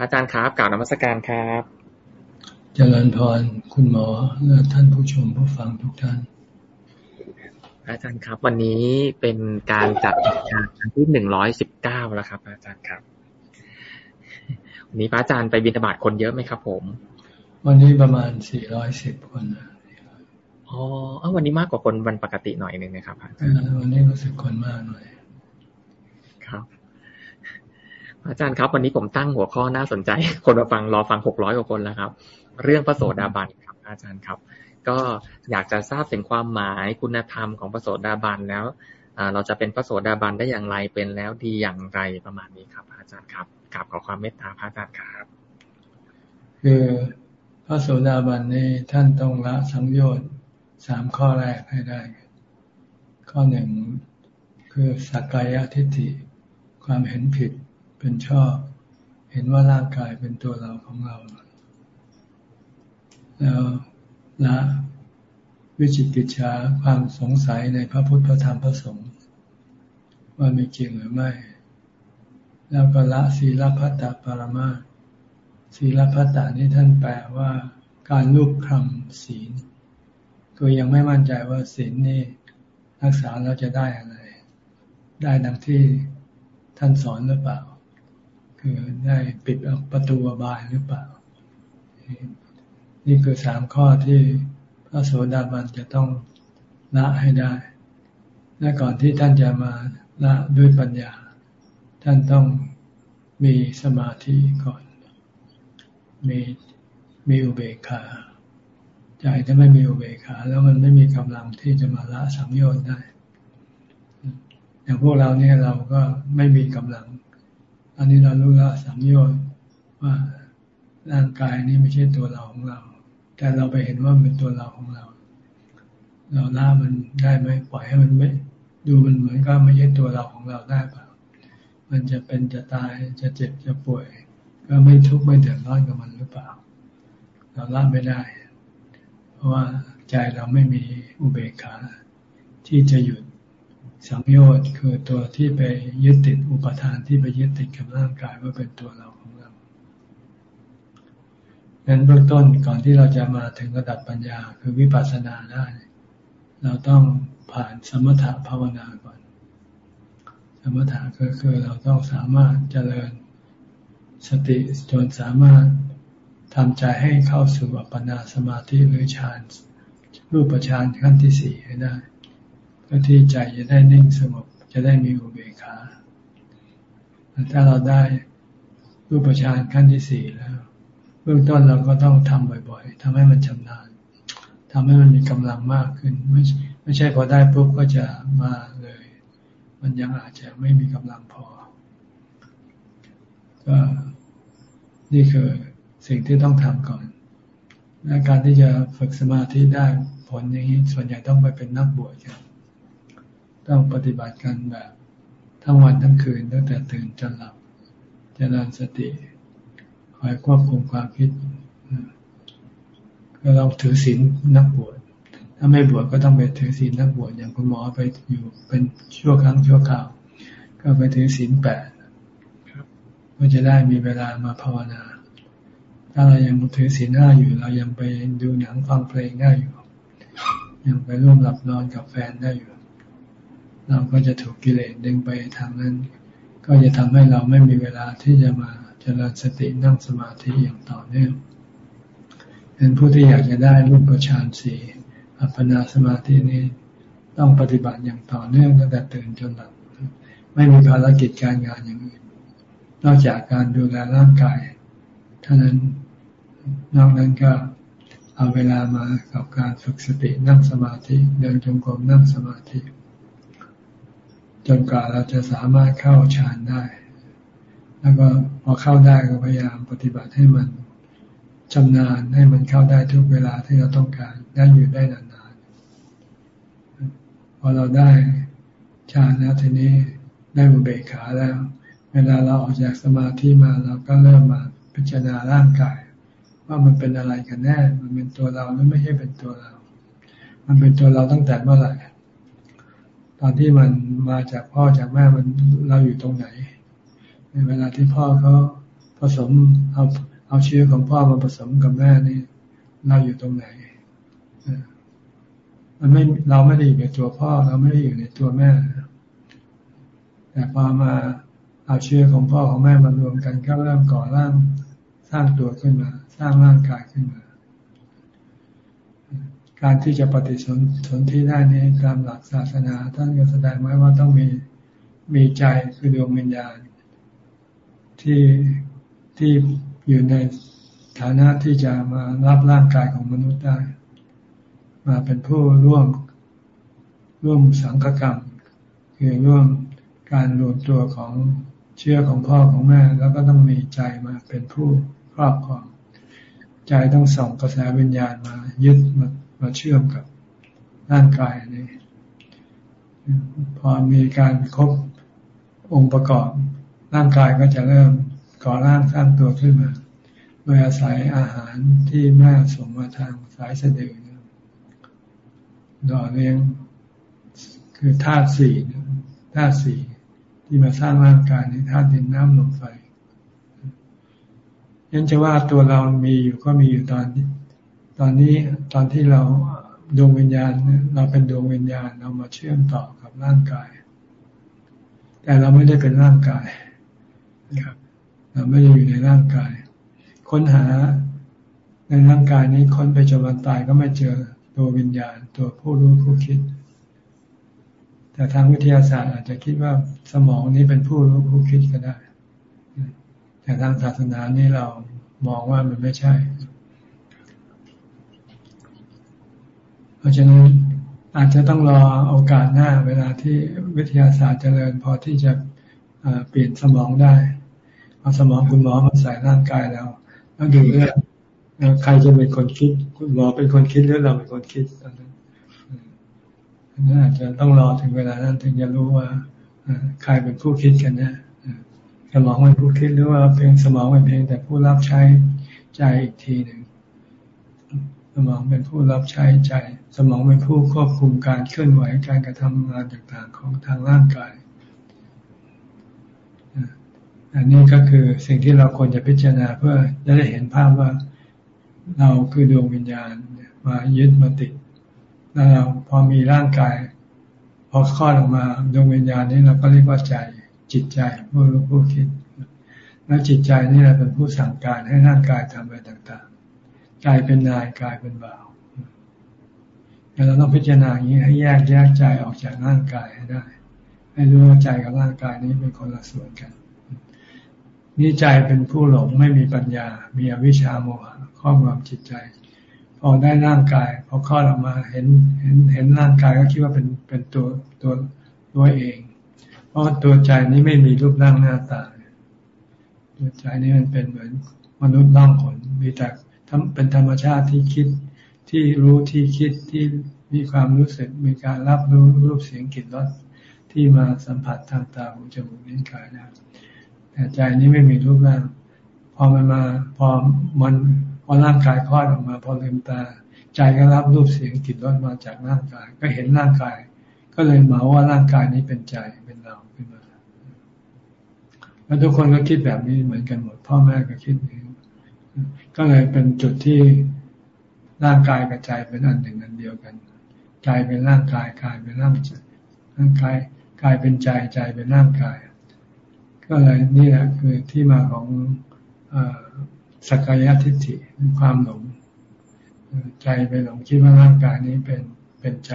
อาจารย์ครับกล่าวนมัสการครับเจริญพรคุณหมอและท่านผู้ชมผู้ฟังทุกท่าน อาจารย์ครับ วันนี้เป็นการจัดกิจกรรมที่หนึ่งร้อยสิบเก้าแล้วครับ อาจารย์ครับ วันนี้พระอาจารย์ไปบิณฑบาตคนเยอะไหมครับผม วันนี้ประมาณสี่ร้อยสิบคนนะอ๋อวันนี้มากกว่าคนวันปกติหน่อยหนึ่งนะครับอาจารย์วันนี้รู้สึกคนมากหน่อยครับ อาจารย์ครับ วันนี้ผมตั้งหัวข้อน่าสนใจ คนมาฟังรอฟังหกร้อยกว่าคนแล้วครับ เรื่องพระโสดาบันครับ อาจารย์ครับ ก็อยากจะทราบถึงความหมายคุณธรรมของพระโสดาบันแล้วเราจะเป็นพระโสดาบันได้อย่างไรเป็นแล้วดีอย่างไรประมาณนี้ครับ อาจารย์ครับกราบขอความเมตตาพระอาจารย์ครับ คือพระโสดาบันนี่ท่านต้องละสังโยชน์สามข้อแรกให้ได้ ข้อหนึ่งคือสักกายทิฏฐิความเห็นผิด เป็นชอบ เห็นว่าร่างกายเป็นตัวเราของเรา แล้วละวิจิกิจฉาความสงสัยในพระพุทธพระธรรมพระสงฆ์ว่ามีจริงหรือไม่ แล้วก็ละศีลพัตตปรมาศีลพัตตานี้ท่านแปลว่าการรูปคำศีลคือยังไม่มั่นใจว่าศีลนี่รักษาแล้วจะได้อะไร ได้ดังที่ท่านสอนหรือเปล่า คือได้ปิดประตูบายหรือเปล่า นี่คือสามข้อที่พระโสดาบันจะต้องละให้ได้ และก่อนที่ท่านจะมาละด้วยปัญญา ท่านต้องมีสมาธิก่อน มีมีอุเบกขาใจถ้าไม่มีอุเบกขา แล้วมันไม่มีกำลังที่จะมาละสังโยชน์ได้ อย่างพวกเราเนี่ยเราก็ไม่มีกำลัง อันนี้เรารู้ละสังโยชน์ว่าร่างกายนี้ไม่ใช่ตัวเราของเรา แต่เราไปเห็นว่าเป็นตัวเราของเรา เราละมันได้ไหมปล่อยให้มันไม่ดูมันเหมือนก็ไม่ใช่ตัวเราของเราได้เปล่ามันจะเป็นจะตายจะเจ็บจะป่วย ก็ไม่ทุกข์ไม่เดือดร้อนกับมันหรือเปล่า เราละไม่ได้ เพราะว่าใจเราไม่มีอุเบกขาที่จะหยุด สังโยชน์คือตัวที่ไปยึดติดอุปทานที่ไปยึดติดกับร่างกายว่าเป็นตัวเราของเราดังนั้นเบื้องต้นก่อนที่เราจะมาถึงระดับปัญญาคือวิปัสสนาได้ เราต้องผ่านสมถะภาวนาก่อน สมถะก็คือเราต้องสามารถเจริญสติจนสามารถทำใจให้เข้าสู่อัปปนาสมาธิหรือฌานรูปฌานขั้นที่สี่ให้ได้ พื่อที่ใจจะได้นิ่งสงบจะได้มีอุเบกขาถ้าเราได้รูปฌานขั้นที่สี่แล้ว เบื้องต้นเราก็ต้องทำบ่อยๆทำให้มันชำนาญทำให้มันมีกำลังมากขึ้น ไม่ไม่ใช่พอได้ปุ๊บก็จะมาเลย มันยังอาจจะไม่มีกำลังพอ ก็นี่คือสิ่งที่ต้องทำก่อนและการที่จะฝึกสมาธิได้ผลอย่างนี้ส่วนใหญ่ต้องไปเป็นนักบวชกัน ต้องปฏิบัติกันแบบทั้งวันทั้งคืนตั้งแต่ตื่นจนหลับจเจริญสติ คอยควบคุมความคิดก็เราถือศีลนักบวชถ้าไม่บวชก็ต้องไปถือศีลนักบวชอย่างคุณหมอไปอยู่เป็นชั่วครั้งชั่วคราว ก็ไปถือศีลแปดเพื่อจะได้มีเวลามาภาวนา ถ้าเรายังถือศีลห้าอยู่เรายังไปดูหนังฟังเพลงได้อยู่ ยังไปร่วมหลับนอนกับแฟนได้อยู่ เราก็จะถูกกิเลสดึงไปทางนั้น ก็จะทำให้เราไม่มีเวลาที่จะมาเจริญสตินั่งสมาธิอย่างต่อเนื่องเป็นผู้ที่อยากจะได้รูปฌานสีอัปปนาสมาธินี้ต้องปฏิบัติอย่างต่อเนื่องตั้งแต่ตื่นจนหลับไม่มีภารกิจการงานอย่างอื่น นอกจากการดูแลร่างกายเท่านั้นนอกนั้นก็เอาเวลามากับการฝึกสตินั่งสมาธิเดินจงกรมนั่งสมาธิ จนกว่าเราจะสามารถเข้าฌานได้ แล้วก็พอเข้าได้ก็พยายามปฏิบัติให้มันชำนาญให้มันเข้าได้ทุกเวลาที่เราต้องการได้อยู่ได้นานๆพอเราได้ฌานแล้วทีนี้ได้อุเบกขาแล้ว เวลาเราออกจากสมาธิมาเราก็เริ่มมาพิจารณาร่างกาย ว่ามันเป็นอะไรกันแน่ มันเป็นตัวเราหรือไม่ใช่เป็นตัวเรา มันเป็นตัวเราตั้งแต่เมื่อไหร่ ตอนที่มันมาจากพ่อจากแม่มันเราอยู่ตรงไหน ในเวลาที่พ่อเขาผสมเอาเอาเชื้อของพ่อมาผสมกับแม่นี่เราอยู่ตรงไหนมันไม่เราไม่ได้อยู่ในตัวพ่อ เราไม่ได้อยู่ในตัวแม่ แต่พอมาเอาเชื้อของพ่อของแม่มารวมกันก็เริ่มก่อร่างสร้างตัวขึ้นมา สร้างร่างกายขึ้นมา การที่จะปฏิสนสนที่ได้นี้ตามหลักศาสนา ท่านก็แสดงไว้ว่าต้องมีมีใจคือดวงวิญญาณ ที่ที่อยู่ในฐานะที่จะมารับร่างกายของมนุษย์ได้ มาเป็นผู้ร่วมร่วมสังฆกรรม คือร่วมการรวมตัวของเชื้อของพ่อของแม่ แล้วก็ต้องมีใจมาเป็นผู้ครอบครอง ใจต้องส่งกระแสวิญญาณมายึดมา มาเชื่อมกับร่างกายนี้ พอมีการครบองค์ประกอบร่างกายก็จะเริ่มก่อร่างสร้างตัวขึ้นมา โดยอาศัยอาหารที่แม่ส่งมาทางสายสะดือดอเลี้ยงคือธาตุสี่ธาตุสี่ที่มาสร้างร่างกายในธาตุดินน้ำลมไฟยันจะว่าตัวเรามีอยู่ก็มีอยู่ตอนนี้ ตอนนี้ตอนที่เราดวงวิญญาณ เราเป็นดวงวิญญาณเรามาเชื่อมต่อกับร่างกาย แต่เราไม่ได้เป็นร่างกายครับเราไม่ได้อยู่ในร่างกาย ค้นหาในร่างกายนี้ค้นไปจนวันตายก็ไม่เจอตัววิญญาณ ตัวผู้รู้ผู้คิด แต่ทางวิทยาศาสตร์อาจจะคิดว่าสมองนี้เป็นผู้รู้ผู้คิดก็ได้ แต่ทางศาสนานี้เรามองว่ามันไม่ใช่ เพราะฉะนั้นอาจจะต้องรอโอกาสหน้าเวลาที่วิทยาศาสตร์เจริญพอที่จะเปลี่ยนสมองได้ เอาสมองคุณหมอมาใส่ร่างกายแล้วแล้วดูเรื่องใครจะเป็นคนคิด คุณหมอเป็นคนคิดหรือเราเป็นคนคิดอันนั้นนั้นอาจจะต้องรอถึงเวลานั้นถึงจะรู้ว่าใครเป็นผู้คิดกันนะสมองเป็นผู้คิดหรือว่าเพียงสมองเป็นเพียงแต่ผู้รับใช้ใจอีกทีหนึ่ง สมองเป็นผู้รับใช้ใจ สมองเป็นผู้ควบคุมการเคลื่อนไหวการกระทำงานต่างๆของทางร่างกายอันนี้ก็คือสิ่งที่เราควรจะพิจารณาเพื่อจะได้เห็นภาพว่าเราคือดวงวิญญาณมายึดมาติดแล้วเราพอมีร่างกาย พอคลอดออกมาดวงวิญญาณนี้เราก็เรียกว่าใจ จิตใจผู้รู้ผู้คิด แล้วจิตใจนี่แหละเป็นผู้สั่งการให้ร่างกายทำอะไรต่าง ใจเป็นนายกายเป็นบ่าวเราต้องพิจารณาอย่างนี้ให้แยกแยกใจออกจากร่างกายให้ได้ ให้รู้ว่าใจกับร่างกายนี้เป็นคนละส่วนกัน นี่ใจเป็นผู้หลงไม่มีปัญญา มีอวิชชาโมหะครอบงำจิตใจ พอได้ร่างกาย พอคลอดออกมาเห็นเห็นเห็นร่างกายก็คิดว่าเป็นเป็นตัวตัวตัวเอง เพราะตัวใจนี้ไม่มีรูปร่างหน้าตาตัวใจนี้มันเป็นเหมือนมนุษย์ร่างขนมีแต่ เป็นธรรมชาติที่คิดที่รู้ที่คิดที่มีความรู้สึกมีการรับรู้รูปเสียงกลิ่นรสที่มาสัมผัสทางตาหูจมูกลิ้นกายนะแต่ใจนี้ไม่มีรูปร่าง พอมันมาพอมันพอร่างกายคลอดออกมา พอลืมตา ใจก็รับรูปเสียงกลิ่นรสมาจากร่างกาย ก็เห็นร่างกาย ก็เลยเหมาว่าร่างกายนี้เป็นใจเป็นเราขึ้นมา แล้วทุกคนก็คิดแบบนี้เหมือนกันหมด พ่อแม่ก็คิดอย่างนี้ ก็เลยเป็นจุดที่ร่างกายกับใจเป็นอันหนึ่งอันเดียวกันใจเป็นร่างกายกายเป็นร่างใจร่างกายกายเป็นใจใจเป็นร่างกาย ก็เลยนี่แหละคือที่มาของอสักกายทิฏฐิความหลงใจไปหลงคิดว่าร่างกายนี้เป็นเป็นใจ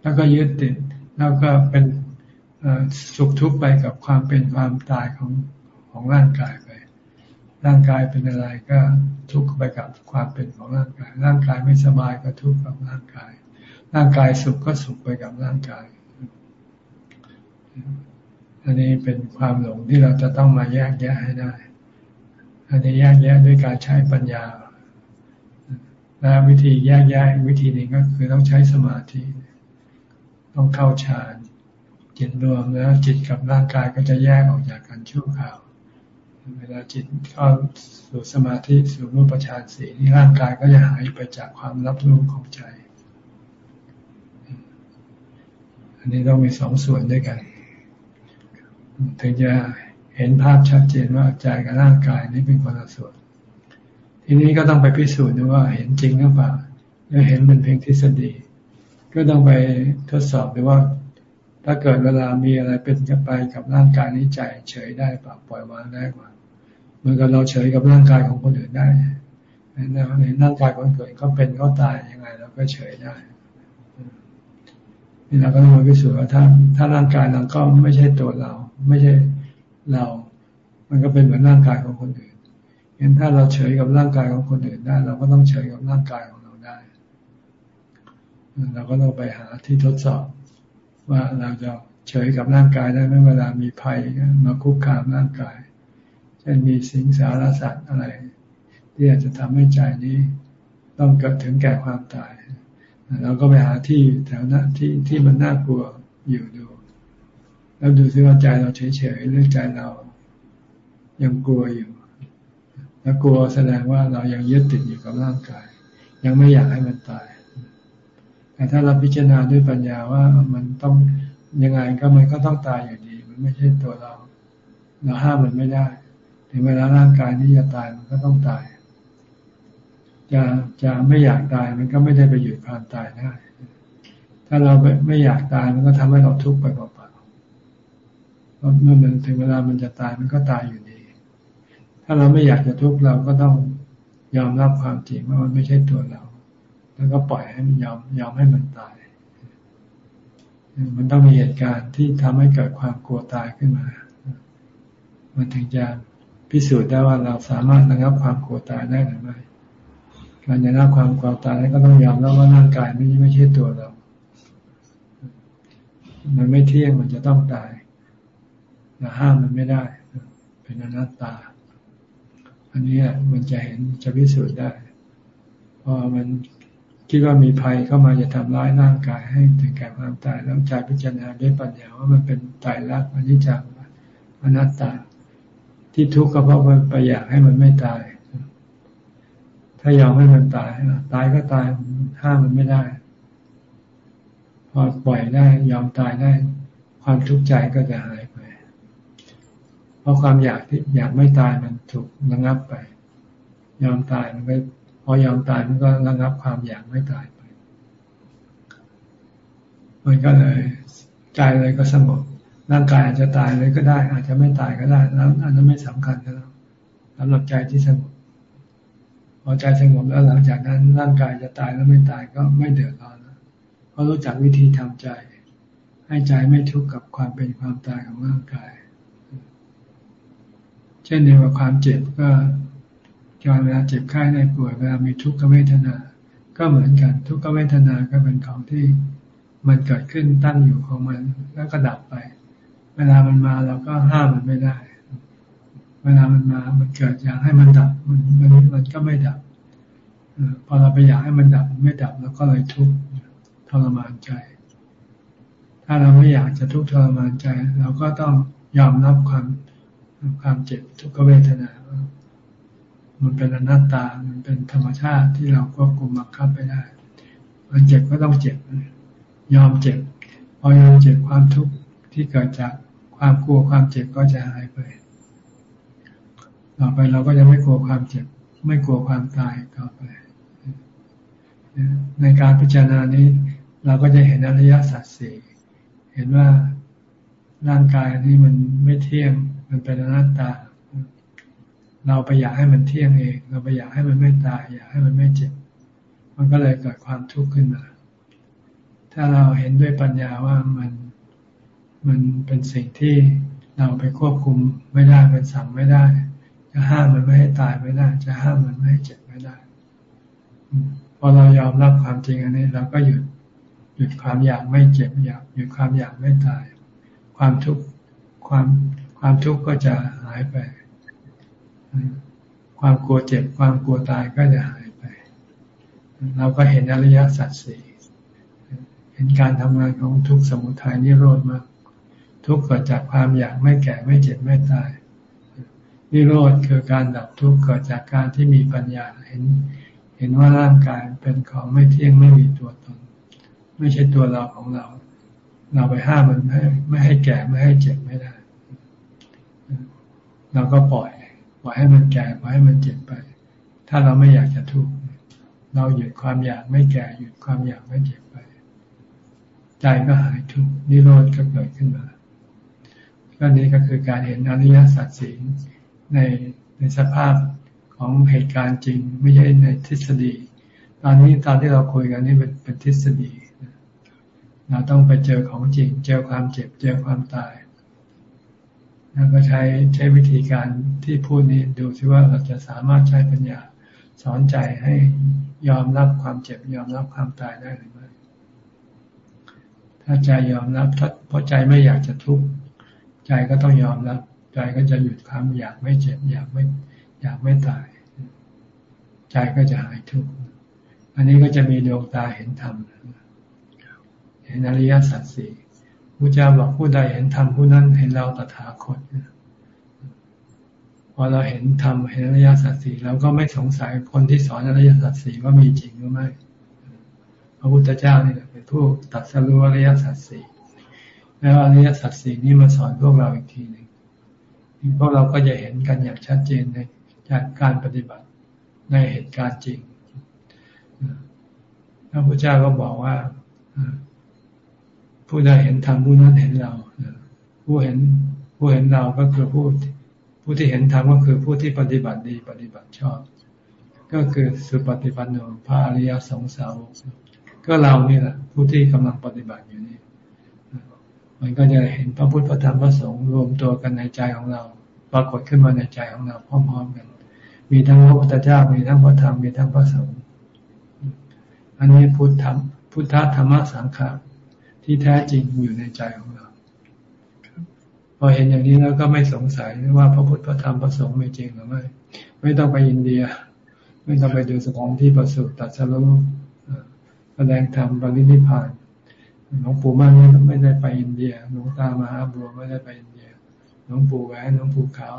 แล้วก็ยึดติดแล้วก็เป็นสุขทุกข์ไปกับความเป็นความตายของของร่างกาย ร่างกายเป็นอะไรก็ทุกข์ไปกับความเป็นของร่างกาย ร่างกายไม่สบายก็ทุกข์กับร่างกาย ร่างกายสุขก็สุขไปกับร่างกาย อันนี้เป็นความหลงที่เราจะต้องมาแยกแยะให้ได้ อันนี้แยกแยะด้วยการใช้ปัญญา และวิธีแยกแยะวิธีนี้ก็คือต้องใช้สมาธิ ต้องเข้าฌานจิตรวมแล้วจิตกับร่างกายก็จะแยกออกจากกันชั่วคราว เวลาจิตเข้าสู่สมาธิสู่รูปฌานสีนี่ร่างกายก็จะหายไปจากความรับรู้ของใจ อันนี้ต้องมีสองส่วนด้วยกัน ถึงจะเห็นภาพชัดเจนว่าใจกับร่างกายนี้เป็นคนละส่วน ทีนี้ก็ต้องไปพิสูจน์ดูว่าเห็นจริงหรือเปล่าหรือเห็นเป็นเพียงทฤษฎี ก็ต้องไปทดสอบดูว่า ถ้าเกิดเวลามีอะไรเป็นกับไปกับร่างกายนี้ใจเฉยได้ปล่าปล่อยวางได้กว่า เหมือนกับเราเฉยกับร่างกายของคนอื่นได้เห็นร่างกายคนอื่นเขาเป็นเขาตายยังไงเราก็เฉยได้นี่เราก็ต้องมาพิสูจน์ว่าถ้าถ้าร่างกายเราก็ไม่ใช่ตัวเรา ไม่ใช่เรา มันก็เป็นเหมือนร่างกายของคนอื่นงั้นถ้าเราเฉยกับร่างกายของคนอื่นได้ เราก็ต้องเฉยกับร่างกายของเราได้ เราก็ต้องไปหาที่ทดสอบ ว่าเราจะเฉยกับร่างกายได้ไหมเวลามีภัยมาคุกคามร่างกาย เช่นมีสิงสารสัตว์อะไร ที่อาจจะทำให้ใจนี้ต้องเกิดถึงแก่ความตายเราก็ไปหาที่แถวนั้นที่ที่มันน่ากลัวอยู่ดู แล้วดูซิว่าใจเราเฉยๆเรื่องใจเรายังกลัวอยู่ แล้วกลัวแสดงว่าเรายังยึดติดอยู่กับร่างกาย ยังไม่อยากให้มันตาย แต่ถ้าเราพิจารณาด้วยปัญญาว่ามันต้องยังไงก็มันก็ต้องตายอยู่ดี มันไม่ใช่ตัวเรา เราห้ามมันไม่ได้ ถึงเวลาร่างกายนี้จะตายมันก็ต้องตาย จะจะไม่อยากตายมันก็ไม่ได้ไปหยุดความตายได้ ถ้าเราไม่อยากตายมันก็ทำให้เราทุกข์ไปเปล่าๆเพราะเมื่อมันถึงเวลามันจะตายมันก็ตายอยู่ดี ถ้าเราไม่อยากจะทุกข์เราก็ต้องยอมรับความจริงว่ามันไม่ใช่ตัวเรา แล้วก็ปล่อยให้มันยอมยอมให้มันตาย มันต้องมีเหตุการณ์ที่ทำให้เกิดความกลัวตายขึ้นมา มันถึงจะ พิสูจน์ได้ว่าเราสามารถระงับความกลัวตายได้หรือไม่ การจะรับความกลัวตายก็ต้องยอมรับว่าร่างกายไม่ไม่ใช่ตัวเรา มันไม่เที่ยงมันจะต้องตายเราห้ามมันไม่ได้ เป็นอนัตตา อันนี้มันจะเห็นจะพิสูจน์ได้ พอมันคิดว่ามีภัยเข้ามาจะทำร้ายร่างกายให้ถึงแก่ความตายแล้วใจพิจารณาด้วยปัญญาว่ามันเป็นตายรักอนิจจังอนัตตา ที่ทุกข์ก็เพราะมันไปอยากให้มันไม่ตาย ถ้ายอมให้มันตายตายก็ตายห้ามมันไม่ได้ พอปล่อยได้ยอมตายได้ ความทุกข์ใจก็จะหายไป เพราะความอยากที่อยากไม่ตายมันถูกระงับไป ยอมตายมันก็พอยอมตายมันก็ระงับความอยากไม่ตายไป มันก็เลยใจเลยก็สงบ ร่างกายอาจจะตายเลยก็ได้ อาจจะไม่ตายก็ได้แล้วอันนั้นไม่สำคัญแล้วสำหรับใจที่สงบพอใจสงบแล้วหลังจากนั้น ร่างกายจะตายแล้วไม่ตายก็ไม่เดือดร้อนแล้วเพราะรู้จักวิธีทำใจ ให้ใจไม่ทุกข์กับความเป็นความตายของร่างกาย เช่นเดียวกับความเจ็บก็การเวลาเจ็บไข้ในป่วยเวลามีทุกขเวทนา ก็เหมือนกัน ทุกขเวทนาก็เป็นของที่มันเกิดขึ้นตั้งอยู่ของมันแล้วก็ดับไป เวลามันมาเราก็ห้ามมันไม่ได้ เวลามันมา มันเกิดอยากให้มันดับ มันมันมันก็ไม่ดับพอเราไปอยากให้มันดับมันไม่ดับแล้วก็เลยทุกข์ทรมานใจ ถ้าเราไม่อยากจะทุกข์ทรมานใจ เราก็ต้องยอมรับความความเจ็บทุกขเวทนา มันเป็นอนัตตา มันเป็นธรรมชาติที่เราควบคุมบังคับไปได้ มันเจ็บก็ต้องเจ็บ ยอมเจ็บ พอยอมเจ็บความทุกข์ที่เกิดจาก ความกลัวความเจ็บก็จะหายไป ต่อไปเราก็จะไม่กลัวความเจ็บ ไม่กลัวความตายต่อไป ในการพิจารณานี้ เราก็จะเห็นอริยสัจสี่เห็นว่าร่างกายนี้มันไม่เที่ยง มันเป็นอนัตตา เราไปอยากให้มันเที่ยงเอง เราไปอยากให้มันไม่ตาย อยากให้มันไม่เจ็บ มันก็เลยเกิดความทุกข์ขึ้นมา ถ้าเราเห็นด้วยปัญญาว่ามัน มันเป็นสิ่งที่เราไปควบคุมไม่ได้เป็นสั่งไม่ได้ จะห้ามมันไม่ให้ตายไม่ได้ จะห้ามมันไม่ให้เจ็บไม่ได้พอเรายอมรับความจริงอันนี้ เราก็หยุดหยุดความอยากไม่เจ็บอยากหยุดความอยากไม่ตาย ความทุกข์ความความทุกข์ก็จะหายไป ความกลัวเจ็บความกลัวตายก็จะหายไป เราก็เห็นอริยสัจสี่เห็นการทำงานของทุกสมุทัยนิโรธมาก ทุกข์เกิดจากความอยากไม่แก่ไม่เจ็บไม่ตาย นิโรธคือการดับทุกข์เกิดจากการที่มีปัญญาเห็น เห็นว่าร่างกายเป็นของไม่เที่ยงไม่มีตัวตน ไม่ใช่ตัวเราของเรา เราไปห้ามมันไม่ไม่ให้แก่ไม่ให้เจ็บไม่ได้ เราก็ปล่อยปล่อยให้มันแก่ปล่อยให้มันเจ็บไป ถ้าเราไม่อยากจะทุกข์เราหยุดความอยากไม่แก่หยุดความอยากไม่เจ็บไป ใจก็หายทุกข์นิโรธก็เกิดขึ้นมา ก็นี้ก็คือการเห็นอริยสัจสี่ในในสภาพของเหตุการณ์จริง ไม่ใช่ในทฤษฎี ตอนนี้ตอนที่เราคุยกันนี่เป็นเป็นทฤษฎีเราต้องไปเจอของจริง เจอความเจ็บ เจอความตายแล้วก็ใช้ใช้วิธีการที่พูดนี้ดูซิว่าเราจะสามารถใช้ปัญญาสอนใจให้ยอมรับความเจ็บ ยอมรับความตายได้หรือไม่ถ้าใจยอมรับเพราะใจไม่อยากจะทุกข์ ใจก็ต้องยอมรับ ใจก็จะหยุดความอยากไม่เจ็บ อยากไม่ อยากไม่ตาย ใจก็จะหายทุกข์อันนี้ก็จะมีดวงตาเห็นธรรมเห็นอริยสัจสี่พระเจ้าบอกผู้ใดเห็นธรรมผู้นั้นเห็นเราตถาคตพอเราเห็นธรรมเห็นอริยสัจสี่เราก็ไม่สงสัยคนที่สอนอริยสัจสี่ว่ามีจริงหรือไม่พระพุทธเจ้านี่เป็นผู้ตัดสรู้อริยสัจสี่ แล้วอริยสัจสี่นี้มาสอนพวกเราอีกทีหนึ่งพวกเราก็จะเห็นกันอย่างชัดเจนในจากการปฏิบัติในเหตุการณ์จริงพระพุทธเจ้าก็บอกว่าผู้ใดเห็นธรรมผู้นั้นเห็นเราผู้เห็นผู้เห็นเราก็คือผู้ผู้ที่เห็นธรรมก็คือผู้ที่ปฏิบัติดีปฏิบัติชอบ ก็คือสุปฏิปันโนพระอริยสงสาวกก็เรานี่แหละผู้ที่กำลังปฏิบัติอยู่นี่ มันก็จะเห็นพระพุทธพระธรรมพระสงฆ์รวมตัวกันในใจของเรา ปรากฏขึ้นมาในใจของเราพร้อมๆกัน มีทั้งพระพุทธเจ้ามีทั้งพระธรรมมีทั้งพระสงฆ์อันนี้พุทธธรรมพุทธธรรมสังขารที่แท้จริงอยู่ในใจของเราพอเห็นอย่างนี้แล้วก็ไม่สงสัยว่าพระพุทธพระธรรมพระสงฆ์ม่จริงหรือไม่ไม่ต้องไปอินเดีย ไม่ต้องไปดูสถานที่ประสูติตัดสรุปแสดงธรรมปรินิพาน หลวงปู่มั่นไม่ได้ไปอินเดีย หลวงตามหาบัวไม่ได้ไปอินเดีย หลวงปู่แหวนหลวงปู่ขาว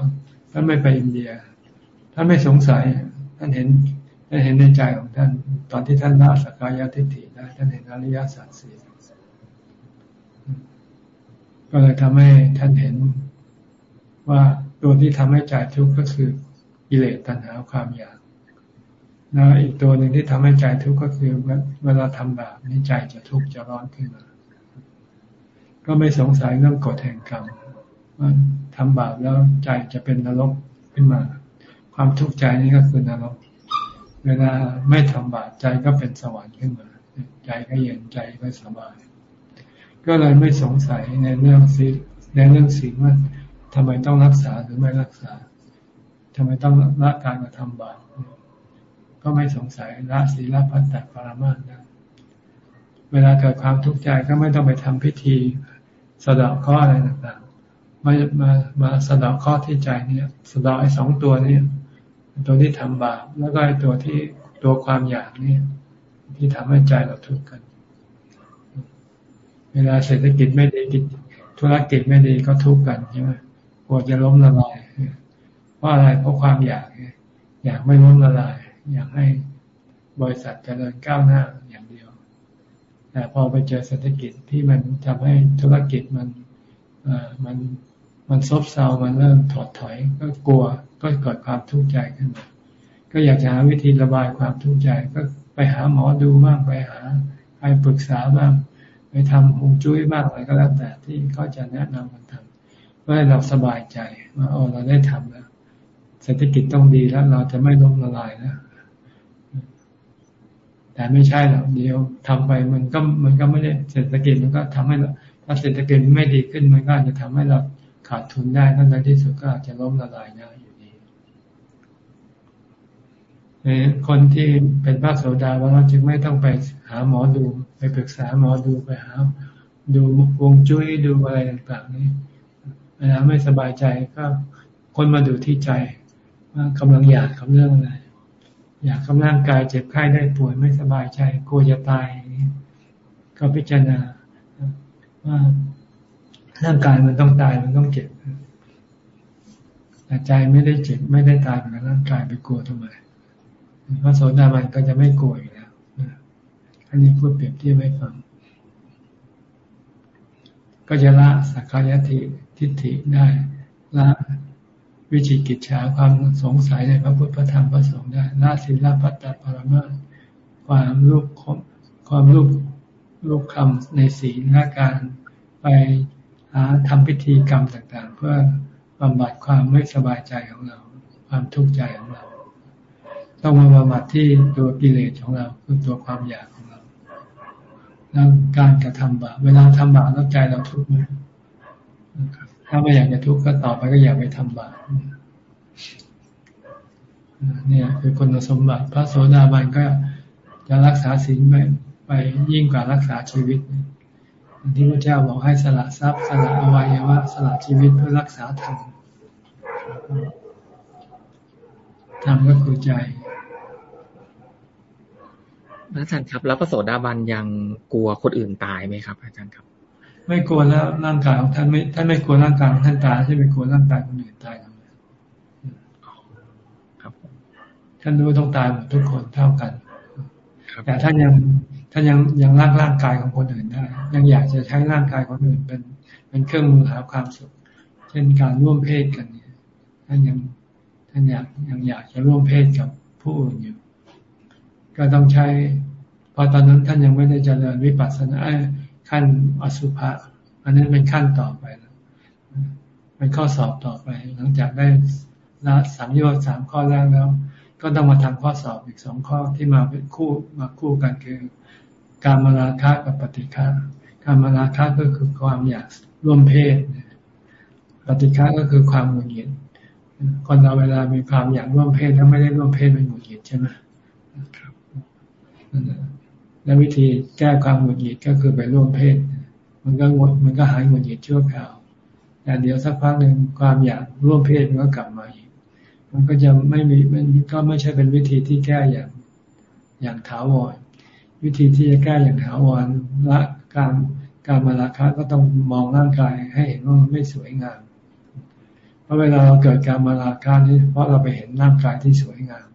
ท่านไม่ไปอินเดีย ท่านไม่สงสัย ท่านเห็นท่านเห็นในใจของท่าน ตอนที่ท่านละสกายทิฏฐิได้ท่านเห็นอริยสัจสี่ก็เลยทำให้ท่านเห็นว่าตัวที่ทำให้ใจทุกข์ก็คือกิเลสตัณหาความอยาก แล้วอีกตัวหนึ่งที่ทำให้ใจทุกข์ก็คือเวลาทำบาปนี้ใจจะทุกข์จะร้อนขึ้นมา ก็ไม่สงสัยเรื่องกฎแห่งกรรมว่าทำบาปแล้วใจจะเป็นนรกขึ้นมา ความทุกข์ใจนี้ก็คือนรก เวลาไม่ทำบาปใจก็เป็นสวรรค์ขึ้นมา ใจก็เย็นใจก็สบาย ก็เลยไม่สงสัยในเรื่องศีลในเรื่องศีลว่าทำไมต้องรักษาหรือไม่รักษาทำไมต้องละการกระทำบาป ก็ไม่สงสัยละศีลพัฒนาปรามาสนะเวลาเกิดความทุกข์ใจก็ไม่ต้องไปทำพิธีสะดอกข้ออะไรต่างๆมามามาสะดอกข้อที่ใจเนี่ยสะดอกไอ้สองตัวนี้ตัวที่ทำบาปแล้วก็ไอ้ตัวที่ตัวความอยากนี่ที่ทำให้ใจเราทุกข์กัน เวลาเศรษฐกิจไม่ดีกิจธุรกิจไม่ดีก็ทุกข์กันใช่ไหมกลัวจะล้มละลายเพราะอะไรเพราะความอยากอยากไม่ล้มละลาย อยากให้บริษัทเจริญก้าวหน้าอย่างเดียว แต่พอไปเจอเศรษฐกิจที่มันทำให้ธุรกิจมันมันมันซบเซา มันเริ่มถอดถอย ก็กลัว ก็เกิดความทุกข์ใจขึ้นมา ก็อยากจะหาวิธีระบายความทุกข์ใจ ก็ไปหาหมอดูบ้าง ไปหาใครปรึกษาบ้าง ไปทำหงจุ้ยบ้างอะไรก็แล้วแต่ที่เขาจะแนะนำกันทำเพื่อให้เราสบายใจว่าโอ้เราได้ทำแล้ว เศรษฐกิจต้องดีแล้ว เราจะไม่ล้มละลายนะ แต่ไม่ใช่หรอกเดี๋ยวทำไปมันก็มันก็ไม่ได้เศรษฐกิจมันก็ทำให้เราถ้าเศรษฐกิจไม่ดีขึ้นมันก็อาจจะทำให้เราขาดทุนได้นั่นในที่สุดก็อาจจะล้มละลายได้อยู่ดีคนที่เป็นพระโสดาว่าเราจึงไม่ต้องไปหาหมอดู ไปปรึกษาหมอดูไปหา ดูวงจุ้ยดูอะไรต่างๆนี่เวลาไม่สบายใจก็คนมาดูที่ใจว่ากำลังอยากกับเรื่องอะไร อยากกำลังกายเจ็บไข้ได้ป่วยไม่สบายใจกลัวจะตายก็พิจารณาว่าร่างกายมันต้องตายมันต้องเจ็บแต่ใจไม่ได้เจ็บไม่ได้ตายเหมือนร่างกายไปกลัวทำไมพระโสดาบันก็จะไม่กลัวอยู่แล้วอันนี้พูดเปรียบเทียบให้ฟัง ก็จะละสักกายทิทิฏฐิได้ละ วิจิกิจฉาความสงสัยในพระพุทธพระธรรมพระสงฆ์ได้ละศีลพัตตปรมาความรูปความรูปรูปคำในศีลและการไปหาทำพิธีกรรมต่างๆ เพื่อบำบัดความไม่สบายใจของเรา ความทุกข์ใจของเรา ต้องมาบำบัดที่ตัวกิเลสของเราคือตัวความอยากของเราแล้วการกระทำบาปเวลาทำบาปแล้วใจเราทุกข์ไหม ถ้าไม่อยากจะทุกข์ก็ต่อไปก็อย่าไปทำบาปเนี่ยคือคุณสมบัติ พระโสดาบันก็จะรักษาศีลไปไปยิ่งกว่ารักษาชีวิตที่พระเจ้าบอกให้สละทรัพย์ สละอวัยวะสละชีวิตเพื่อรักษาธรรมธรรมก็คือใจอาจารย์ครับ แล้วพระโสดาบันยังกลัวคนอื่นตายไหมครับ อาจารย์ครับ ไม่กลัวแล้วร่างกายของท่านไม่ท่านไม่กลัวร่างกายของท่านตายใช่ไหมกลัวร่างกายคนอื่นตายทำไมครับท่านรู้ต้องตายหมดทุกคนเท่ากันแต่ท่านยังท่านยังยังรักร่างกายของคนอื่นได้ ยังอยากจะใช้ร่างกายคนอื่นเป็นเป็นเครื่องมือหาความสุข เช่นการร่วมเพศกันเนี่ยท่านยังท่านอยากยังอยากจะร่วมเพศกับผู้อื่นอยู่ ก็ต้องใช้พอตอนนั้นท่านยังไม่ได้เจริญวิปัสสนา ขั้นอสุภะอันนั้นเป็นขั้นต่อไปแล้วเป็นข้อสอบต่อไป หลังจากได้ละสังโยชน์สามข้อแรกแล้ว ก็ต้องมาทำข้อสอบอีกสองข้อที่มาเป็นคู่มาคู่กันคือ การมาราคะกับปฏิฆาการมาราคะก็คือความอยากร่วมเพศ ปฏิฆาก็คือความหงุดหงิดคนเราเวลามีความอยากร่วมเพศถ้าไม่ได้ร่วมเพศเป็นหงุดหงิดใช่ไหมครับ และวิธีแก้ความหงุดหงิดก็คือไปร่วมเพศ มันก็มันก็หายหงุดหงิดชั่วคราวแต่เดี๋ยวสักพักหนึ่งความอยากร่วมเพศมันก็กลับมาอีก มันก็จะไม่มีมันก็ไม่ใช่เป็นวิธีที่แก้อย่างอย่างถาวร วิธีที่จะแก้อย่างถาวรละการการมาราคะก็ต้องมองร่างกายให้เห็นว่ามันไม่สวยงาม เพราะเวลาเราเกิดการมาราคะนี่เพราะเราไปเห็นร่างกายที่สวยงาม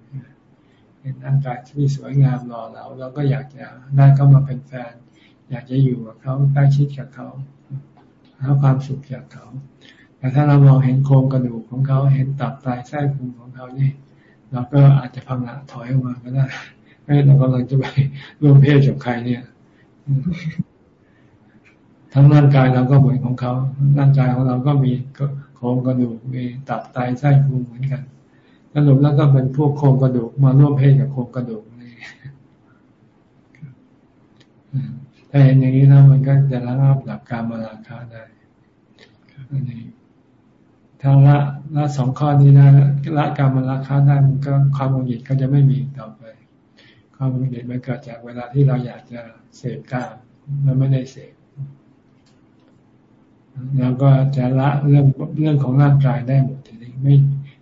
เห็นร่างกายที่สวยงามรอเราเราก็อยากจะได้เข้ามาเป็นแฟน อยากจะอยู่กับเขาใกล้ชิดกับเขาหาความสุขจากเขา แต่ถ้าเรามองเห็นโครงกระดูกของเขาเห็นตับไตไส้พุงของเขานี่เราก็อาจจะพังละถอยออกมาก็ได้ไม่เรากำลังจะไปร่วมเพศกับใครเนี่ยทั้งร่างกายเราก็เหมือนของเขา ร่างกายของเราก็มีโครงกระดูกมีตับไตไส้พุงเหมือนกัน สรุปแล้วก็เป็นพวกโครงกระดูกมาร่วมเพศกับโครงกระดูกนี่ถ้าเห็นอย่างนี้แล้วมันก็จะระงับหลักการมาราคาได้อันนี้ถ้าละละสองข้อนี้นะละกรรมาราคาได้มันก็ความมุหงิดก็จะไม่มีต่อไป ความมุหงิดมันเกิดจากเวลาที่เราอยากจะเสพกามมันไม่ได้เสพแล้วก็จะละเรื่องเรื่องของร่างกายได้หมดทีนี้ไม่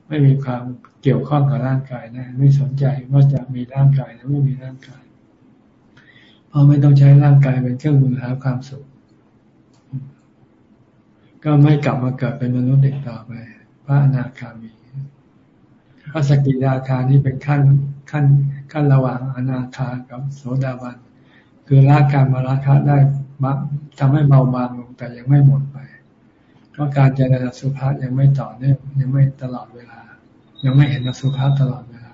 ไม่มีความ เกี่ยวข้องกับร่างกายนะไม่สนใจว่าจะมีร่างกายหรือไม่มีร่างกาย เพราะไม่ต้องใช้ร่างกายเป็นเครื่องมือหาความสุข ก็ไม่กลับมาเกิดเป็นมนุษย์เด็กต่อไป พระอนาคามีพระสกิทาคานี่เป็นขั้นขั้นขั้นระหว่างอนาคากับโสดาบัน คือละการมาราคะได้บัทำให้เบาบางลงแต่ยังไม่หมดไป เพราะการเจริญสุภาพยังไม่ต่อเนื่องยังไม่ตลอดเวลา ยังไม่เห็นสุภาพตลอดเวลา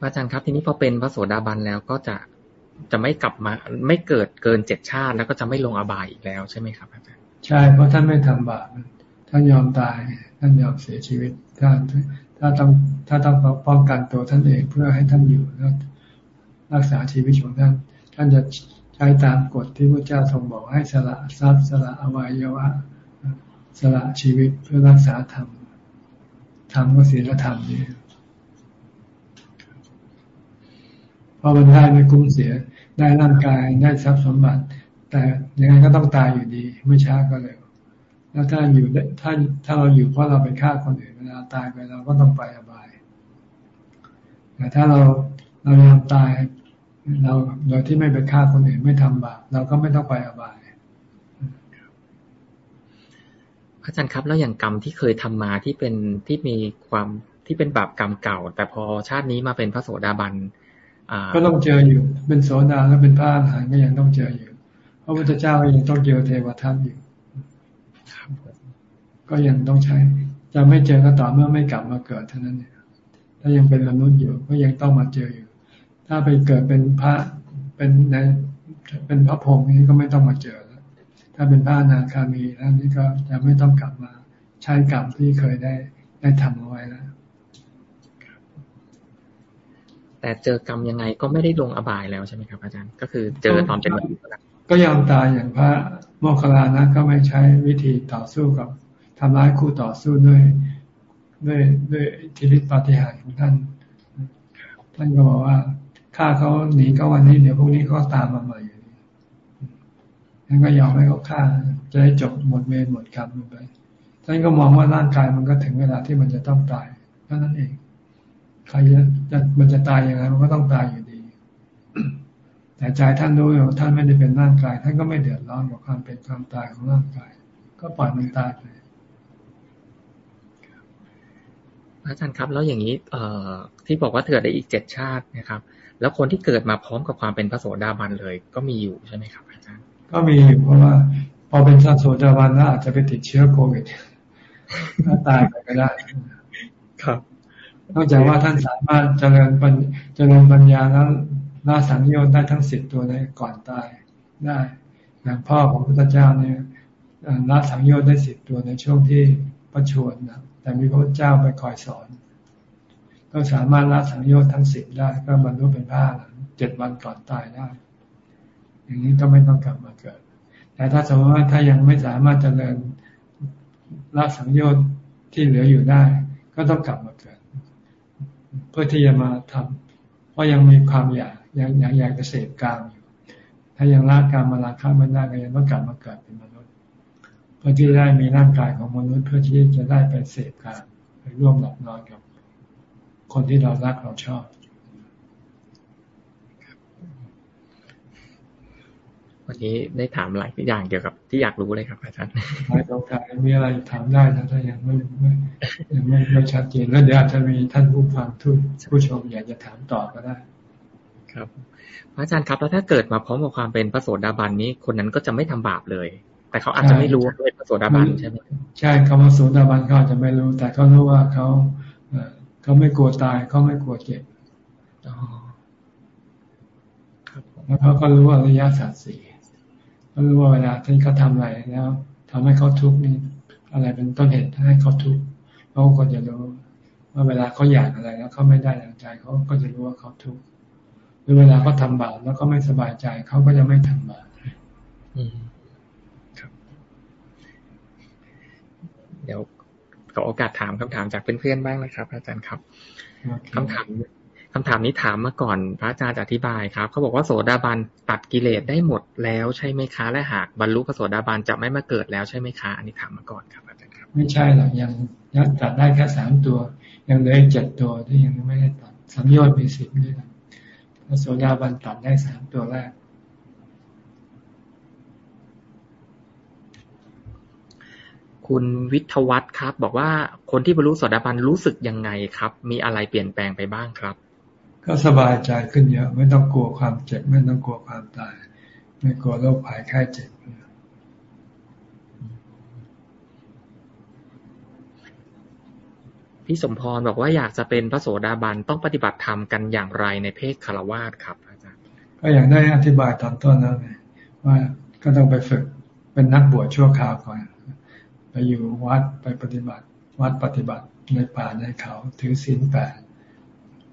อาจารย์ครับ ทีนี้พอเป็นพระโสดาบันแล้วก็จะจะไม่กลับมา ไม่เกิดเกินเจ็ดชาติ แล้วก็จะไม่ลงอบายอีกแล้วใช่ไหมครับอาจารย์ใช่เพราะท่านไม่ทำบาปท่านยอมตาย ท่านยอมเสียชีวิตท่านถ้าต้องถ้าต้องป้องกันตัวท่านเองเพื่อให้ท่านอยู่แล้วรักษาชีวิตของท่าน ท่านจะใช้ตามกฎที่พระเจ้าทรงบอกให้สละทรัพย์สละอวัยวะ สละชีวิตเพื่อรักษาธรรม ธรรมก็ศีลธรรมนี่พราะมันได้ไม่คุ้มเสีย ได้ร่างกายได้ทรัพย์สมบัติ แต่ยังไงก็ต้องตายอยู่ดี ไม่ช้าก็เร็ว แล้วถ้าอยู่ถ้าถ้าเราอยู่เพราะเราไปฆ่าคนอื่นเวลาตายไปเราก็ต้องไปอบาย แต่ถ้าเราเรายอมตายเราโดยที่ไม่ไปฆ่าคนอื่นไม่ทำบาปเราก็ไม่ต้องไปอบาย อาจารย์ครับ แล้วอย่างกรรมที่เคยทำมาที่เป็นที่มีความที่เป็นบาปกรรมเก่า แต่พอชาตินี้มาเป็นพระโสดาบันก็ต้องเจออยู่ เป็นโสดาแล้วเป็นพระอรหันต์ก็ยังต้องเจออยู่พระพุทธเจ้าก็ยังต้องเจอเทวทัตอยู่ก็ยังต้องใช้ จะไม่เจอก็ต่อเมื่อไม่กลับมาเกิดเท่านั้นเอถ้ายังเป็นมนุษย์อยู่ก็ยังต้องมาเจออยู่ ถ้าไปเกิดเป็นพระเป็นในเป็นพระพรหมนี้ก็ไม่ต้องมาเจอ ถ้าเป็นพระนาคามีแล้วนี่ก็จะไม่ต้องกลับมาใช้กรรมที่เคยได้ได้ทำเอาไว้แล้วแต่เจอกรรมยังไงก็ไม่ได้ลงอบายแล้วใช่ไหมครับ อาจารย์ ก็คือเจอตอนเป็นมนุษย์ก็ยอมตายอย่างพระโมคคัลลานะก็ไม่ใช้วิธีต่อสู้กับทำร้ายคู่ต่อสู้ด้วยด้วยด้วยทิริปาฏิหาริย์ของท่าน ท่านก็บอกว่าฆ่าเขาหนีก็วันนี้เดี๋ยวพรุ่งนี้เขาตามมาใหม่ อยู่นก็ยอมให้เขาฆ่าจะได้จบหมดเวรหมดกรรมไปท่านก็มองว่าร่างกายมันก็ถึงเวลาที่มันจะต้องตายเท่านั้นเองใครจะมันจะตายยังไงมันก็ต้องตายอยู่ดี แต่ใจท่านรู้ว่าท่านไม่ได้เป็นร่างกาย ท่านก็ไม่เดือดร้อนกับความเป็นความตายของร่างกาย ก็ปล่อยมันตายไปอาจารย์ครับ แล้วอย่างนี้เอ่อที่บอกว่าเกิดได้อีกเจ็ดชาตินะครับ แล้วคนที่เกิดมาพร้อมกับความเป็นพระโสดาบันเลย ก็มีอยู่ใช่ไหมครับ ก็มีอยู่เพราะว่า พอเป็นพระโสดาบันแล้วอาจจะไปติดเชื้อโควิดถ้าตายไปก็ได้ ครับ นอกจากว่าท่านสามารถเจริญปัญเจริญปัญญาแล้วละสังโยชน์ได้ทั้งสิบตัวในก่อนตายได้อย่างพ่อของพระพุทธเจ้าเนี่ยละสังโยชน์ได้สิบตัวในช่วงที่ประชวรนะแต่มีพระเจ้าไปคอยสอน ก็สามารถละสังโยชน์ทั้งสิบได้ ก็บรรลุเป็นพระเจ็ดวันก่อนตายได้ อย่างนี้ก็ไม่ต้องกลับมาเกิด แต่ถ้าสมมติว่าถ้ายังไม่สามารถเจริญละสังโยชน์ที่เหลืออยู่ได้ ก็ต้องกลับมาเกิด เพื่อที่จะมาทำเพราะยังมีความอยากยังอยากอยากจะเสพกามอยู่ ถ้ายังละกามมาราคาไม่ได้ก็ยังต้องกลับมาเกิดเป็นมนุษย์ เพื่อที่ได้มีร่างกายของมนุษย์ เพื่อที่จะได้ไปเสพกามไปร่วมหลับนอนกับคนที่เรารักเราชอบ วันนี้ได้ถามหลายอย่างเกี่ยวกับที่อยากรู้เลยครับอาจารย์ไม่ต้องการมีอะไรถามได้นะถ้ายังไม่ไม่ยังไม่ไม่ชัดเจนแล้วเดี๋ยวอาจจะมีท่านผู้ฟังทุกผู้ชมอยากจะถามต่อก็ได้ ครับอาจารย์ครับแล้วถ้าเกิดมาพร้อมกับความเป็นพระโสดาบันนี้คนนั้นก็จะไม่ทำบาปเลย แต่เขาอาจจะไม่รู้ว่าเป็นพระโสดาบันใช่ไหมใช่คำว่าโสดาบันเขาอาจจะไม่รู้ แต่เขารู้ว่าเขาเขาไม่กลัวตายเขาไม่กลัวเจ็บแล้วเขาก็รู้ว่าระยะสัตว์สี่ เขารู้ว่าเวลาที่เขาทาอะไรแล้วทำให้เขาทุกข์นี่อะไรเป็นต้นเหตุให้เขาทุกข์เขาก็จะรู้ว่าเวลาเขาอยากอะไรแล้วเขาไม่ได้อย่างใจเขาก็จะรู้ว่าเขาทุกข์หรือเวลาเขาทาบาปแล้วก็ไม่สบายใจเขาก็จะไม่ทำบาปเดี๋ยวขอโอกาสถามคำถามจากเพื่อนๆบ้างนะครับ อาจารย์ครับคำถาม คำถามนี้ถามมาก่อนพระอาจารย์อธิบายครับเขาบอกว่าโสดาบันตัดกิเลสได้หมดแล้วใช่ไหมคะ และหากบรรลุพระโสดาบันจะไม่มาเกิดแล้วใช่ไหมคะ อันนี้ถามมาก่อนครับอาจารย์ครับ ไม่ใช่หรอกยังยังตัดได้แค่สามตัว ยังเหลือเจ็ดตัวที่ยังไม่ได้ตัดสัมยอดมีสิบด้วยกันพระโสดาบันตัดได้สามตัวแรกคุณวิทวัตครับ บอกว่าคนที่บรรลุโสดาบันรู้สึกยังไงครับ มีอะไรเปลี่ยนแปลงไปบ้างครับ ก็สบายใจขึ้นเยอะ ไม่ต้องกลัวความเจ็บ ไม่ต้องกลัวความตาย ไม่กลัวโรคภัยไข้เจ็บพี่สมพรบอกว่าอยากจะเป็นพระโสดาบันต้องปฏิบัติธรรมกันอย่างไรในเพศคารวาสครับอาจารย์ก็อย่างได้อธิบายตอนต้นแล้วไงว่าก็ต้องไปฝึกเป็นนักบวชชั่วคราวก่อน ไปอยู่วัดไปปฏิบัติ วัดปฏิบัติในป่าในเขาถือศีลแปด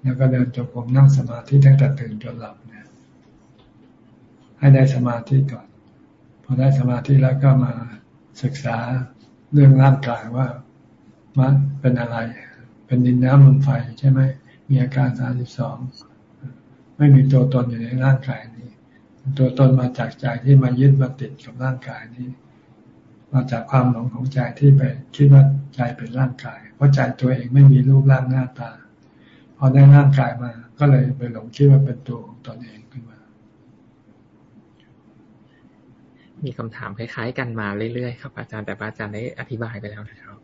แล้วก็เดินจงกรมนั่งสมาธิตั้งแต่ตื่นจนหลับเนี่ย ให้ได้สมาธิก่อน พอได้สมาธิแล้วก็มาศึกษาเรื่องร่างกายว่ามันเป็นอะไร เป็นดินน้ำลมไฟใช่ไหม มีอาการสามสิบสองไม่มีตัวตนอยู่ในร่างกายนี้ ตัวตนมาจากใจที่มายึดมาติดกับร่างกายนี้ มาจากความหลงของใจที่ไปคิดว่าใจเป็นร่างกาย เพราะใจตัวเองไม่มีรูปร่างหน้าตา พอได้ร่างกายมา ก็เลยไปหลงคิดว่าเป็นตัวของตนเองขึ้นมา มีคำถามคล้าย ๆ กันมาเรื่อยๆครับ อาจารย์แต่อาจารย์ได้อธิบายไปแล้วนะครับ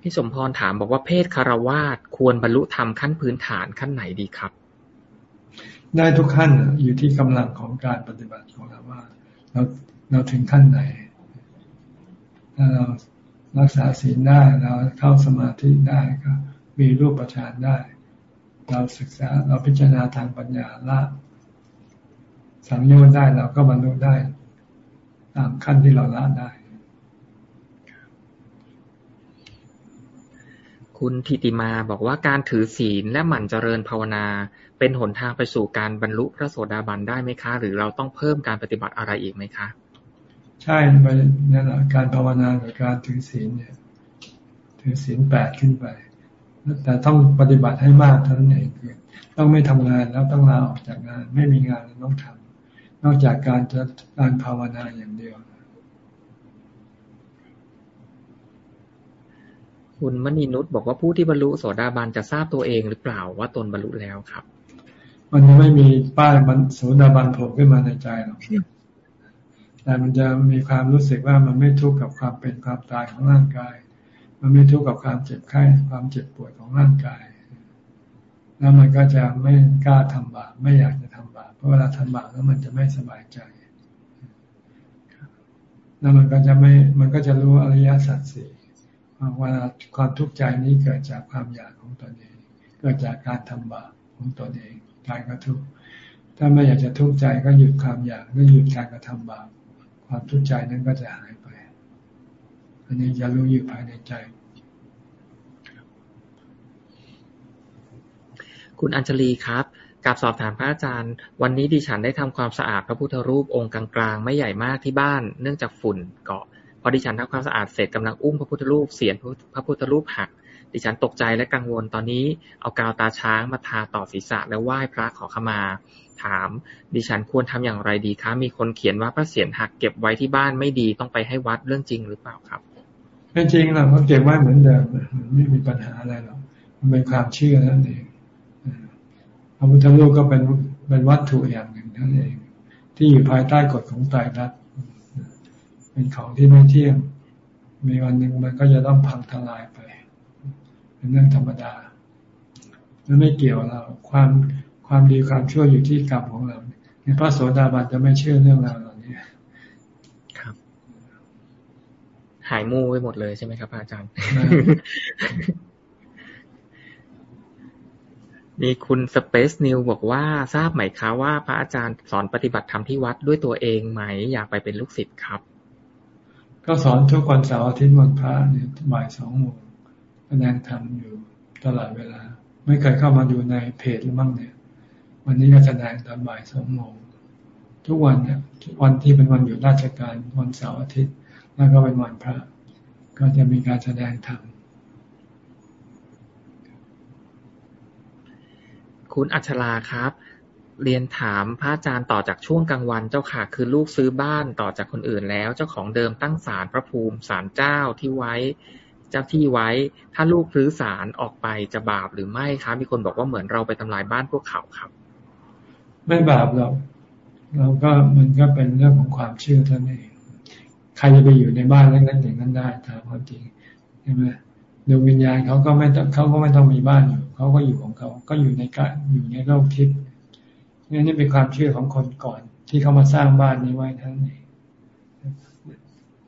พี่สมพรถามบอกว่าเพศคารวาสควรบรรลุธรรมขั้นพื้นฐานขั้นไหนดีครับ ได้ทุกขั้นอยู่ที่กำลังของการปฏิบัติของเราว่า เราเราถึงขั้นไหน ถ้าเรา รักษาศีลได้เราเข้าสมาธิได้ก็มีรูปฌานได้ เราศึกษาเราพิจารณาทางปัญญาละสังโยชน์ได้เราก็บรรลุได้ ตามขั้นที่เราละได้ คุณทิติมาบอกว่าการถือศีลและหมั่นเจริญภาวนา เป็นหนทางไปสู่การบรรลุพระโสดาบันได้ไหมคะ หรือเราต้องเพิ่มการปฏิบัติอะไรอีกไหมคะ ใช่ไปนั่นแหละการภาวนากับการถือศีลเนี่ย ถือศีลแปดขึ้นไป แต่ต้องปฏิบัติให้มากเท่านั้นเองคือต้องไม่ทำงานแล้วต้องลาออกจากงาน ไม่มีงานต้องทำนอกจากการจะการภาวนาอย่างเดียว คุณมณีนุชบอกว่าผู้ที่บรรลุโสดาบันจะทราบตัวเองหรือเปล่าว่าตนบรรลุแล้วครับ มันจะไม่มีป้ายบรรโสดาบันโผล่ขึ้นมาในใจหรอก แต่มันจะมีความรู้สึกว่ามันไม่ทุกข์กับความเป็นความตายของร่างกาย มันไม่ทุกข์กับความเจ็บไข้ความเจ็บปวดของร่างกาย แล้วมันก็จะไม่กล้าทำบาปไม่อยากจะทำบาปเพราะเวลาทำบาปแล้วมันจะไม่สบายใจ แล้วมันก็จะไม่มันก็จะรู้อริยสัจสี่ว่าความทุกข์ใจนี้เกิดจากความอยากของตนเอง เกิดจากการทำบาปของตนเองการกระทุกข์ถ้าไม่อยากจะทุกข์ใจก็หยุดความอยากแล้วหยุดการกระทำบาป ความทุกข์ใจนั้นก็จะหายไป อันนี้จะรู้อยู่ภายในใจ คุณอัญชลีครับกับสอบถามพระอาจารย์ วันนี้ดิฉันได้ทำความสะอาดพระพุทธรูปองค์กลางๆ ไม่ใหญ่มากที่บ้าน เนื่องจากฝุ่นเกาะ พอดิฉันทำความสะอาดเสร็จกำลังอุ้มพระพุทธรูปเสียนพระพุทธรูปหัก ดิฉันตกใจและกังวลตอนนี้เอากาวตาช้างมาทาต่อศีรษะแล้วไหว้พระขอขมา ถาม ดิฉันควรทำอย่างไรดีคะ มีคนเขียนว่าพระเศียรหักเก็บไว้ที่บ้านไม่ดีต้องไปให้วัดเรื่องจริงหรือเปล่าครับไม่จริงหรอกเขาเก็บไว้เหมือนเดิมไม่มีปัญหาอะไรหรอกมันเป็นความเชื่อนั่นเองพระพุทธรูปก็เป็นเป็นวัตถุอย่างหนึ่งนั่นเอง ที่อยู่ภายใต้กฎของไตรลักษณ์เป็นของที่ไม่เที่ยง มีวันหนึ่งมันก็จะต้องพังทลายไป เป็นเรื่องธรรมดาไม่เกี่ยวเราความ ความดีความชั่วอยู่ที่กรรมของเราในพระโสดาบันจะไม่เชื่อเรื่องราวเหล่านี้ครับ หายมูไปหมดเลยใช่ไหมครับ อาจารย์ มีคุณสเปซนิวบอกว่าทราบไหมคะว่าพระอาจารย์สอนปฏิบัติธรรมที่วัดด้วยตัวเองไหม อยากไปเป็นลูกศิษย์ครับ ก็สอนทุกวันเสาร์อาทิตย์วันพระเนี่ยบ่ายสองโมงแสดงธรรมอยู่ตลอดเวลา ไม่เคยเข้ามาดูในเพจหรือมั่งเนี่ย วันนี้ก็แสดงตอนบ่ายสองโมงทุกวันเนี่ยวันที่เป็นวันหยุดราชการวันเสาร์อาทิตย์ แล้วก็เป็นวันพระ ก็จะมีการแสดงธรรมคุณอัชราครับ เรียนถามพระอาจารย์ต่อจากช่วงกลางวันเจ้าค่ะ คือลูกซื้อบ้านต่อจากคนอื่นแล้ว เจ้าของเดิมตั้งศาลพระภูมิศาลเจ้าที่ไว้ เจ้าที่ไว้ ถ้าลูกรื้อศาลออกไปจะบาปหรือไม่ครับมีคนบอกว่าเหมือนเราไปทำลายบ้านพวกเขาครับ ไม่บาปหรอกเราก็มันก็เป็นเรื่องของความเชื่อท่านเองใครจะไปอยู่ในบ้านเล็กๆอย่างนั้นได้ถามความจริงใช่ไหมดวงวิญญาณเขาก็ไม่เขาก็ไม่ต้องมีบ้านอยู่เขาก็อยู่ของเขาก็อยู่ในการอยู่ในโลกทิพย์นี่นี่เป็นความเชื่อของคนก่อน ที่เขามาสร้างบ้านนี้ไว้ทั้งนี้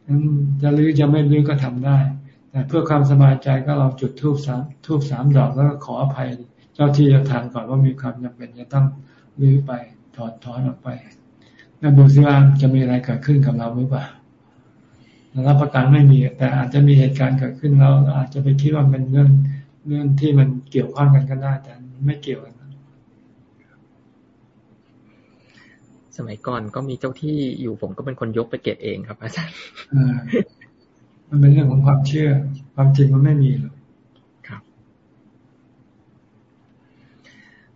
นั้นจะรื้อจะไม่รื้อก็ทำได้แต่เพื่อความสบายใจก็เราจุดทูบสามทูบสามดอกแล้วก็ขออภัย เจ้าที่จะทางก่อนว่ามีความจำเป็นจะต้อง รื้อไปถอดถอนออกไป แล้วดูซิว่าจะมีอะไรเกิดขึ้นกับเราหรือเปล่ารับประกันไม่มี แต่อาจจะมีเหตุการณ์เกิดขึ้นแล้วอาจจะไปคิดว่าเป็นเรื่องเรื่องที่มันเกี่ยวข้องกันก็ได้ แต่ไม่เกี่ยวกันสมัยก่อนก็มีเจ้าที่อยู่ผมก็เป็นคนยกไปเก็บเองครับอาจารย์มันเป็นเรื่องของความเชื่อ ความจริงมันไม่มีหรอกครับ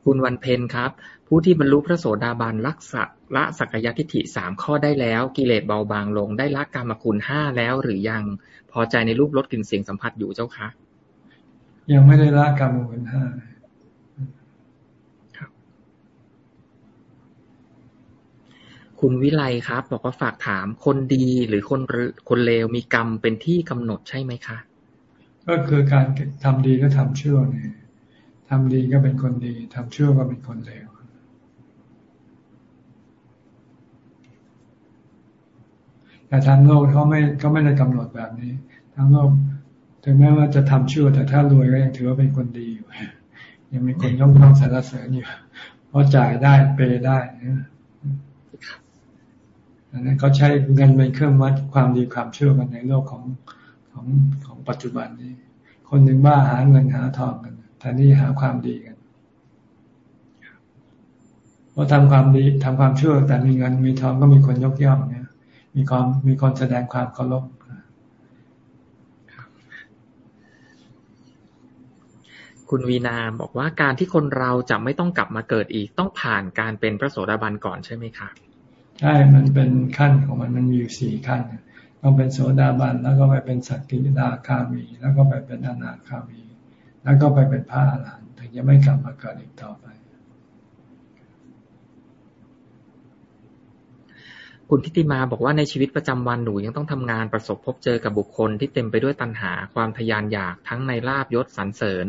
คุณวันเพ็ญครับ ผู้ที่บรรลุพระโสดาบันรักษาละสักยทิฏฐิสามข้อได้แล้ว กิเลสเบาบางลงได้ละกรรมคุณห้าแล้วหรือยังพอใจในรูปรสกลิ่นเสียงสัมผัสอยู่เจ้าคะยังไม่ได้ละกรรมคุณห้าคุณวิไลครับ บอกว่าฝากถามคนดีหรือคนคนเลวมีกรรมเป็นที่กำหนดใช่ไหมคะ ก็คือการทำดีก็ทำชั่วเนี่ย ทำดีก็เป็นคนดีทำชั่วก็เป็นคนเลวแต่ทางโลกเขาไม่เขาไม่ได้กำหนดแบบนี้ทางโลกถึงแม้ว่าจะทำชั่วแต่ถ้ารวยก็ยังถือว่าเป็นคนดีอยู่ยังมีคนย่อมย่อมสรรเสริญอยู่เพราะจ่ายได้เปย์ได้อันนั้นเขาใช้เงินเป็นเครื่องวัดความดีความเชั่วกันในโลกของของของปัจจุบันนี้ คนหนึ่งบ้าหาเงินหาทองกัน แต่นี่หาความดีกันเพราะทำความดีทำความชั่วแต่มีเงินมีทองก็มีคนยกย่องเนี่ยมีความมีคนแสดงความเคารพคุณวีนาบอกว่าการที่คนเราจะไม่ต้องกลับมาเกิดอีกต้องผ่านการเป็นพระโสดาบันก่อนใช่ไหมครับใช่มันเป็นขั้นของมันมันมีอยู่สี่ขั้นต้องเป็นโสดาบันแล้วก็ไปเป็นสักกิดาคามี แล้วก็ไปเป็นอนาคามี แล้วก็ไปเป็นพระอรหันต์ถึงจะไม่กลับมาเกิดอีกต่อไป คุณทิติมาบอกว่าในชีวิตประจำวันหนูยังต้องทำงานประสบพบเจอกับบุคคลที่เต็มไปด้วยตัณหาความทยานอยากทั้งในลาบยศสรรเสริญ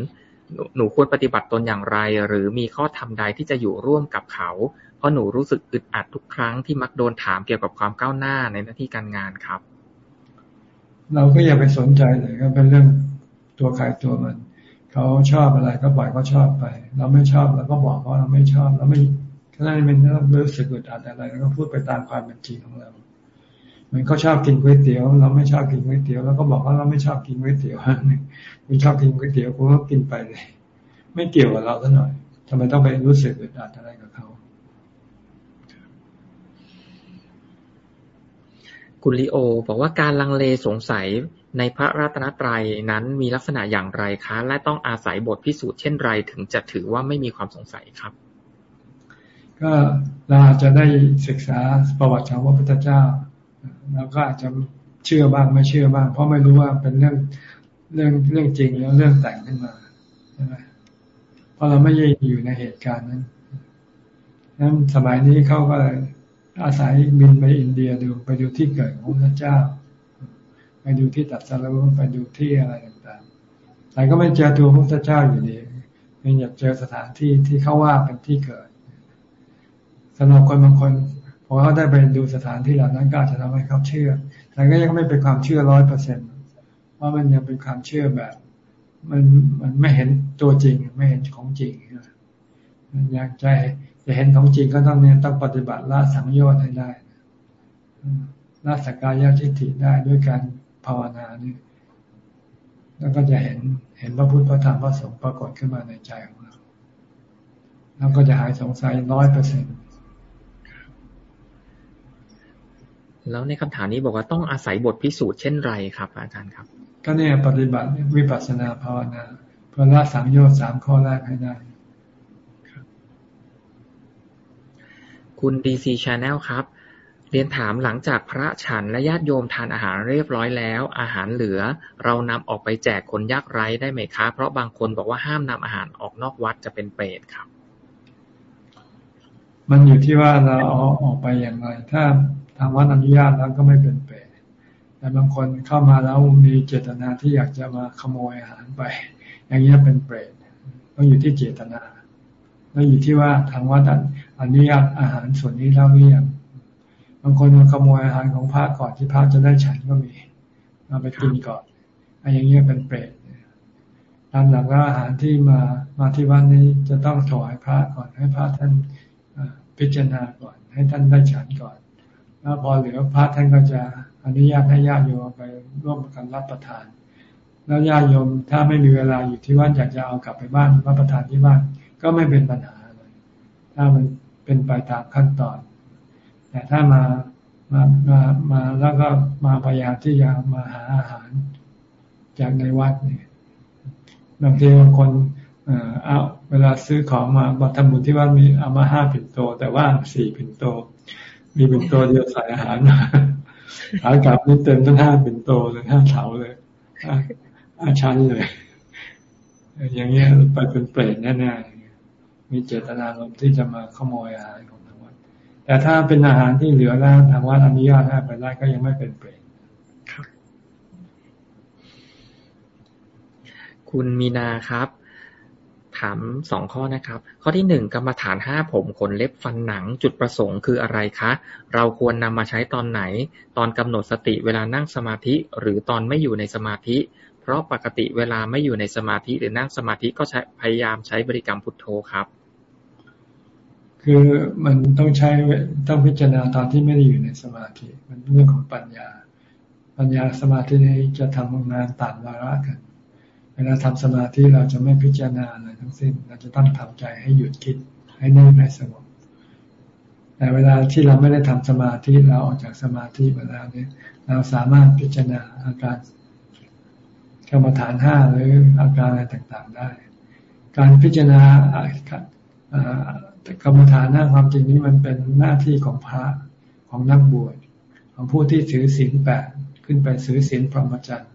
หนูควรปฏิบัติตนอย่างไร หรือมีข้อทำใดที่จะอยู่ร่วมกับเขา เพราะหนูรู้สึกอึดอัดทุกครั้งที่มักโดนถามเกี่ยวกับความก้าวหน้าในหน้าที่การงานครับเราก็อย่าไปสนใจเลยก็เป็นเรื่องตัวใครตัวมัน เขาชอบอะไรก็ปล่อยเขาชอบไป เราไม่ชอบเราก็บอกเขาเราไม่ชอบเราไม่ถ้าไม่เป็นรู้สึกอึดอัดอะไรเราก็พูดไปตามความเป็นจริงของเราเหมือนเขาชอบกินก๋วยเตี๋ยว เราไม่ชอบกินก๋วยเตี๋ยวเราก็บอกว่าเราไม่ชอบกินก๋วยเตี๋ยวคุณชอบกินก๋วยเตี๋ยวคุณก็กินไปเลย ไม่เกี่ยวกับเราซะหน่อยทำไมต้องไปรู้สึกอึดอัดอะไรกับเขา คุณลิโอ บอกว่าการลังเลสงสัยในพระรัตนตรัยนั้นมีลักษณะอย่างไรคะ และต้องอาศัยบทพิสูจน์เช่นไรถึงจะถือว่าไม่มีความสงสัยครับ ก็เราอาจจะได้ศึกษาประวัติของพระพุทธเจ้าเราก็อาจจะเชื่อบ้างไม่เชื่อบ้าง เพราะไม่รู้ว่าเป็นเรื่องเรื่องเรื่องจริงแล้วเรื่องแต่งขึ้นมาใช่ไหมเพราะเราไม่ได้อยู่ในเหตุการณ์นั้นนั้นสมัยนี้เขาก็ อาศัยบินไปอินเดียดูไปดูที่เกิดของพระเจ้า ไปดูที่ตัดสรุปไปดูที่อะไรต่างๆ แต่ก็ไม่เจอตัวพระเจ้าอยู่ดีเพียงอยากเจอสถานที่ที่เขาว่าเป็นที่เกิดสำหรับคนบางคนพอเขาได้ไปดูสถานที่เหล่านั้นก็อาจจะทำให้เขาเชื่อ แต่ก็ยังไม่เป็นความเชื่อร้อยเปอร์เซ็นต์เพรามันยังเป็นความเชื่อแบบ มันมันไม่เห็นตัวจริง ไม่เห็นของจริงอยากใจ จะเห็นของจริงก็ต้องเนี่ยต้องปฏิบัติละสังโยชน์ให้ได้ละสักกายทิฏฐิได้ด้วยการภาวนานี่แล้วก็จะเห็นเห็นพระพุทธพระธรรมพระสงฆ์ปรากฏขึ้นมาในใจของเราแล้วก็จะหายสงสัยร้อยเปอร์เซ็นต์แล้วในคำถามนี้บอกว่าต้องอาศัยบทพิสูจน์เช่นไรครับ อาจารย์ครับ ก็เนี่ยปฏิบัติวิปัสสนาภาวนา เพื่อละสังโยชน์สามข้อแรกให้ได้ คุณ DC Channel ครับ เรียนถามหลังจากพระฉันและญาติโยมทานอาหารเรียบร้อยแล้ว อาหารเหลือ เรานำออกไปแจกคนยากไร้ได้ไหมคะ เพราะบางคนบอกว่าห้ามนำอาหารออกนอกวัดจะเป็นเปรตครับ มันอยู่ที่ว่าเราเอาออกไปอย่างไรถ้าทางวัดอนุญาตแล้วก็ไม่เป็นเปรตแต่บางคนเข้ามาแล้วมีเจตนาที่อยากจะมาขโมยอาหารไป อย่างนี้เป็นเปรตต้องอยู่ที่เจตนาแล้วอยู่ที่ว่าทางวัด อนุญาตอาหารส่วนนี้แล้วหรือยังบางคนมาขโมยอาหารของพระก่อนที่พระจะได้ฉันก็มีมาไปกินก่อนอันอย่างนี้ยเป็นเปรตตามหลักแล้วอาหารที่มามาที่วัดนี้จะต้องถวายพระก่อนให้พระท่านพิจารณาก่อน ให้ท่านได้ฉันก่อน แล้วพอเหลือพระท่านก็จะอนุญาตให้ญาติโยมไปร่วมกันรับประทาน แล้วญาติโยมถ้าไม่มีเวลาอยู่ที่วัดอยากจะเอากลับไปบ้านรับประทานที่บ้านก็ไม่เป็นปัญหาเลยถ้ามัน เป็นไปตามขั้นตอน แต่ถ้ามามามามาแล้วก็มาพยายามที่จะมาหาอาหารจากในวัดเนี่ยบางทีบางคนเอาเวลาซื้อของมาบัตรทำบุญที่วัดมีเอามาห้าปิ่นโต แต่ว่าสี่ปิ่นโต มีเป็นตัวเดียวใส่อาหารมาขากลับนี่เต็มทั้งห้าเป็นโตเลยห้าเถาเลยอาชั้นเลย อย่างเงี้ยไปเป็นเปรตแน่ๆ มีเจตนาลมที่จะมาขโมยอาหารของทางวัด แต่ถ้าเป็นอาหารที่เหลือแล้วทางวัดอนุญาตให้ไปได้ก็ยังไม่เป็นเปรตคุณมีนาครับ ถามสองข้อนะครับ ข้อที่หนึ่งกรรมฐานห้าผมขนเล็บฟันหนังจุดประสงค์คืออะไรคะ เราควรนำมาใช้ตอนไหน ตอนกำหนดสติเวลานั่งสมาธิหรือตอนไม่อยู่ในสมาธิ เพราะปกติเวลาไม่อยู่ในสมาธิหรือนั่งสมาธิก็ใช้พยายามใช้บริกรรมพุทโธครับ คือมันต้องใช้ต้องพิจารณาตอนที่ไม่ได้อยู่ในสมาธิ มันเรื่องของปัญญา ปัญญาสมาธินี้จะทำงานต่างวาระกัน เวลาทำสมาธิเราจะไม่พิจารณาอะไรทั้งสิ้น เราจะต้องทำใจให้หยุดคิดให้นิ่งให้สงบแต่เวลาที่เราไม่ได้ทำสมาธิเราออกจากสมาธิเวลานี้เราสามารถพิจารณาอาการกรรมฐานห้าหรืออาการอะไรต่างๆได้ การพิจารณา กรรมฐานหน้าความจริงนี้มันเป็นหน้าที่ของพระของนักบวชของผู้ที่ถือศีลแปดขึ้นไปถือศีลพรหมจรรย์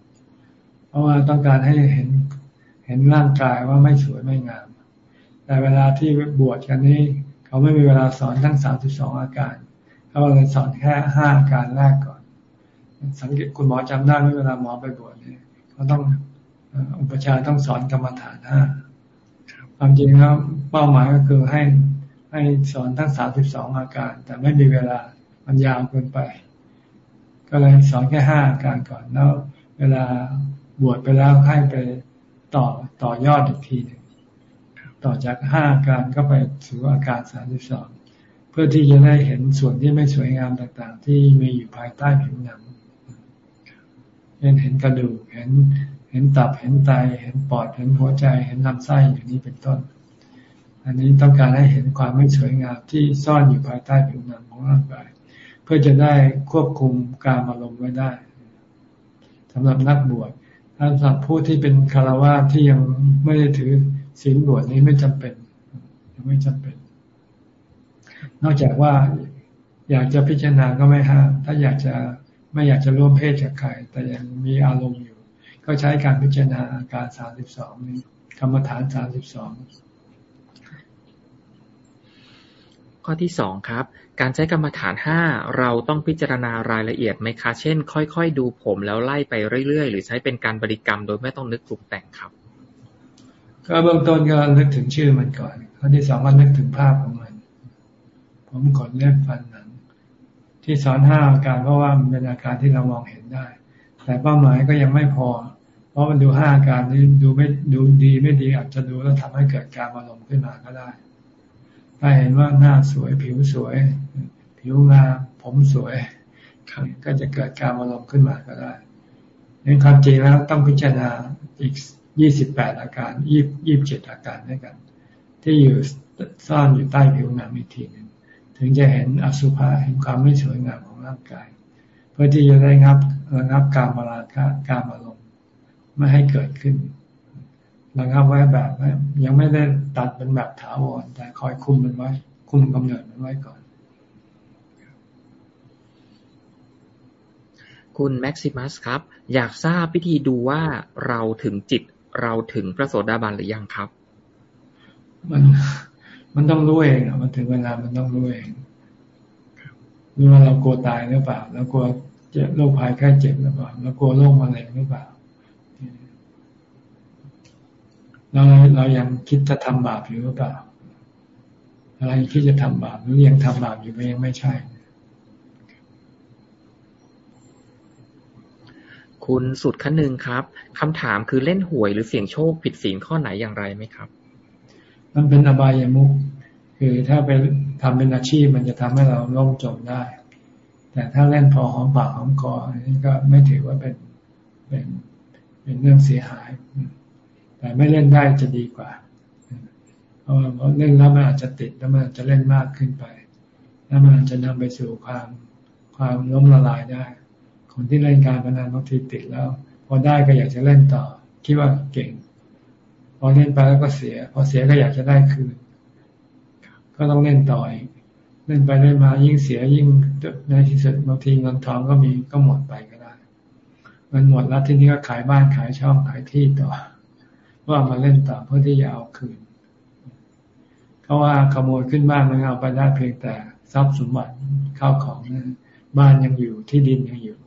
เพราะว่าต้องการให้เห็นเห็นร่างกายว่าไม่สวยไม่งาม แต่เวลาที่บวชกันนี้ เขาไม่มีเวลาสอนทั้งสามสิบสองอาการ เขาเลยสอนแค่ห้าอาการแรกก่อน สังเกตคุณหมอจำได้ไหมเวลาหมอไปบวชเนี่ยเขาต้องอุปชาต้องสอนกรรมฐานห้าความจริงแล้วเป้าหมายก็คือให้ ให้สอนทั้งสามสิบสองอาการ แต่ไม่มีเวลามันยาวเกินไป ก็เลยสอนแค่ห้าอาการก่อนแล้ว เวลาบวชไปแล้วให้ไปต่อต่อยอดอีกทีหนึ่งต่อจากห้าอาการก็ไปสู่อาการสามสิบสองเพื่อที่จะได้เห็นส่วนที่ไม่สวยงามต่างๆ ที่มีอยู่ภายใต้ผิวหนังเช่นเห็นกระดูกเห็นเห็นตับเห็นไต เห็นปอดเห็นหัวใจ เห็นลำไส้อย่างนี้เป็นต้น อันนี้ต้องการให้เห็นความไม่สวยงามที่ซ่อนอยู่ภายใต้ผิวหนังของร่างกาย เพื่อจะได้ควบคุมการอารมณ์ไว้ได้สำหรับนักบวชสำหรับผู้ที่เป็นคารวะที่ยังไม่ได้ถือศีลบวชนี้ไม่จำเป็น ยังไม่จำเป็น นอกจากว่าอยากจะพิจารณาก็ไม่ห้าม ถ้าอยากจะไม่อยากจะร่วมเพศกับใคร แต่ยังมีอารมณ์อยู่ ก็ใช้การพิจารณาอาการสามสิบสองนี้กรรมฐานสามสิบสอง ข้อที่สองครับ การใช้กรรมฐานห้าเราต้องพิจารณารายละเอียดไหมคะ เช่น ค่อยๆ ดูผมแล้วไล่ไปเรื่อยๆ หรือใช้เป็นการบริกรรมโดยไม่ต้องนึกปรุงแต่งครับ ก็เบื้องต้นก็นึกถึงชื่อมันก่อน ข้อที่สองก็นึกถึงภาพของมัน ผมขนเล็บฟันหนัง ที่สอนห้าอาการเพราะว่ามันเป็นอาการที่เรามองเห็นได้ แต่เป้าหมายก็ยังไม่พอ เพราะมันดูห้าอาการนี้ดูไม่ดูดีไม่ดีอาจจะดูแล้วทำให้เกิดการอารมณ์ขึ้นมาก็ได้ ถ้าเห็นว่าหน้าสวยผิวสวย ผิวงามผมสวยก็จะเกิดการอารมณ์ขึ้นมาก็ได้ในความจริงแล้วต้องพิจารณาอีกยี่สิบแปดอาการยี่ยี่บเจ็ดอาการด้วยกัน ที่อยู่ซ่อนอยู่ใต้ผิวหนังอีกทีหนึ่งถึงจะเห็นอสุภะเห็นความไม่สวยงามของร่างกาย เพื่อที่จะได้งับระงับการมาราคะการอารมณ์ไม่ให้เกิดขึ้น ระงับไว้แบบยังไม่ได้ตัดเป็นแบบถาวรแต่คอยคุมมันไว้ คุมกำเนิดมันไว้ก่อน คุณแม็กซิมัสครับ อยากทราบวิธีดูว่าเราถึงจิตเราถึงพระโสดาบันหรือยังครับ มันมันต้องรู้เองมันถึงเวลามันต้องรู้เองรู้ว่าเรากลัวตายหรือเปล่าเรากลัวเจ็บโรคภัยแค่เจ็บหรือเปล่าเรากลัวโรคมะเร็งหรือเปล่า เราเรายังคิดจะทำบาปอยู่หรือเปล่าอะไรคิดจะทำบาปหรือยังทำบาปอยู่ก็ยังไม่ใช่ คุณสุดขั้นหนึ่งครับคำถามคือเล่นหวยหรือเสี่ยงโชคผิดศีลข้อไหนอย่างไรไหมครับ มันเป็นอบายามุกคือถ้าไปทำเป็นอาชีพมันจะทำให้เราล่มจมได้ แต่ถ้าเล่นพอหอมปากหอมคออันนี้ก็ไม่ถือว่าเป็นเป็นเป็นเรื่องเสียหาย แต่ไม่เล่นได้จะดีกว่า เพราะว่าเล่นแล้วมันอาจจะติดแล้วมันจะเล่นมากขึ้นไป แล้วมันจะนำไปสู่ความความล้มละลายได้ คนที่เล่นการพนันบางทีติดแล้ว พอได้ก็อยากจะเล่นต่อ คิดว่าเก่ง พอเล่นไปแล้วก็เสีย พอเสียก็อยากจะได้คืน ก็ต้องเล่นต่ออีกเล่นไปเล่นมายิ่งเสียยิ่งในที่สุดบางทีเงินทองก็มีก็หมดไปก็ได้เงินหมดแล้วที่นี้ก็ขายบ้านขายช่องขายที่ต่อ ว่ามาเล่นต่อเพื่อที่จะเอาคืนเขาว่าขโมยขึ้นบ้านมันเอาไปได้เพียงแต่ทรัพย์สมบัติข้าวของนะบ้านยังอยู่ที่ดินยังอยู่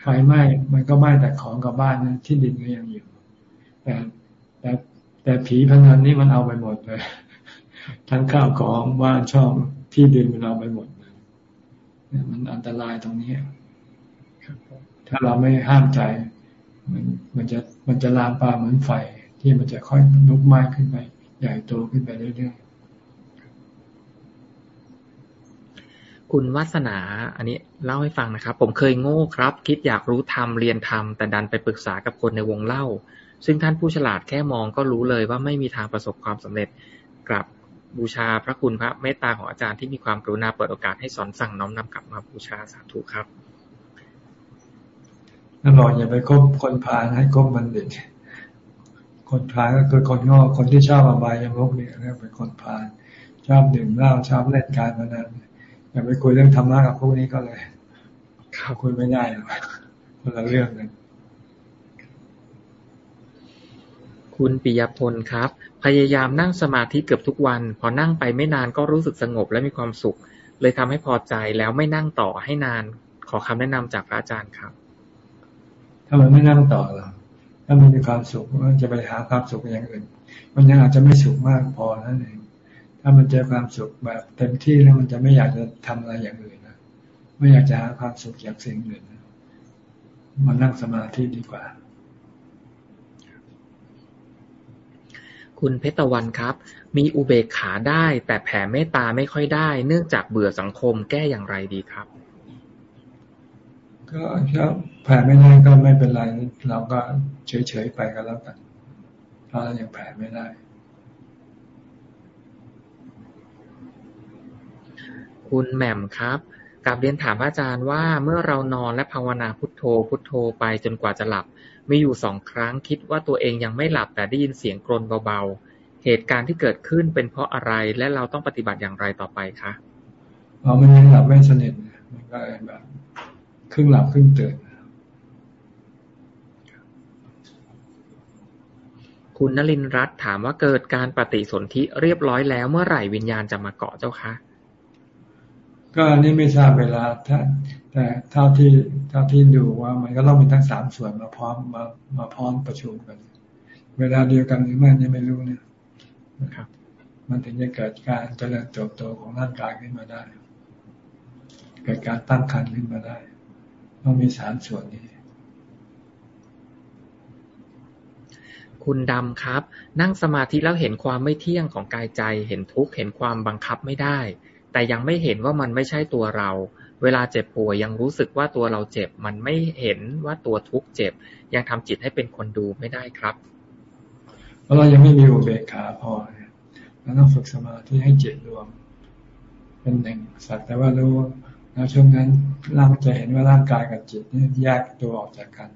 ไฟไหม้มันก็ไหม้แต่ของกับบ้านนะที่ดินก็ยังอยู่ แต่แต่แต่ผีพนันนี่มันเอาไปหมดเลยทั้งข้าวของบ้านช่องที่ดินมันเอาไปหมดเลยมันอันตรายตรงนี้ถ้าเราไม่ห้ามใจ มันมันจะมันจะลามปาเหมือนไฟที่มันจะค่อยลุกไหม้ขึ้นไป ใหญ่โตขึ้นไปเรื่อยๆ คุณวัสนา อันนี้เล่าให้ฟังนะครับ ผมเคยโง่ครับ คิดอยากรู้ธรรมเรียนธรรมแต่ดันไปปรึกษากับคนในวงเล่า ซึ่งท่านผู้ฉลาดแค่มองก็รู้เลยว่าไม่มีทางประสบความสำเร็จกลับบูชาพระคุณพระเมตตาของอาจารย์ที่มีความกรุณาเปิดโอกาสให้สอนสั่งน้อมนำกลับมาบูชาสาธุครับ นั่นบอกอย่าไปคบคนพาลให้คบบัณฑิต คนพาลก็คือคนงอคนที่ชอบอบายมุกเนี่ยเรียกเป็นคนพาลชอบดื่มเหล้าชอบเล่นการพนันอย่าไปคุยเรื่องธรรมะกับพวกนี้ก็เลยเขาคุยไม่ได้หรอกคนละเรื่องกันคุณปิยพลครับ พยายามนั่งสมาธิเกือบทุกวัน พอนั่งไปไม่นานก็รู้สึกสงบและมีความสุข เลยทำให้พอใจแล้วไม่นั่งต่อให้นาน ขอคำแนะนำจากพระอาจารย์ครับ ถ้ามันไม่นั่งต่อหรอถ้ามันมีความสุขมันจะไปหาความสุขอย่างอื่น มันยังอาจจะไม่สุขมากพอนั่นเองถ้ามันเจอความสุขแบบเต็มที่แล้วมันจะไม่อยากจะทำอะไรอย่างอื่นนะไม่อยากจะหาความสุขจากสิ่งอื่นมันนั่งสมาธิดีกว่า คุณเพชรวันครับ มีอุเบกขาได้ แต่แผ่เมตตาไม่ค่อยได้ เนื่องจากเบื่อสังคมแก้อย่างไรดีครับ ก็ครับแผ่ไม่ได้ก็ไม่เป็นไร เราก็เฉยๆไปก็แล้วกัน ถ้าเรายังแผ่ไม่ได้ คุณแหม่มครับกับเรียนถามอาจารย์ว่าเมื่อเรานอนและภาวนาพุทโธ พุทโธไปจนกว่าจะหลับ มีอยู่สองครั้งคิดว่าตัวเองยังไม่หลับแต่ได้ยินเสียงกรนเบาๆ เหตุการณ์ที่เกิดขึ้นเป็นเพราะอะไรและเราต้องปฏิบัติอย่างไรต่อไปคะเรามันยังหลับไม่สนิทมันก็แบบ ครึ่งหลับครึ่งตื่นคุณนลินรัตถามว่าเกิดการปฏิสนธิเรียบร้อยแล้วเมื่อไหร่วิญญาณจะมาเกาะเจ้าคะ ก็อันนี้ไม่ทราบเวลาถ้าแต่เท่าที่เท่าที่ดูว่ามันก็ต้องมีทั้งสามส่วนมาพร้อมมามาพร้อมประชุมกัน เวลาเดียวกันหรือไม่นี่ไม่รู้เนี่ยนะครับ มันถึงจะเกิดการเจริญเติบโตของร่างกายขึ้นมาได้ เกิดการตั้งครรภ์ขึ้นมาได้ ต้องมีสามส่วนนี้ คุณดำครับ นั่งสมาธิแล้วเห็นความไม่เที่ยงของกายใจ เห็นทุกข์ เห็นความบังคับไม่ได้ แต่ยังไม่เห็นว่ามันไม่ใช่ตัวเรา เวลาเจ็บป่วยยังรู้สึกว่าตัวเราเจ็บ มันไม่เห็นว่าตัวทุกข์เจ็บ ยังทำจิตให้เป็นคนดูไม่ได้ครับ เพราะเรายังไม่มีอุเบกขาพอเราต้องฝึกสมาธิให้จิตรวม เป็นหนึ่งสักแต่ว่ารู้ แล้วช่วงนั้นร่างจะเห็นว่าร่างกายกับจิตนี่แยกตัวออกจากกัน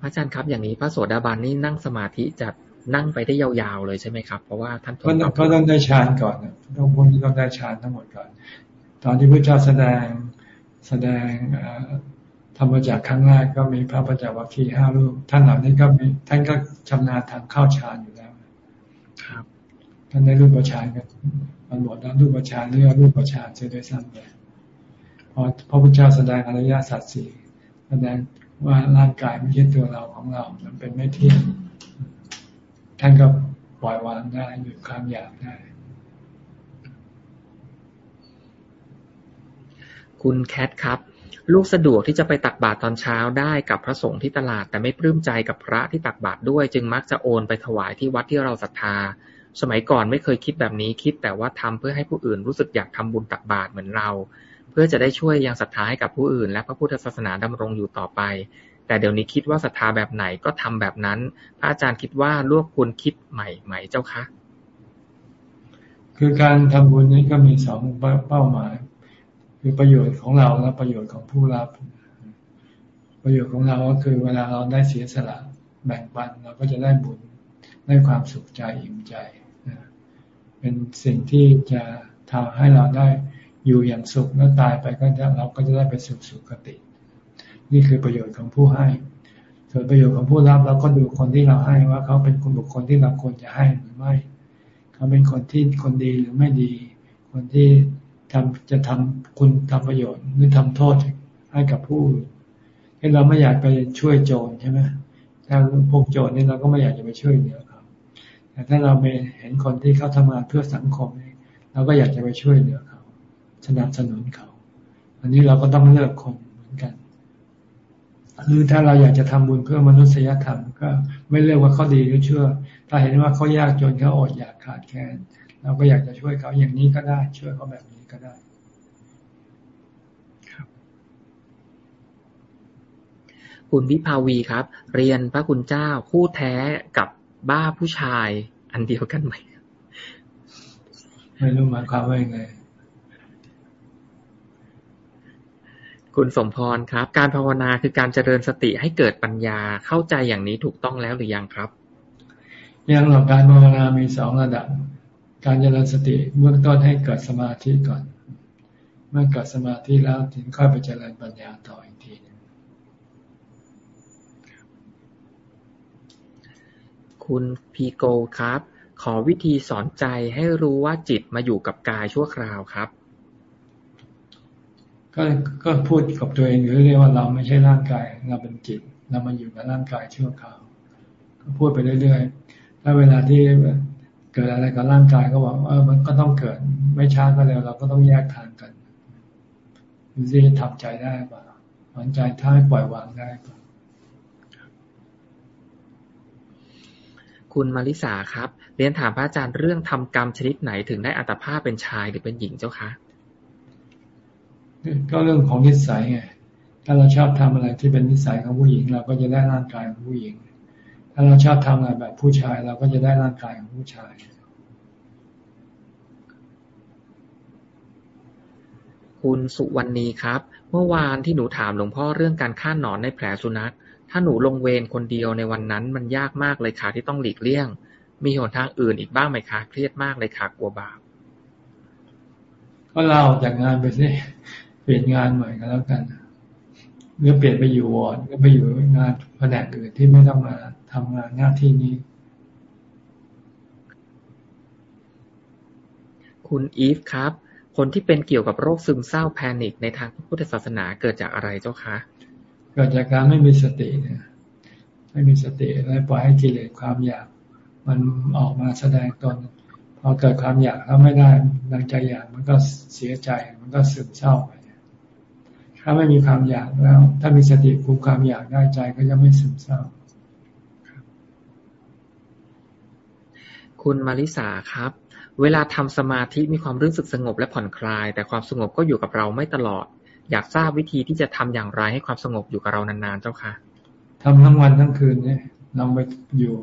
พระอาจารย์ครับอย่างนี้พระโสดาบันนี่นั่งสมาธิจะนั่งไปได้ยาวๆเลยใช่ไหมครับ เพราะว่าท่านก็ต้องได้ฌานก่อนต้องพวกนี้ต้องได้ฌานทั้งหมดก่อน ตอนที่พระเจ้าแสดงแสดงธรรมจักครั้งแรกก็มีพระปัญจวัคคีย์ห้ารูปท่านเหล่านี้ก็มีท่านก็ชำนาญทางเข้าฌานอยู่แล้วครับ ท่านได้รูปฌานกันมันหมดแล้วรูปฌานเรียกรูปฌานเสียด้วยซ้ำไปพอพระพุทธเจ้าแสดงอริยสัจสี่แสดงว่าร่างกายไม่ใช่ตัวเราของเรา มันเป็นไม่เที่ยงท่านก็ปล่อยวางได้หยุดความอยากได้ คุณแคทครับ ลูกสะดวกที่จะไปตักบาตรตอนเช้าได้กับพระสงฆ์ที่ตลาด แต่ไม่ปลื้มใจกับพระที่ตักบาตรด้วย จึงมักจะโอนไปถวายที่วัดที่เราศรัทธา สมัยก่อนไม่เคยคิดแบบนี้คิดแต่ว่าทำเพื่อให้ผู้อื่นรู้สึกอยากทำบุญตักบาตรเหมือนเรา เพื่อจะได้ช่วยยังศรัทธาให้กับผู้อื่น และพระพุทธศาสนาดำรงอยู่ต่อไป แต่เดี๋ยวนี้คิดว่าศรัทธาแบบไหนก็ทำแบบนั้น พระอาจารย์คิดว่าลวกควรคิดใหม่ไหมเจ้าคะคือการทำบุญนี้ก็มีสองเป้าหมาย คือประโยชน์ของเราและประโยชน์ของผู้รับ ประโยชน์ของเราก็คือเวลาเราได้เสียสละแบ่งปันเราก็จะได้บุญได้ความสุขใจอิ่มใจ เป็นสิ่งที่จะทำให้เราได้อยู่อย่างสุขแล้วตายไปก็จะเราก็จะได้ไปสุขสุขติ นี่คือประโยชน์ของผู้ให้ ส่วนประโยชน์ของผู้รับเราก็ดูคนที่เราให้ว่าเขาเป็นคนบุคคลที่เราควรจะให้หรือไม่ เขาเป็นคนที่คนดีหรือไม่ดี คนที่ทำจะทำคุณทำประโยชน์หรือทำโทษให้กับผู้ที่เราไม่อยากไปช่วยโจรใช่ไหมถ้าพวกโจรนี่เราก็ไม่อยากจะไปช่วยเหลือเแต่ถ้าเราไปเห็นคนที่เขาทำงานเพื่อสังคมเราก็อยากจะไปช่วยเหลือเขาสนับสนุนเขา อันนี้เราก็ต้องเลือกคนเหมือนกันหรือถ้าเราอยากจะทำบุญเพื่อมนุษยธรรม ก็ไม่เลือกว่าเขาดีหรือชั่วถ้าเห็นว่าเขายากจนเขาอดอยากขาดแคลนเราก็อยากจะช่วยเขาอย่างนี้ก็ได้ ช่วยเขาแบบนี้ก็ได้คุณวิภาวีครับ เรียนพระคุณเจ้าคู่แท้กับ บ้าผู้ชายอันเดียวกันไหมไม่รู้หมายความว่ายังไงคุณสมพรครับ การภาวนาคือการเจริญสติให้เกิดปัญญาเข้าใจอย่างนี้ถูกต้องแล้วหรือยังครับ ยังหลักการภาวนามีสองระดับ การเจริญสติเบื้องต้นให้เกิดสมาธิก่อน เมื่อเกิดสมาธิแล้วถึงค่อยไปเจริญปัญญาต่ออีกทีนึง คุณพีโกครับ ขอวิธีสอนใจให้รู้ว่าจิตมาอยู่กับกายชั่วคราวครับ ก็ก็พูดกับตัวเองหรือเรียกว่าเราไม่ใช่ร่างกาย เราเป็นจิต เรามาอยู่กับร่างกายชั่วคราว ก็พูดไปเรื่อยๆถ้าเวลาที่เกิดอะไรกับร่างกายก็บอกเออมันก็ต้องเกิด ไม่ช้าก็เร็วเราก็ต้องแยกทางกันดูสิทำใจได้ป่ะวางใจท้ายปล่อยวางได้ป่ะ คุณมาริสาครับ เรียนถามพระอาจารย์เรื่องทำกรรมชนิดไหนถึงได้อัตภาพเป็นชายหรือเป็นหญิงเจ้าคะก็เรื่องของนิสัยไง ถ้าเราชอบทำอะไรที่เป็นนิสัยของผู้หญิง เราก็จะได้ร่างกายของผู้หญิง ถ้าเราชอบทำอะไรแบบผู้ชาย เราก็จะได้ร่างกายของผู้ชาย คุณสุวรรณีครับ เมื่อวานที่หนูถามหลวงพ่อเรื่องการฆ่าหนอนในแผลสุนัข ถ้าหนูลงเวรคนเดียวในวันนั้นมันยากมากเลยค่ะที่ต้องหลีกเลี่ยง มีหนทางอื่นอีกบ้างไหมคะ เครียดมากเลยค่ะ กลัวบาป ก็เล่าจากงานไปสิเปลี่ยนงานใหม่ก็แล้วกันหรือเปลี่ยนไปอยู่วอร์ดก็ไปอยู่งานแผนกอื่นที่ไม่ต้องมาทำงานหน้าที่นี้ คุณอีฟครับ คนที่เป็นเกี่ยวกับโรคซึมเศร้าแพนิคในทางพุทธศาสนาเกิดจากอะไรเจ้าคะ เกิดจากการไม่มีสติเนี่ยไม่มีสติแล้วปล่อยให้กิเลสความอยาก มันออกมาแสดงตนพอเกิดความอยากแล้วไม่ได้ดังใจอยากมันก็เสียใจมันก็ซึมเศร้าไปถ้าไม่มีความอยากแล้ว ถ้ามีสติคุมความอยากได้ใจก็จะไม่ซึมเศร้าคุณมาริสาครับ เวลาทำสมาธิมีความรู้สึกสงบและผ่อนคลาย แต่ความสงบก็อยู่กับเราไม่ตลอด อยากทราบวิธีที่จะทำอย่างไรให้ความสงบอยู่กับเรานานๆเจ้าค่ะทำทั้งวันทั้งคืนเนี่ยลองไปอยู่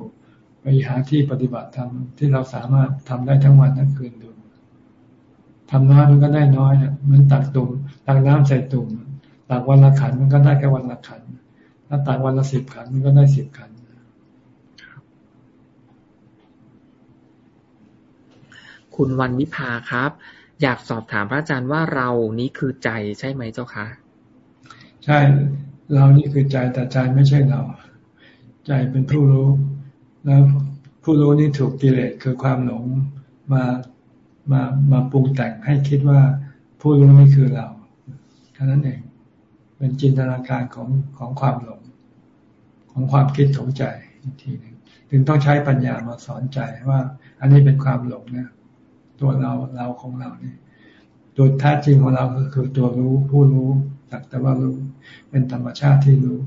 ไปหาที่ปฏิบัติธรรมที่เราสามารถทำได้ทั้งวันทั้งคืนดูทำน้อยมันก็ได้น้อยเนี่ยมันตักตุ่มตักน้ำใส่ตุ่มตักวันละขันมันก็ได้แค่วันละขันถ้าตักวันละสิบขันมันก็ได้สิบขันคุณวันวิภาครับ อยากสอบถามพระอาจารย์ว่าเรานี้คือใจใช่ไหมเจ้าคะ ใช่เรานี่คือใจแต่ใจไม่ใช่เรา ใจเป็นผู้รู้ แล้วผู้รู้นี่ถูกกิเลสคือความหลงมามามาปรุงแต่งให้คิดว่าผู้รู้นี่คือเราแค่นั้นเองเป็นจินตนาการของของความหลง ของความคิดของใจอีกทีหนึ่งถึงต้องใช้ปัญญามาสอนใจว่า อันนี้เป็นความหลงนะ ตัวเราเราของเราเนี่ยตัวแท้จริงของเราก็คือตัวรู้ผู้รู้สักแต่ว่ารู้เป็นธรรมชาติที่รู้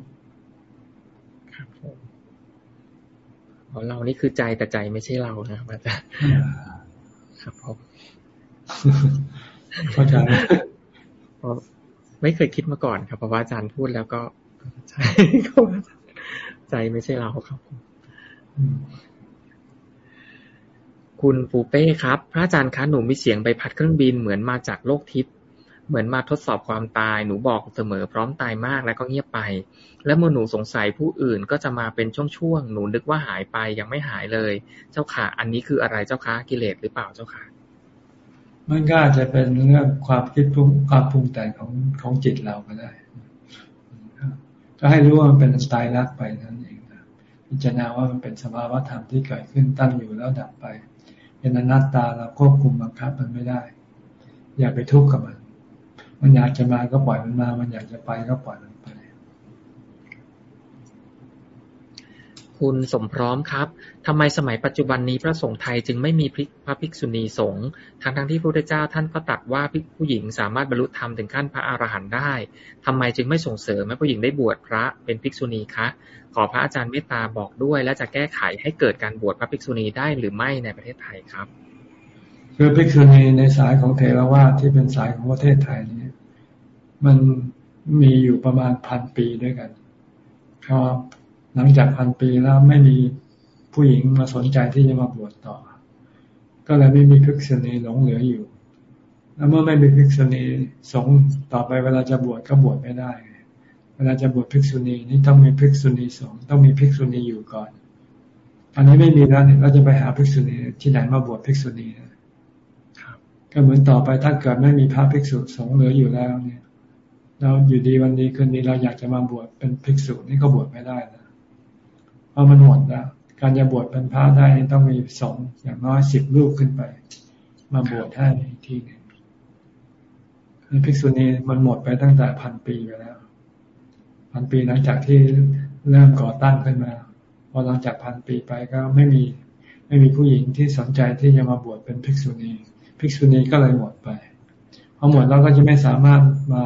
ครับผมเรานี่คือใจแต่ใจไม่ใช่เรานะครับอาจารย์ครับผมเข้าใจเพราะไม่เคยคิดมาก่อนครับเพราะว่าอาจารย์พูดแล้วก็ใช่ก็ใจไม่ใช่เราครับผม คุณปูเป้ครับ พระอาจารย์คะหนูมีเสียงใบพัดเครื่องบินเหมือนมาจากโลกทิพย์เหมือนมาทดสอบความตาย หนูบอกเสมอพร้อมตายมากแล้วก็เงียบไป แล้วเมื่อหนูสงสัยผู้อื่นก็จะมาเป็นช่วงๆ หนูนึกว่าหายไปยังไม่หายเลย เจ้าค่ะ อันนี้คืออะไรเจ้าคะกิเลสหรือเปล่าเจ้าค่ะมันก็อาจจะเป็นเรื่องความคิดปรุงความปรุงแต่งของของจิตเราก็ได้ ก็ให้รู้ว่ามันเป็นสไตล์รักไปนั่นเองนะพิจารณาว่ามันเป็นสภาวะธรรมที่เกิดขึ้นตั้งอยู่แล้วดับไป เป็นอนัตตาเราควบคุมบังคับมันไม่ได้ อย่าไปทุกข์กับมัน มันอยากจะมาก็ปล่อยมันมา มันอยากจะไปก็ปล่อยมันไป คุณสมพร้อมครับทำไมสมัยปัจจุบันนี้พระสงฆ์ไทยจึงไม่มีพระภิกษุณีสงฆ์ทั้งทั้งที่พระพุทธเจ้าท่านก็ตัดว่าผู้หญิงสามารถบรรลุธรรมถึงขั้นพระอรหันต์ได้ทำไมจึงไม่ส่งเสริมให้ผู้หญิงได้บวชพระเป็นภิกษุณีคะ ขอพระอาจารย์เมตตาบอกด้วย และจะแก้ไขให้เกิดการบวชพระภิกษุณีได้หรือไม่ในประเทศไทยครับ คือภิกษุณีในสายของเทรวาสที่เป็นสายของประเทศไทยนี้มันมีอยู่ประมาณพันปีด้วยกันพอ หลังจากพันปีแล้วไม่มีผู้หญิงมาสนใจที่จะมาบวชต่อ ก็เลยไม่มีภิกษุณีหลงเหลืออยู่ แล้วเมื่อไม่มีภิกษุณีสงต่อไปเวลาจะบวชก็บวชไม่ได้ เวลาจะบวชภิกษุณีนี่ต้องมีภิกษุณีสงต้องมีภิกษุณีอยู่ก่อน อันนี้ไม่มีแล้วเนี่ยเราจะไปหาภิกษุณีที่ไหนมาบวชภิกษุณีก็เหมือนต่อไปถ้าเกิดไม่มีพระภิกษุสงฆ์เหลืออยู่แล้วเนี่ย เราอยู่ดีวันนี้คืนนี้เราอยากจะมาบวชเป็นภิกษุนี่ก็บวชไม่ได้นะ เพราะมันหมดแล้วการจะบวชเป็นพระได้ต้องมีสองอย่างน้อยสิบรูปขึ้นไป มาบวชให้ทีหนึ่งภิกษุณีมันหมดไปตั้งแต่พันปีไปแล้ว พันปีหลังจากที่เริ่มก่อตั้งขึ้นมาพอหลังจากพันปีไปก็ไม่มีไม่มีผู้หญิงที่สนใจที่จะมาบวชเป็นภิกษุณีภิกษุณีก็เลยหมดไปพอหมดเราก็จะไม่สามารถมา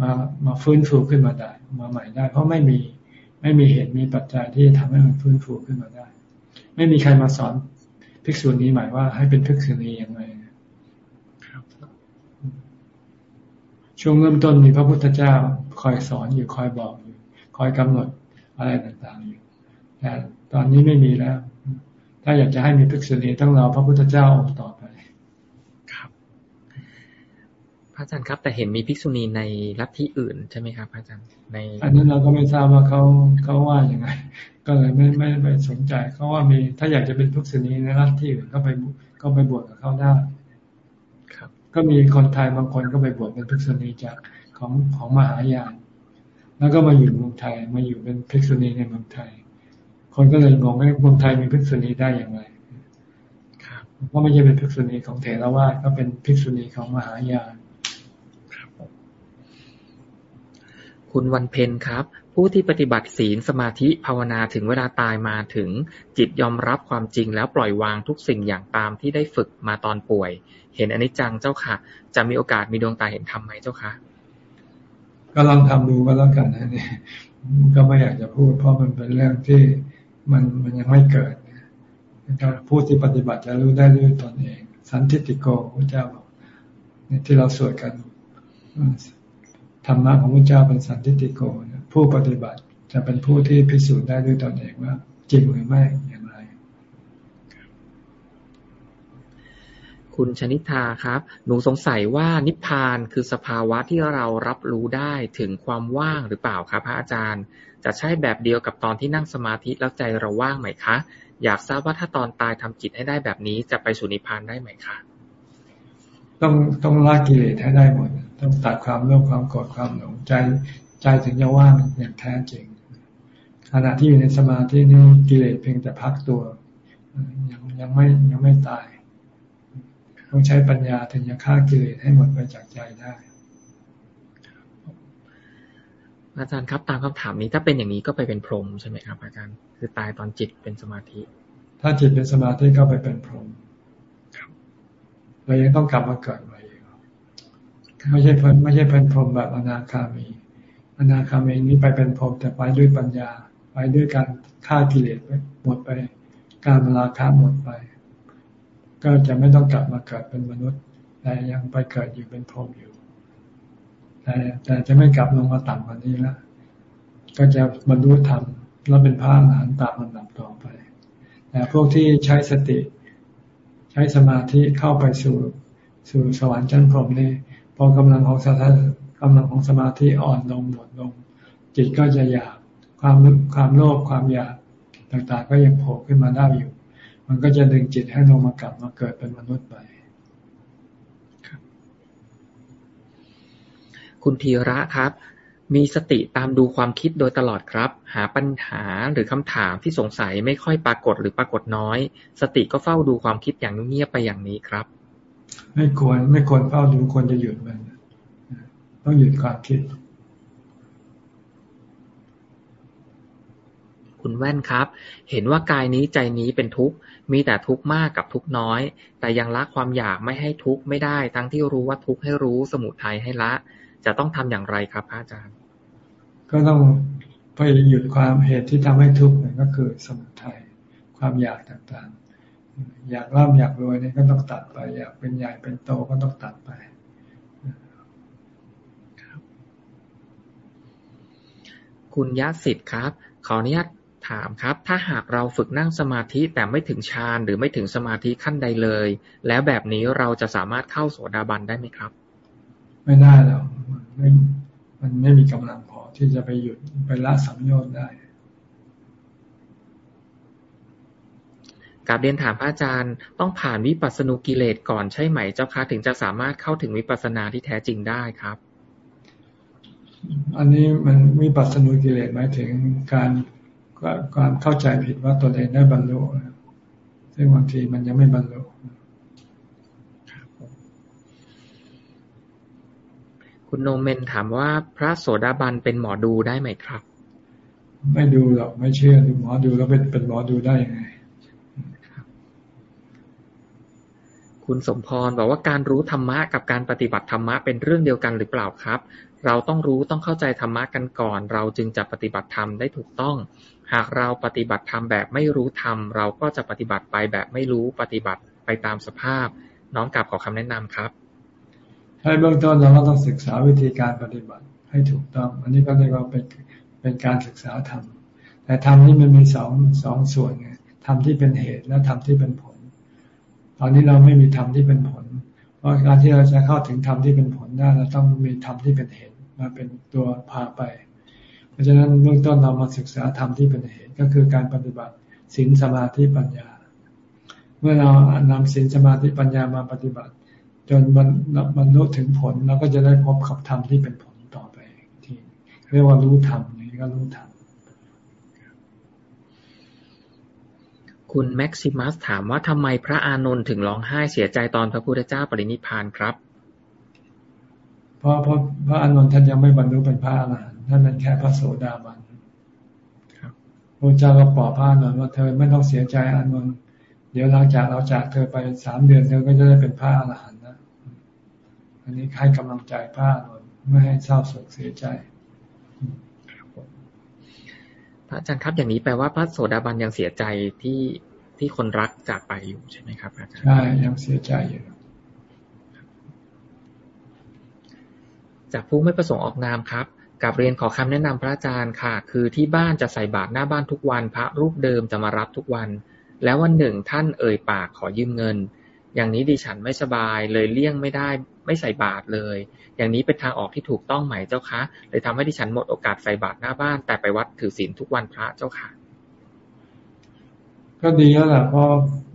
มามาฟื้นฟูขึ้นมาได้ มาใหม่ได้ เพราะไม่มี ไม่มีเหตุมีปัจจัยที่ทำให้มันฟื้นฟูขึ้นมาได้ ไม่มีใครมาสอนภิกษุนี้หมายว่าให้เป็นภิกษุณียังไงช่วงเริ่มต้นมีพระพุทธเจ้าคอยสอนอยู่คอยบอกอยู่ คอยกำหนดอะไรต่างๆอยู่แต่ตอนนี้ไม่มีแล้ว ถ้าอยากจะให้มีภิกษุณีต้องรอพระพุทธเจ้าองค์ต่อไป พระอาจารย์ครับ แต่เห็นมีภิกษุณีในลัทธิอื่นใช่ไหมครับพระอาจารย์ใน อันนั้นเราก็ไม่ทราบว่าเขาเขาว่าอย่างไง ก็เลยไม่ไม่ไม่สนใจเขาว่ามีถ้าอยากจะเป็นภิกษุณีในลัทธิอื่นก็ไปก็ไปบวชกับเขาได้ครับ ก็มีคนไทยบางคนก็ไปบวชเป็นภิกษุณีจากของของมหายานแล้วก็มาอยู่เมืองไทยมาอยู่เป็นภิกษุณีในเมืองไทย คนก็เลยงงว่าเมืองไทยมีภิกษุณีได้อย่างไรครับว่าไม่ใช่เป็นภิกษุณีของเถรวาทก็เป็นภิกษุณีของมหายาน คุณวันเพ็ญครับ ผู้ที่ปฏิบัติศีลสมาธิภาวนาถึงเวลาตายมาถึง จิตยอมรับความจริงแล้วปล่อยวางทุกสิ่งอย่างตามที่ได้ฝึกมาตอนป่วย เห็นอนิจจังเจ้าค่ะ จะมีโอกาสมีดวงตาเห็นธรรมไหมเจ้าคะก็ลองทำดูก็แล้วกันนะนี่ก็ไม่อยากจะพูด เพราะมันเป็นเรื่องที่มันมันยังไม่เกิดนะครับผู้ที่ปฏิบัติจะรู้ได้ด้วยตนเอง สันทิติโกพระเจ้าบอกที่เราสวดกัน ธรรมะของพระเจ้าเป็นสันติติโกผู้ปฏิบัติจะเป็นผู้ที่พิสูจน์ได้ด้วยตนเองว่า จริงหรือไม่อย่างไร คุณชนิธาครับ หนูสงสัยว่านิพพานคือสภาวะที่เรารับรู้ได้ถึงความว่างหรือเปล่าครับพระอาจารย์ จะใช่แบบเดียวกับตอนที่นั่งสมาธิแล้วใจเราว่างไหมคะ อยากทราบว่าถ้าตอนตายทำจิตให้ได้แบบนี้จะไปสู่นิพพานได้ไหมคะ ต้องต้องละกิเลสให้ได้หมด ต้องตัดความโลภความโกรธความหลงใจใจถึงจะว่างอย่างแท้จริงขณะที่อยู่ในสมาธินี้กิเลสเพียงแต่พักตัว ยังยังไม่ยังไม่ตาย ต้องใช้ปัญญาถึงจะฆ่ากิเลสให้หมดไปจากใจได้อาจารย์ครับตามคำถามนี้ถ้าเป็นอย่างนี้ก็ไปเป็นพรหมใช่ไหมครับอาจารย์คือตายตอนจิตเป็นสมาธิ ถ้าจิตเป็นสมาธิก็ไปเป็นพรหมเรายังต้องกลับมาเกิดใหม่ ไม่ใช่เพิ่นไม่ใช่เป็นพรหมแบบอนาคามี อนาคามีนี้ไปเป็นพรหมแต่ไปด้วยปัญญา ไปด้วยการฆ่ากิเลสหมดไป การมราคาหมดไป ก็จะไม่ต้องกลับมาเกิดเป็นมนุษย์ แต่ยังไปเกิดอยู่เป็นพรหมอยู่ แต่แต่จะไม่กลับลงมาต่ำกว่านี้แล้วก็จะบรรลุธรรมแล้วเป็นพระอรหันต์ตามลำดับต่อไปแต่พวกที่ใช้สติ ใช้สมาธิเข้าไปสู่สู่สวรรค์ชั้นพรหมนี่ พอกำลังของสถานกำลังของสมาธิอ่อนลงหมดลง จิตก็จะอยากความความโลภความอยากต่างๆ ก็ยังโผล่ขึ้นมาได้อยู่ มันก็จะดึงจิตให้ลงมากลับมาเกิดเป็นมนุษย์ไปคุณธีระครับ มีสติตามดูความคิดโดยตลอดครับ หาปัญหาหรือคำถามที่สงสัยไม่ค่อยปรากฏหรือปรากฏน้อย สติก็เฝ้าดูความคิดอย่างเงียบไปอย่างนี้ครับ ไม่ควรไม่ควรเฝ้าดูควรจะหยุดมัน ต้องหยุดความคิดคคุณแว่นครับ เห็นว่ากายนี้ใจนี้เป็นทุกข์ มีแต่ทุกข์มากกับทุกข์น้อย แต่ยังละความอยากไม่ให้ทุกข์ไม่ได้ ทั้งที่รู้ว่าทุกข์ให้รู้สมุทัยให้ละ จะต้องทำอย่างไรครับอาจารย์ ก็ต้องไปหยุดความเหตุที่ทำให้ทุกข์นั่นก็คือสมุทัยความอยากต่างๆ อยากร่ำอยากรวยนี่ก็ต้องตัดไป อยากเป็นใหญ่เป็นโตก็ต้องตัดไปคุณยศิษฐ์ครับ ขออนุญาตถามครับ ถ้าหากเราฝึกนั่งสมาธิแต่ไม่ถึงฌานหรือไม่ถึงสมาธิขั้นใดเลย แล้วแบบนี้เราจะสามารถเข้าโสดาบันได้ไหมครับ ไม่ได้แล้วมันไม่มันไม่มีกำลังพอที่จะไปหยุดไปละสัมโยชน์ได้ กับเรียนถามพระอาจารย์ ต้องผ่านวิปัสสนุกิเลสก่อนใช่ไหมเจ้าคะถึงจะสามารถเข้าถึงวิปัสสนาที่แท้จริงได้ครับ อันนี้มันวิปัสสนุกิเลสหมายถึงการความเข้าใจผิดว่าตัวเองได้บรรลุซึ่งบางทีมันยังไม่บรรลุคุณโนเมนถามว่าพระโสดาบันเป็นหมอดูได้ไหมครับ ไม่ดูหรอกไม่เชื่อดูหมอดูแล้วเป็นเป็นหมอดูได้ยังไง คุณสมพรบอกว่าการรู้ธรรมะกับการปฏิบัติธรรมะเป็นเรื่องเดียวกันหรือเปล่าครับ เราต้องรู้ต้องเข้าใจธรรมะกันก่อน เราจึงจะปฏิบัติธรรมได้ถูกต้อง หากเราปฏิบัติธรรมแบบไม่รู้ธรรม เราก็จะปฏิบัติไปแบบไม่รู้ปฏิบัติไปตามสภาพ น้องกลับขอคำแนะนำครับให้เบื้องต้นเราก็ต้องศึกษาวิธีการปฏิบัติให้ถูกต้อง อันนี้ก็เรียกว่าเป็นเป็นการศึกษาธรรมแต่ธรรมนี่มันมีสองสองส่วนไงธรรมที่เป็นเหตุและธรรมที่เป็นผล ตอนนี้เราไม่มีธรรมที่เป็นผล เพราะการที่เราจะเข้าถึงธรรมที่เป็นผลได้เราต้องมีธรรมที่เป็นเหตุมาเป็นตัวพาไป เพราะฉะนั้นเบื้องต้นเรามาศึกษาธรรมที่เป็นเหตุก็คือการปฏิบัติศีลสมาธิปัญญา เมื่อเรานำศีลสมาธิปัญญามาปฏิบัติ จนบรรบรรลุถึงผลเราก็จะได้พบกับธรรมที่เป็นผลต่อไป ทีเรียกว่ารู้ธรรมนี้ก็รู้ธรรม คุณแม็กซิมัสถามว่าทำไมพระอานนท์ถึงร้องไห้เสียใจตอนพระพุทธเจ้าปรินิพพานครับ เพราะเพราะพระอานนท์ท่านยังไม่บรรลุเป็นพระอรหันต์ท่านเป็นแค่พระโสดาบันครับพระเจ้าก็ปลอบพระอานนท์ว่าเธอไม่ต้องเสียใจอานนท์เดี๋ยวหลังจากเราจากเธอไปสามเดือนเธอก็จะได้เป็นพระอรหันต์นะ อันนี้ให้กำลังใจพระอานนท์ไม่ให้เศร้าโศกเสียใจ พระ อาจารย์ครับอย่างนี้แปลว่าพระโสดาบันยังเสียใจที่ที่คนรักจากไปอยู่ใช่ไหมครับอาจารย์ใช่ยังเสียใจอยู่จากผู้ไม่ประสงค์ออกนามครับกับเรียนขอคำแนะนำพระอาจารย์ค่ะ คือที่บ้านจะใส่บาตรหน้าบ้านทุกวัน พระรูปเดิมจะมารับทุกวัน แล้ววันหนึ่งท่านเอ่ยปากขอยืมเงิน อย่างนี้ดิฉันไม่สบายเลยเลี่ยงไม่ได้ ไม่ใส่บาตรเลย อย่างนี้เป็นทางออกที่ถูกต้องไหมเจ้าคะเลยทำให้ดิฉันหมดโอกาสใส่บาตรหน้าบ้าน แต่ไปวัดถือศีลทุกวันพระเจ้าค่ะ ก็ดีแล้วล่ะเพราะ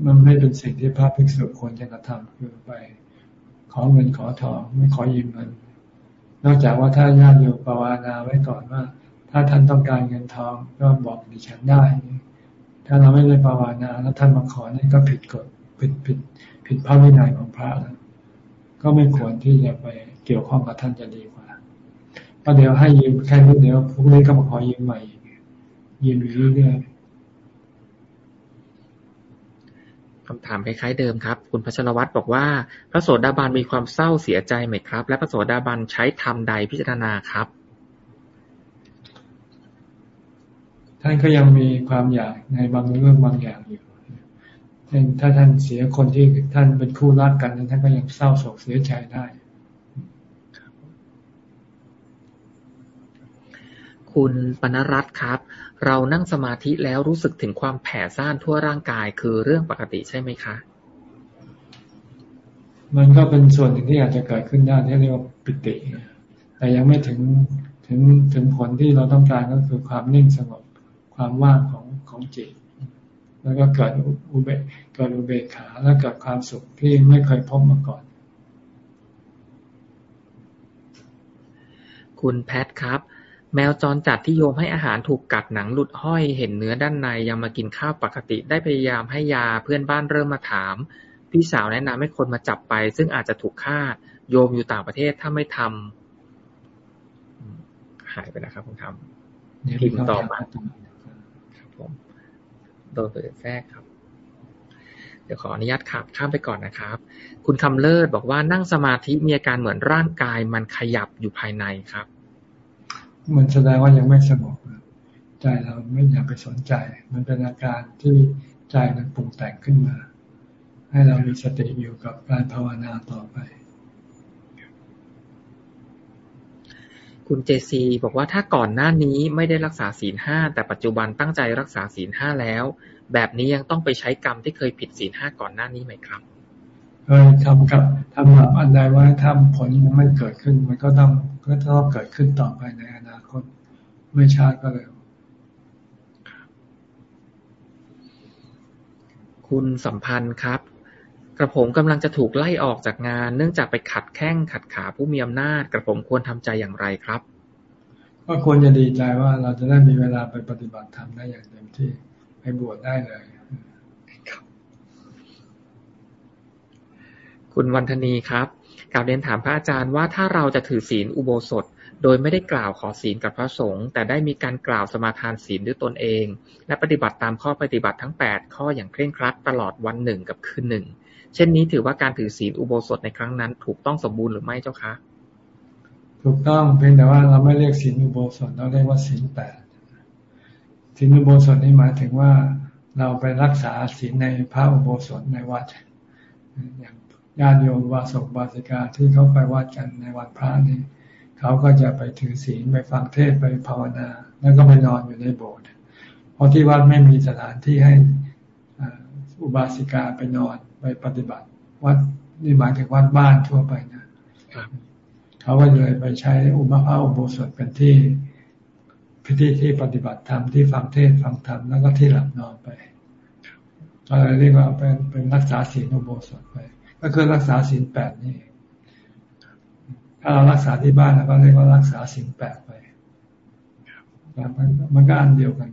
มันไม่เป็นสิ่งที่พระภิกษุควรจะกระทำคือไปขอเงินขอทองไม่ขอยืมเงิน นอกจากว่าถ้าญาติโยมภาวนาไว้ก่อนว่า ถ้าท่านต้องการเงินทองก็บอกดิฉันได้ ถ้าเราไม่ได้ภาวนาแล้วท่านมาขอนี่ก็ผิดกฎผิดผิดผิดพระวินัยของพระแล้ว ก็ไม่ควรที่จะไปเกี่ยวข้องกับท่านจะดีกว่าเพราะเดี๋ยวให้ยืมแค่นี้เดี๋ยวพรุ่งนี้ก็มาขอยืมใหม่อีกยืมอยู่เรื่อยๆคำถามคล้ายๆเดิมครับ คุณพัชรวัตรบอกว่า พระโสดาบันมีความเศร้าเสียใจไหมครับ และพระโสดาบันใช้ธรรมใดพิจารณาครับ ท่านก็ยังมีความอยากในบางเรื่องบางอย่างอยู่เช่นถ้าท่านเสียคนที่ท่านเป็นคู่รักกันท่านก็ยังเศร้าโศกเสียใจได้คุณปนรัตน์ครับ เรานั่งสมาธิแล้วรู้สึกถึงความแผ่ซ่านทั่วร่างกายคือเรื่องปกติใช่ไหมคะ มันก็เป็นส่วนหนึ่งที่อาจจะเกิดขึ้นได้ที่เรียกว่าปิติ แต่ยังไม่ถึงถึงถึงผลที่เราต้องการก็คือความนิ่งสงบความว่างของของจิต แล้วก็เกิดอุเบกเกิดอุเบกขาแล้วเกิดความสุขที่ไม่เคยพบมาก่อน คุณแพทครับ แมวจรจัดที่โยมให้อาหารถูกกัดหนังหลุดห้อยเห็นเนื้อด้านในยังมากินข้าวปกติได้พยายามให้ยาเพื่อนบ้านเริ่มมาถาม พี่สาวแนะนำให้คนมาจับไป ซึ่งอาจจะถูกฆ่าโยมอยู่ต่างประเทศถ้าไม่ทำหายไปนะครับคุณทำพิมพ์ต่อมาผม โดนเปิดแทรกครับ เดี๋ยวขออนุญาตขับข้ามไปก่อนนะครับ คุณคำเลิศบอกว่านั่งสมาธิมีอาการเหมือนร่างกายมันขยับอยู่ภายในครับ มันแสดงว่ายังไม่สงบใจเราไม่อยากไปสนใจ มันเป็นอาการที่ใจมันปรุงแต่งขึ้นมา ให้เรามีสติอยู่กับการภาวนาต่อไป คุณเจซีบอกว่าถ้าก่อนหน้านี้ไม่ได้รักษาศีลห้าแต่ปัจจุบันตั้งใจรักษาศีลห้าแล้ว แบบนี้ยังต้องไปใช้กรรมที่เคยผิดศีลห้าก่อนหน้านี้ไหมครับเคยทำกับทำแบบอันใดว่าทำผลยังไม่เกิดขึ้น มันก็ต้องก็ต้องเกิดขึ้นต่อไปในอนาคต ไม่ช้าก็เร็วคุณสัมพันธ์ครับ กระผมกำลังจะถูกไล่ออกจากงานเนื่องจากไปขัดแข้งขัดขาผู้มีอำนาจ กระผมควรทำใจอย่างไรครับ ก็ควรจะดีใจว่าเราจะได้มีเวลาไปปฏิบัติธรรมได้อย่างเต็มที่ไปบวชได้เลยคุณวันธนีครับกลับเรียนถามพระอาจารย์ว่าถ้าเราจะถือศีลอุโบสถ โดยไม่ได้กล่าวขอศีลกับพระสงฆ์แต่ได้มีการกล่าวสมาทานศีลด้วยตนเอง และปฏิบัติตามข้อปฏิบัติทั้ง 8 ข้ออย่างเคร่งครัดตลอดวันหนึ่งกับคืนหนึ่ง เช่นนี้ถือว่าการถือศีลอุโบสถในครั้งนั้น ถูกต้องสมบูรณ์หรือไม่เจ้าคะ ถูกต้องเพียงแต่ว่าเราไม่เรียกศีลอุโบสถเราเรียกว่าศีลแปดศีลอุโบสถนี่หมายถึงว่าเราไปรักษาศีลในพระอุโบสถในวัดอย่างญาติโยมวาสกบาสิกาที่เขาไปวัดกันในวันพระนี่เขาก็จะไปถือศีลไปฟังเทศไปภาวนา แล้วก็ไปนอนอยู่ในโบสถ์เพราะที่วัดไม่มีสถานที่ให้อุบาสิกาไปนอน ไปปฏิบัติ วัดนี่หมายถึงวัดบ้านทั่วไปนะเขาก็เลยไปใช้อุมาพระอุโบสถเป็นที่พิธีที่ปฏิบัติธรรมที่ฟังเทศฟังธรรมแล้วก็ที่หลับนอนไปก็เลยเรียกว่าเป็นเป็นรักษาศีลอุโบสถไป ก็คือรักษาศีลแปดนี่ ถ้าเรารักษาที่บ้านเราก็เรียกว่ารักษาสิ่งแปดไปมันมันก็อันเดียวกัน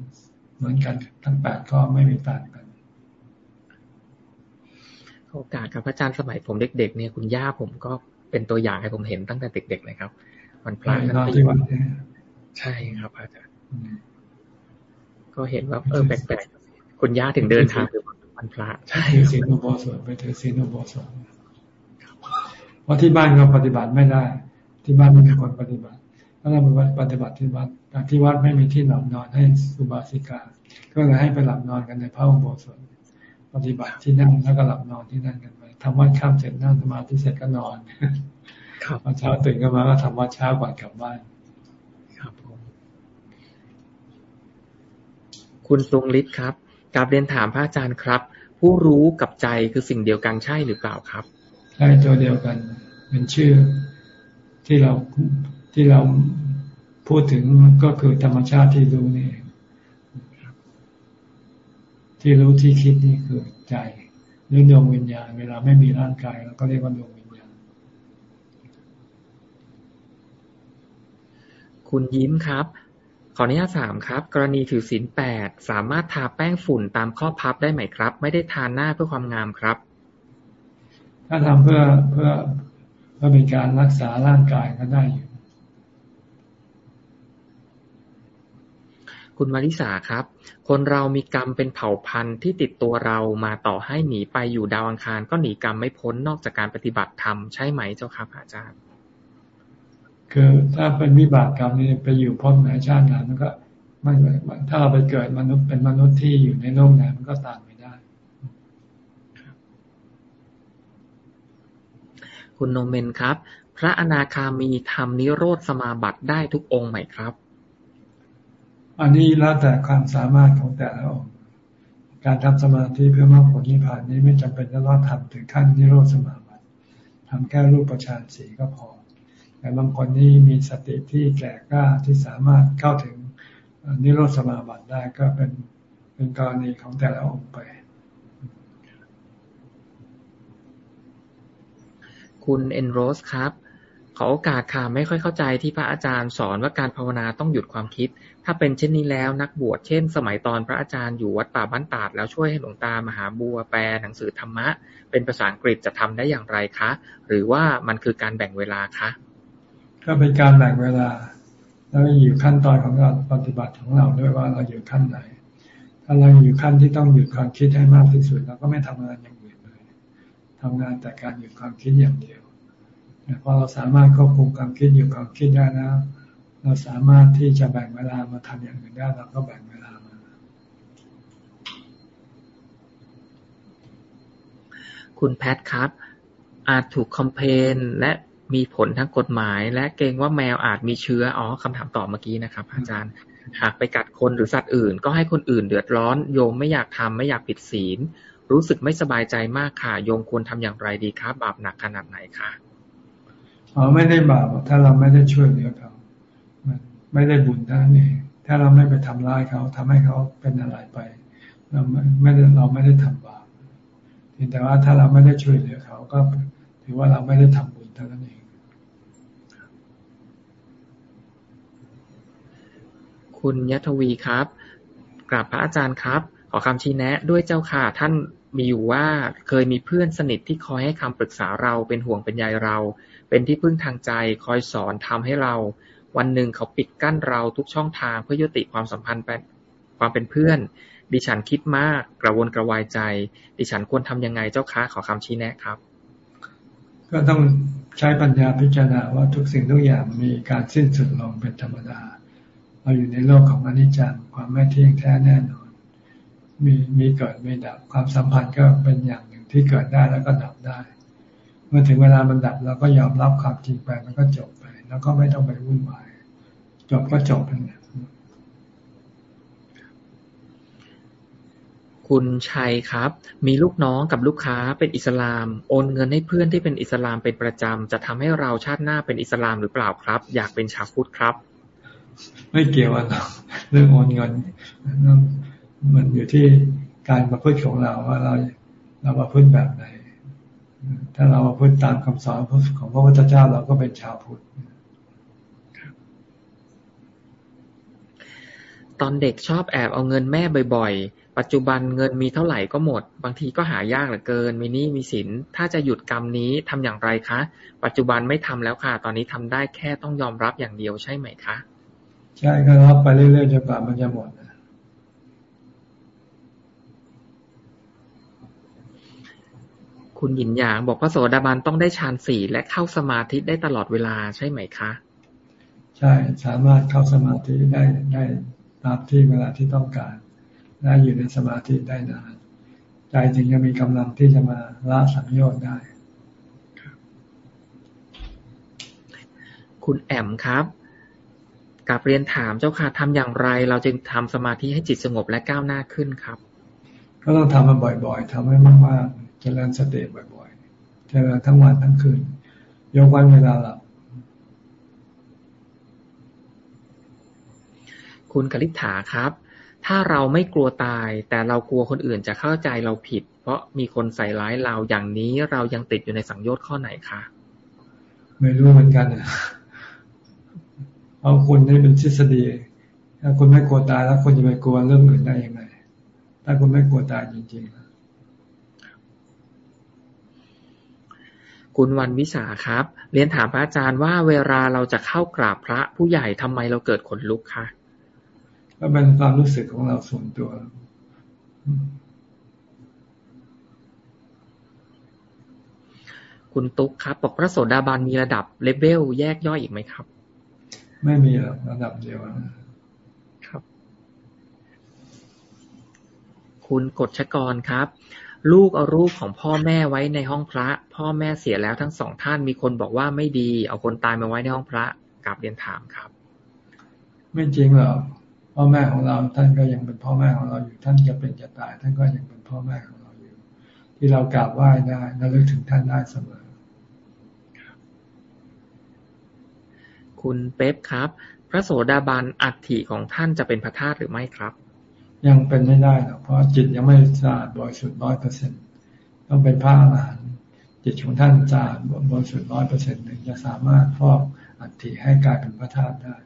เหมือนกันทั้งแปดก็ไม่มีต่างกัน โอกาสครับอาจารย์สมัยผมเด็ก ๆ เนี่ยคุณย่าผมก็เป็นตัวอย่างให้ผมเห็นตั้งแต่เด็ก ๆ เลยครับมันพลาดนที่วัดใช่ครับ อาจารย์ก็เห็นว่าเออแปลกๆคุณย่าถึงเดินทางไปวันพระใช่ถือศีลอุโบสถไปถือศีลอุโบสถเพราะที่บ้านเราปฏิบัติไม่ได้ ที่บ้านไม่มีคนปฏิบัติถ้าเราไปปฏิบัติที่วัดแต่ที่วัดไม่มีที่หลับนอนให้สุบาสิกา ก็เลยให้ไปหลับนอนกันในพระอุโบสถ ปฏิบัติที่นั่นแล้วก็หลับนอนที่นั่นกันไปทำวัดข้ามเสร็จนั่งสมาธิเสร็จก็นอนครับเช้าตื่นขึ้นมาก็ทำวัดเช้าก่อนกลับบ้าน ครับผมคุณทรงฤทธิ์ครับกลับเรียนถามพระอาจารย์ครับ ผู้รู้กับใจคือสิ่งเดียวกันใช่หรือเปล่าครับใช่ตัวเดียวกัน เป็นชื่อที่เราที่เราพูดถึงก็คือธรรมชาติที่รู้นี่ ที่รู้ที่คิดนี่คือใจหรือดวงวิญญาณ เวลาไม่มีร่างกายเราก็เรียกว่าดวงวิญญาณ คุณยิ้มครับ ขออนุญาตถามครับ กรณีถือศีลแปดสามารถทาแป้งฝุ่นตามข้อพับได้ไหมครับ ไม่ได้ทาหน้าเพื่อความงามครับ ถ้าทำเพื่อเพื่อเพื่อเป็นการรักษาร่างกายก็ได้อยู่ คุณมาริสาครับ คนเรามีกรรมเป็นเผ่าพันธุ์ที่ติดตัวเรามาต่อให้หนีไปอยู่ดาวอังคารก็หนีกรรมไม่พ้นนอกจากการปฏิบัติธรรมใช่ไหมเจ้าครับอาจารย์ คือถ้าเป็นวิบากกรรมนี่ไปอยู่พ้นไหนชาติไหนมันก็ไม่ถ้าเราไปเกิดมนุษย์เป็นมนุษย์ที่อยู่ในโลกไหนมันก็ต่างคุณโนเมนครับ พระอนาคามีทำนิโรธสมาบัติได้ทุกองค์ไหมครับ อันนี้แล้วแต่ความสามารถของแต่ละองค์การทำสมาธิเพื่อมรรคผลนิพพานนี้ไม่จำเป็นจะต้องทำถึงขั้นนิโรธสมาบัติทำแค่รูปประชานสีก็พอ แต่บางคนนี่มีสติที่แก่กล้าที่สามารถเข้าถึงนิโรธสมาบัติได้ก็เป็นเป็นกรณีของแต่ละองค์ไป คุณเอนโรสครับ ขอโอกาสค่ะไม่ค่อยเข้าใจที่พระอาจารย์สอนว่าการภาวนาต้องหยุดความคิด ถ้าเป็นเช่นนี้แล้วนักบวชเช่น สมัยตอนพระอาจารย์อยู่วัดป่าบ้านตาดแล้วช่วยให้หลวงตามหาบัวแปลหนังสือธรรมะ เป็นภาษาอังกฤษจะทำได้อย่างไรคะ หรือว่ามันคือการแบ่งเวลาคะก็เป็นการแบ่งเวลา แล้วอยู่ขั้นตอนของการปฏิบัติของเราด้วยว่าเราอยู่ขั้นไหนถถ้าเราอยู่ขั้นที่ต้องหยุดความคิดให้มากที่สุดเราก็ไม่ทำงานอย่างอื่นเลยทำงานแต่การหยุดความคิดอย่างเดียว พอเราสามารถควบคุมความคิดอยู่ความคิดได้แล้ว เราสามารถที่จะแบ่งเวลามาทำอย่างอื่นได้เราก็แบ่งเวลามา คุณแพทครับ อาจถูกคอมเพนและมีผลทั้งกฎหมาย และเกรงว่าแมวอาจมีเชื้ออ๋อคำถามต่อเมื่อกี้นะครับ อาจารย์หากไปกัดคนหรือสัตว์อื่น ก็ให้คนอื่นเดือดร้อน โยมไม่อยากทำไม่อยากผิดศีล รู้สึกไม่สบายใจมากค่ะ โยมควรทำอย่างไรดีครับบาปหนักขนาดไหนคะ อ๋อไม่ได้บาปถ้าเราไม่ได้ช่วยเหลือเขาไม่ได้บุญนั่นเองถ้าเราไม่ไปทำร้ายเขาทำให้เขาเป็นอะไรไป เราไม่ได้เราไม่ได้ทำบาปแต่ว่าถ้าเราไม่ได้ช่วยเหลือเขาก็ถือว่าเราไม่ได้ทำบุญเท่านั้นเอง คุณยทวีครับกราบพระอาจารย์ครับ ขอคำชี้แนะด้วยเจ้าค่ะท่านมีอยู่ว่าเคยมีเพื่อนสนิทที่คอยให้คำปรึกษาเราเป็นห่วงเป็นใยเรา เป็นที่พึ่งทางใจ คอยสอน ทำให้เรา วันหนึ่งเขาปิดกั้นเราทุกช่องทางเพื่อยุติความสัมพันธ์เป็นความเป็นเพื่อน ดิฉันคิดมาก กระวนกระวายใจ ดิฉันควรทำยังไงเจ้าคะขอคำชี้แนะครับ ก็ต้องใช้ปัญญาพิจารณาว่าทุกสิ่งทุกอย่างมีการสิ้นสุดลงเป็นธรรมดา เราอยู่ในโลกของอนิจจังความไม่เที่ยงแท้แน่นอน มีมีเกิดไม่ดับความสัมพันธ์ก็เป็นอย่างหนึ่งที่เกิดได้แล้วก็ดับได้ เมื่อถึงเวลามันดับเราก็ยอมรับความจริงไปมันก็จบไป แล้วก็ไม่ต้องไปวุ่นวาย จบก็จบนคุณชัยครับ มีลูกน้องกับลูกค้าเป็นอิสลาม โอนเงินให้เพื่อนที่เป็นอิสลามเป็นประจำ จะทำให้เราชาติหน้าเป็นอิสลามหรือเปล่าครับ อยากเป็นชาวพุทธครับ ไม่เกี่ยวกันเรื่องโอนเงินมันอยู่ที่การประพฤติของเราว่าเราเราประพฤติแบบไหน ถ้าเราประพฤติตามคำสอนของพระพุทธเจ้าเราก็เป็นชาวพุทธตอนเด็กชอบแอบเอาเงินแม่บ่อยๆ ปัจจุบันเงินมีเท่าไหร่ก็หมด บางทีก็หายากเหลือเกิน มีหนี้มีสิน ถ้าจะหยุดกรรมนี้ทำอย่างไรคะ ปัจจุบันไม่ทำแล้วค่ะ ตอนนี้ทำได้แค่ต้องยอมรับอย่างเดียวใช่ไหมคะ ใช่ก็รับไปเรื่อยๆจนกว่ามันจะหมด คุณหยินหยางบอกพระโสดาบันต้องได้ฌานสี่และเข้าสมาธิได้ตลอดเวลาใช่ไหมคะ ใช่สามารถเข้าสมาธิได้ได้ตามที่เวลาที่ต้องการได้อยู่ในสมาธิได้นานใจจึงจะมีกำลังที่จะมาละสังโยชน์ได้คุณแอมครับกับเรียนถามเจ้าค่ะทำอย่างไร เราจึงทำสมาธิให้จิตสงบและก้าวหน้าขึ้นครับ ก็ต้องทำมันบ่อย ๆทำให้มากๆเจริญสติบ่อยๆ เจริญทั้งวันทั้งคืน ยกวันเวลาหลับ คุณกลิษฐาครับ ถ้าเราไม่กลัวตาย แต่เรากลัวคนอื่นจะเข้าใจเราผิด เพราะมีคนใส่ร้ายเราอย่างนี้เรายังติดอยู่ในสังโยชน์ข้อไหนคะ ไม่รู้เหมือนกันเอาคุณนี่เป็นทฤษฎีถ้าคุณไม่กลัวตายแล้วคุณจะไปกลัวเรื่องอื่นได้ยังไง ถ้าคุณไม่กลัวตายจริงๆ คุณวันวิสาครับ เรียนถามพระอาจารย์ว่าเวลาเราจะเข้ากราบพระผู้ใหญ่ทำไมเราเกิดขนลุกคะก็เป็นความรู้สึกของเราส่วนตัว คุณตุ๊กครับบอกพระโสดาบันมีระดับเลเวลแยกย่อยอีกไหมครับ ไม่มีหรอกระดับเดียวครับ คุณกฎชกรครับ ลูกเอารูปของพ่อแม่ไว้ในห้องพระ พ่อแม่เสียแล้วทั้งสองท่านมีคนบอกว่าไม่ดี เอาคนตายมาไว้ในห้องพระกลับเรียนถามครับ ไม่จริงหรอกพ่อแม่ของเราท่านก็ยังเป็นพ่อแม่ของเราอยู่ท่านจะเป็นจะตาย ท่านก็ยังเป็นพ่อแม่ของเราอยู่ ที่เรากราบไหว้ได้ระลึกถึงท่านได้เสมอคุณเป๊ปครับ พระโสดาบันอัฐิของท่านจะเป็นพระธาตุหรือไม่ครับ ยังเป็นไม่ได้หรอกเพราะจิตยังไม่สะอาดบริสุทธิ์ร้อยเปอร์เซ็นต้องเป็นพระอรหันต์จิตของท่านสะอาดบริสุทธิ์ร้อยเปอร์เซ็นต์ถึงจะสามารถฟอกอัฐิให้กลายเป็นพระธาตุได้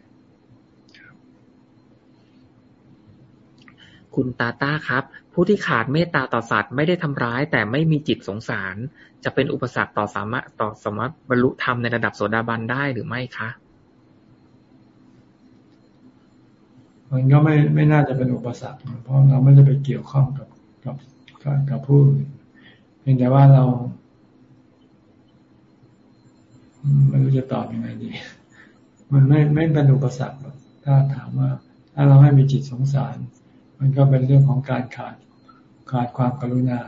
คุณตาต้าครับ ผู้ที่ขาดเมตตาต่อสัตว์ไม่ได้ทำร้าย แต่ไม่มีจิตสงสาร จะเป็นอุปสรรคต่อสามารถต่อสามารถบรรลุธรรมในระดับโสดาบันได้หรือไม่คะ มันก็ไม่ไม่น่าจะเป็นอุปสรรค เพราะเราไม่ได้ไปเกี่ยวข้องกับกับกับผู้เพียงแต่ว่าเราไม่รู้จะตอบอยังไงดี มันไม่ไม่เป็นอุปสรรคถ้าถามว่า ถ้าเราไม่มีจิตสงสาร มันก็เป็นเรื่องของการขาดขาดความกรุณา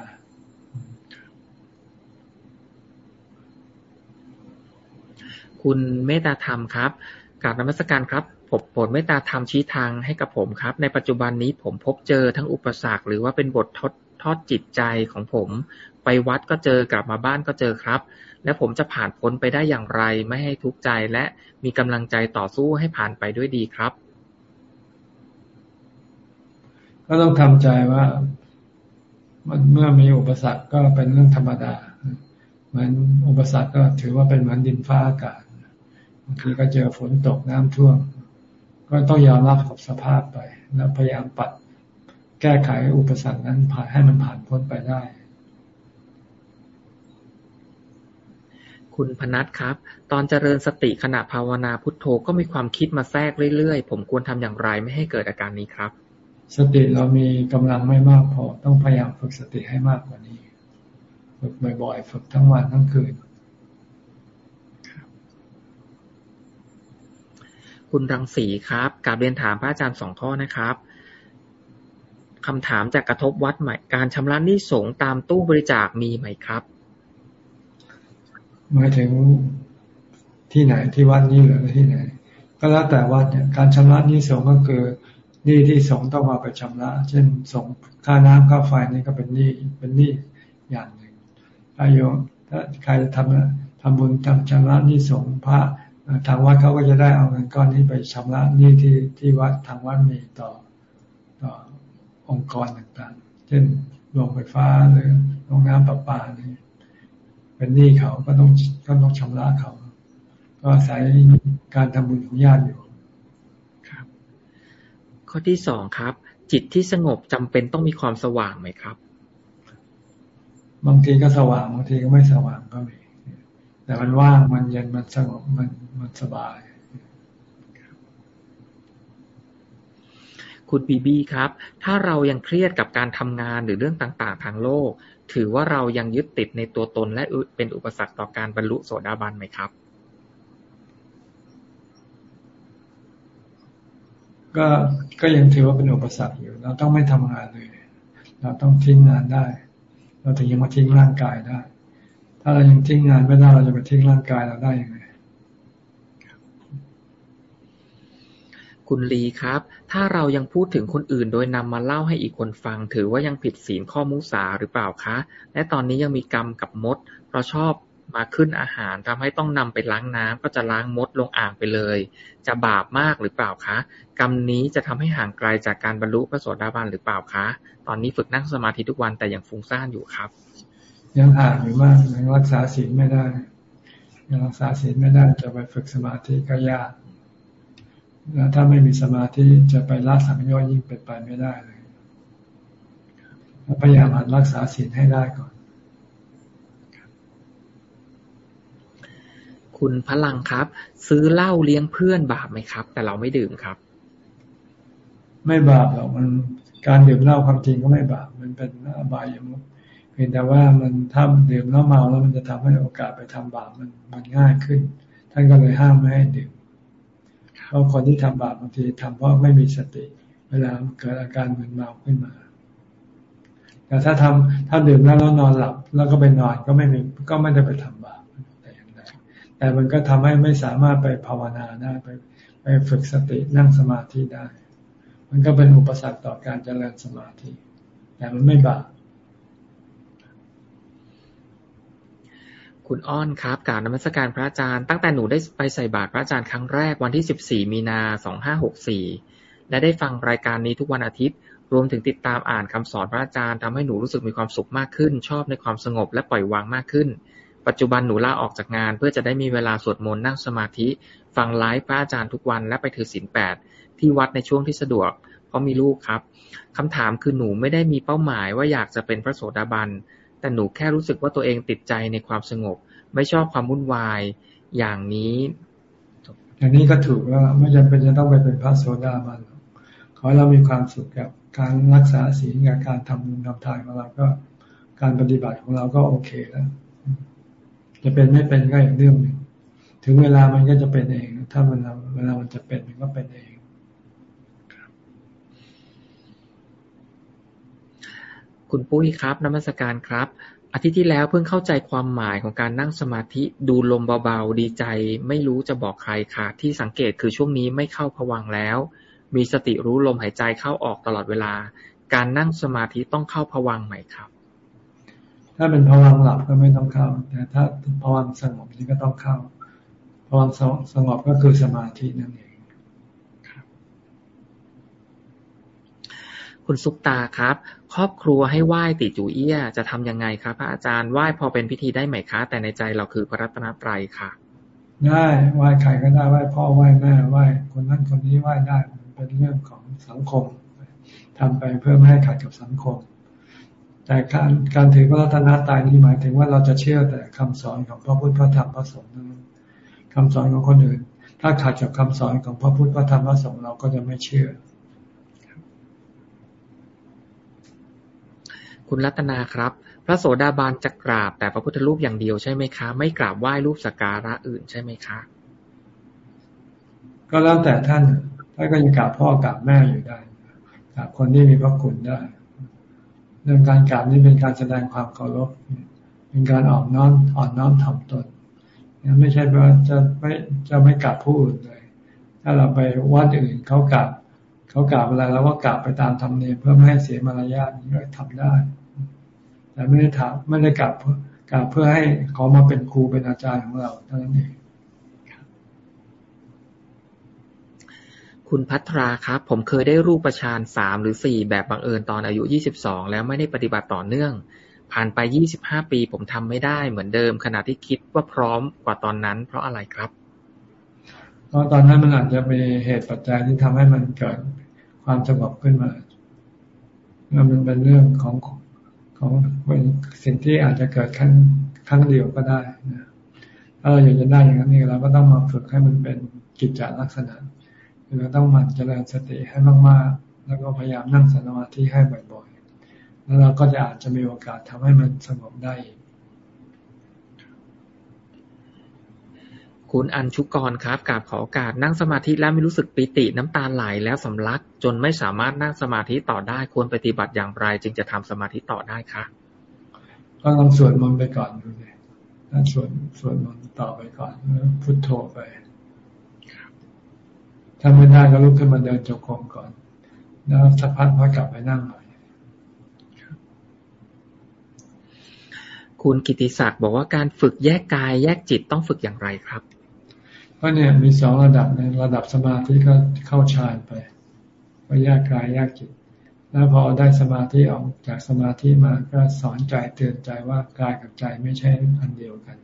คุณเมตตาธรรมครับกราบนมัสการครับ ผมโปรดเมตตาธรรมชี้ทางให้กับผมครับ ในปัจจุบันนี้ผมพบเจอทั้งอุปสรรค หรือว่าเป็นบททดทอดจิตใจของผม ไปวัดก็เจอกลับมาบ้านก็เจอครับ และผมจะผ่านพ้นไปได้อย่างไร ไม่ให้ทุกข์ใจและมีกำลังใจต่อสู้ให้ผ่านไปด้วยดีครับ ก็ต้องทำใจว่ามันเมื่อมีอุปสรรคก็เป็นเรื่องธรรมดาเหมือนอุปสรรคก็ถือว่าเป็นเหมือนดินฟ้าอากาศบางทีก็เจอฝนตกน้ำท่วม ก็ต้องยอมรับกับสภาพไป แล้วพยายามปัดแก้ไขอุปสรรคนั้นผ่านให้มันผ่านพ้นไปได้ คุณพนัทครับ ตอนเจริญสติขณะภาวนาพุทโธก็มีความคิดมาแทรกเรื่อยๆ ผมควรทำอย่างไรไม่ให้เกิดอาการนี้ครับ สติเรามีกำลังไม่มากพอต้องพยายามฝึกสติให้มากกว่านี้ ฝึกบ่อยๆ ฝึกทั้งวันทั้งคืน คุณรังสีครับกาบเรียนถามพระอาจารย์สองข้อนะครับคำถามจากกระทบวัดใหม่การชำระหนี้สงตามตู้บริจาคมีไหมครับหมายถึงที่ไหนที่วัดนี้หรือที่ไหน ก็แล้วแต่วัดเนี่ยการชำระหนี้สงก็คือหนี้ที่สงต้องมาไปชำระ เช่นสงค่าน้ำค่าไฟนี่ก็เป็นหนี้เป็นหนี้อย่างหนึ่งถ้าโยมถ้าใครทำทำบุญทำชำระหนี้สงพระ ทางวัดเขาก็จะได้เอาเงินก้อนนี้ไปชำระหนี้ที่ที่วัดทางวัดมีต่อต่อองค์กรต่างๆ เช่นโรงไฟฟ้าหรือโรงน้ำประปานี่เป็นหนี้เขาก็ต้องก็ต้องชำระเขา ก็อาศัยการทำบุญของญาติอยู่ครับ ข้อที่สองครับ จิตที่สงบจำเป็นต้องมีความสว่างไหมครับ บางทีก็สว่างบางทีก็ไม่สว่างก็มี แต่มันว่างมันเย็นมันสงบมันมันสบาย คุณบีบีครับ ถ้าเรายังเครียดกับการทำงานหรือเรื่องต่างๆ ทางโลก ถือว่าเรายังยึดติดในตัวตนและเป็นอุปสรรคต่อการบรรลุโสดาบันไหมครับ ก็ก็ยังถือว่าเป็นอุปสรรคอยู่ เราต้องไม่ทำงานเลย เราต้องทิ้งงานได้ เราถึงยังมาทิ้งร่างกายได้ ถ้าเรายังทิ้งงานไม่ได้เราจะไปทิ้งร่างกายเราได้ยังไงคุณลีครับ ถ้าเรายังพูดถึงคนอื่นโดยนำมาเล่าให้อีกคนฟัง ถือว่ายังผิดศีลข้อมุสาหรือเปล่าคะ และตอนนี้ยังมีกรรมกับมด เพราะชอบมาขึ้นอาหารทำให้ต้องนำไปล้างน้ำก็จะล้างมดลงอ่างไปเลย จะบาปมากหรือเปล่าคะ กรรมนี้จะทำให้ห่างไกลจากการบรรลุพระโสดาบันหรือเปล่าคะ ตอนนี้ฝึกนั่งสมาธิทุกวันแต่ยังฟุ้งซ่านอยู่ครับ ยังห่างอยู่มากยังรักษาศีลไม่ได้ ยังรักษาศีลไม่ได้จะไปฝึกสมาธิก็ยากแล้วถ้าไม่มีสมาธิจะไปละสังโยชน์ยิ่งเป็นไปไม่ได้เลยพยายามหัดรักษาศีลให้ได้ก่อน คุณพลังครับ ซื้อเหล้าเลี้ยงเพื่อนบาปไหมครับ แต่เราไม่ดื่มครับ ไม่บาปหรอกมันการดื่มเหล้าความจริงก็ไม่บาปมันเป็นอบายมุข เพียงแต่ว่ามันถ้าดื่มแล้วเมาแล้วมันจะทำให้โอกาสไปทำบาปมันมันง่ายขึ้น ท่านก็เลยห้ามไม่ให้ดื่มเพราะคนที่ทำบาปบางทีทำเพราะไม่มีสติ เวลาเกิดอาการมึนเมาขึ้นมา แต่ถ้าทำถ้าดื่มแล้วแล้วนอนหลับ แล้วก็ไปนอนก็ไม่มีก็ไม่ได้ไปทำบาปแต่อย่างใดแต่มันก็ทำให้ไม่สามารถไปภาวนาได้ไปไปฝึกสตินั่งสมาธิได้ มันก็เป็นอุปสรรคต่อการเจริญสมาธิ แต่มันไม่บาป คุณอ้อนครับกล่าวนมัสการพระอาจารย์ ตั้งแต่หนูได้ไปใส่บาตรพระอาจารย์ครั้งแรกวันที่ 14 มีนา 2564 และได้ฟังรายการนี้ทุกวันอาทิตย์ รวมถึงติดตามอ่านคำสอนพระอาจารย์ทำให้หนูรู้สึกมีความสุขมากขึ้น ชอบในความสงบและปล่อยวางมากขึ้น ปัจจุบันหนูลาออกจากงาน เพื่อจะได้มีเวลาสวดมนต์นั่งสมาธิ ฟังไลฟ์พระอาจารย์ทุกวันและไปถือศีลแปดที่วัดในช่วงที่สะดวกเพราะมีลูกครับคำถามคือหนูไม่ได้มีเป้าหมายว่าอยากจะเป็นพระโสดาบัน แต่หนูแค่รู้สึกว่าตัวเองติดใจในความสงบ ไม่ชอบความวุ่นวายอย่างนี้อย่างนี้ก็ถูกแล้วไม่จำเป็นจะต้องไปเป็นพระโสดาบันขขอให้เรามีความสุขกับการรักษาศีลกับการทำบุญทำทานของเราก็ การปฏิบัติของเราก็โอเคแล้วจะเป็นไม่เป็นก็อีกเรื่องหนึ่งถึงเวลามันก็จะเป็นเอง ถ้ามันเวลามันจะเป็นมันก็เป็นเอง คุณปุ้ยครับนมัสการครับ อาทิตย์ที่แล้วเพิ่งเข้าใจความหมายของการนั่งสมาธิดูลมเบาๆ ดีใจ ไม่รู้จะบอกใครค่ะ ที่สังเกตคือช่วงนี้ไม่เข้าผวังแล้ว มีสติรู้ลมหายใจเข้าออกตลอดเวลา การนั่งสมาธิต้องเข้าผวังไหมครับ ถ้าเป็นผวังหลับก็ไม่ต้องเข้าแต่ถ้าผวังสงบนี่ก็ต้องเข้าผวังสงบก็คือสมาธินั่นเอง คุณซุปตาครับ ครอบครัวให้ไหว้ติจูเอี้ย จะทำยังไงครับพระอาจารย์ไหว้พอเป็นพิธีได้ไหมคะ แต่ในใจเราคือพระรัตนตรัยค่ะ ได้ไหว้ใครก็ได้ไหว้พ่อไหว้แม่ไหว้คนนั้นคนนี้ไหว้ได้มันเป็นเรื่องของสังคมทำไปเพื่อไม่ให้ขัดกับสังคม แต่การการถือพระรัตนตรัยนี่หมายถึงว่าเราจะเชื่อแต่คำสอนของพระพุทธพระธรรมพระสงฆ์นั้นคำสอนของคนอื่น ถ้าขัดกับคำสอนของพระพุทธพระธรรมพระสงฆ์เราก็จะไม่เชื่อ คุณรัตนาครับ พระโสดาบันจะกราบแต่พระพุทธรูปอย่างเดียวใช่ไหมคะ ไม่กราบไหว้รูปสักการะอื่นใช่ไหมคะ ก็แล้วแต่ท่านท่านก็ยังกราบพ่อกราบแม่อยู่ได้กราบคนที่มีพระคุณได้ เรื่องการกราบนี่เป็นการแสดงความเคารพเป็นการออกน้อมอ่อนน้อมถ่อมตนไม่ใช่ว่าจะไม่จะไม่กราบผู้อื่นเลย ถ้าเราไปวัดอื่นเขากราบเขากราบอะไรเราก็กราบไปตามธรรมเนียมเพื่อไม่ให้เสียมารยาทนี่ก็ทำได้ แต่ไม่ได้ถามไม่ได้กลับกลับเพื่อให้เขามาเป็นครูเป็นอาจารย์ของเราเท่านั้นเองคุณพัทราครับ ผมเคยได้รูปประชานสามหรือสี่แบบบังเอิญตอนอายุยี่สิบสองแล้วไม่ได้ปฏิบัติต่อเนื่อง ผ่านไปยี่สิบห้าปี ผมทำไม่ได้เหมือนเดิมขณะที่คิดว่าพร้อมกว่าตอนนั้น เพราะอะไรครับเพราะตอนนั้นมันอาจจะมีเหตุปัจจัยที่ทำให้มันเกิดความสงบขึ้นมามันเป็นเรื่องของ ของเป็นสิ่งที่อาจจะเกิดครั้งครั้งเดียวก็ได้นะถ้าเราอยากจะได้อย่างนั้นนี่เราก็ต้องมาฝึกให้มันเป็นกิจจลักษณะคือเราต้องหมั่นเจริญสติให้มากๆ แล้วก็พยายามนั่งสมาธิให้บ่อยๆ แล้วเราก็จะอาจจะมีโอกาสทำให้มันสงบได้ คุณอัญชุกรครับกราบขอโอกาสนั่งสมาธิแล้วไม่รู้สึกปิติน้ำตาไหลแล้วสำลัก จนไม่สามารถนั่งสมาธิต่อได้ควรปฏิบัติอย่างไร จึงจะทำสมาธิต่อได้คะก็ลองสวดมนต์ไปก่อนดูเลยถ้าสวดสวดมนต์ต่อไปก่อนพุทโธไปถ้าไม่ได้ก็ลุกขึ้นมาเดินจงกรมก่อน แล้วสักพักพอกลับไปนั่งใหม่คุณกิติศักดิ์บอกว่าการฝึกแยกกายแยกจิตต้องฝึกอย่างไรครับ ก็เนี่ยมีสองระดับในระดับสมาธิก็เข้าฌานไปก็แยกกายแยกจิต แล้วพอได้สมาธิออกจากสมาธิมาก็สอนใจเตือนใจว่ากายกับใจไม่ใช่อันเดียวกัน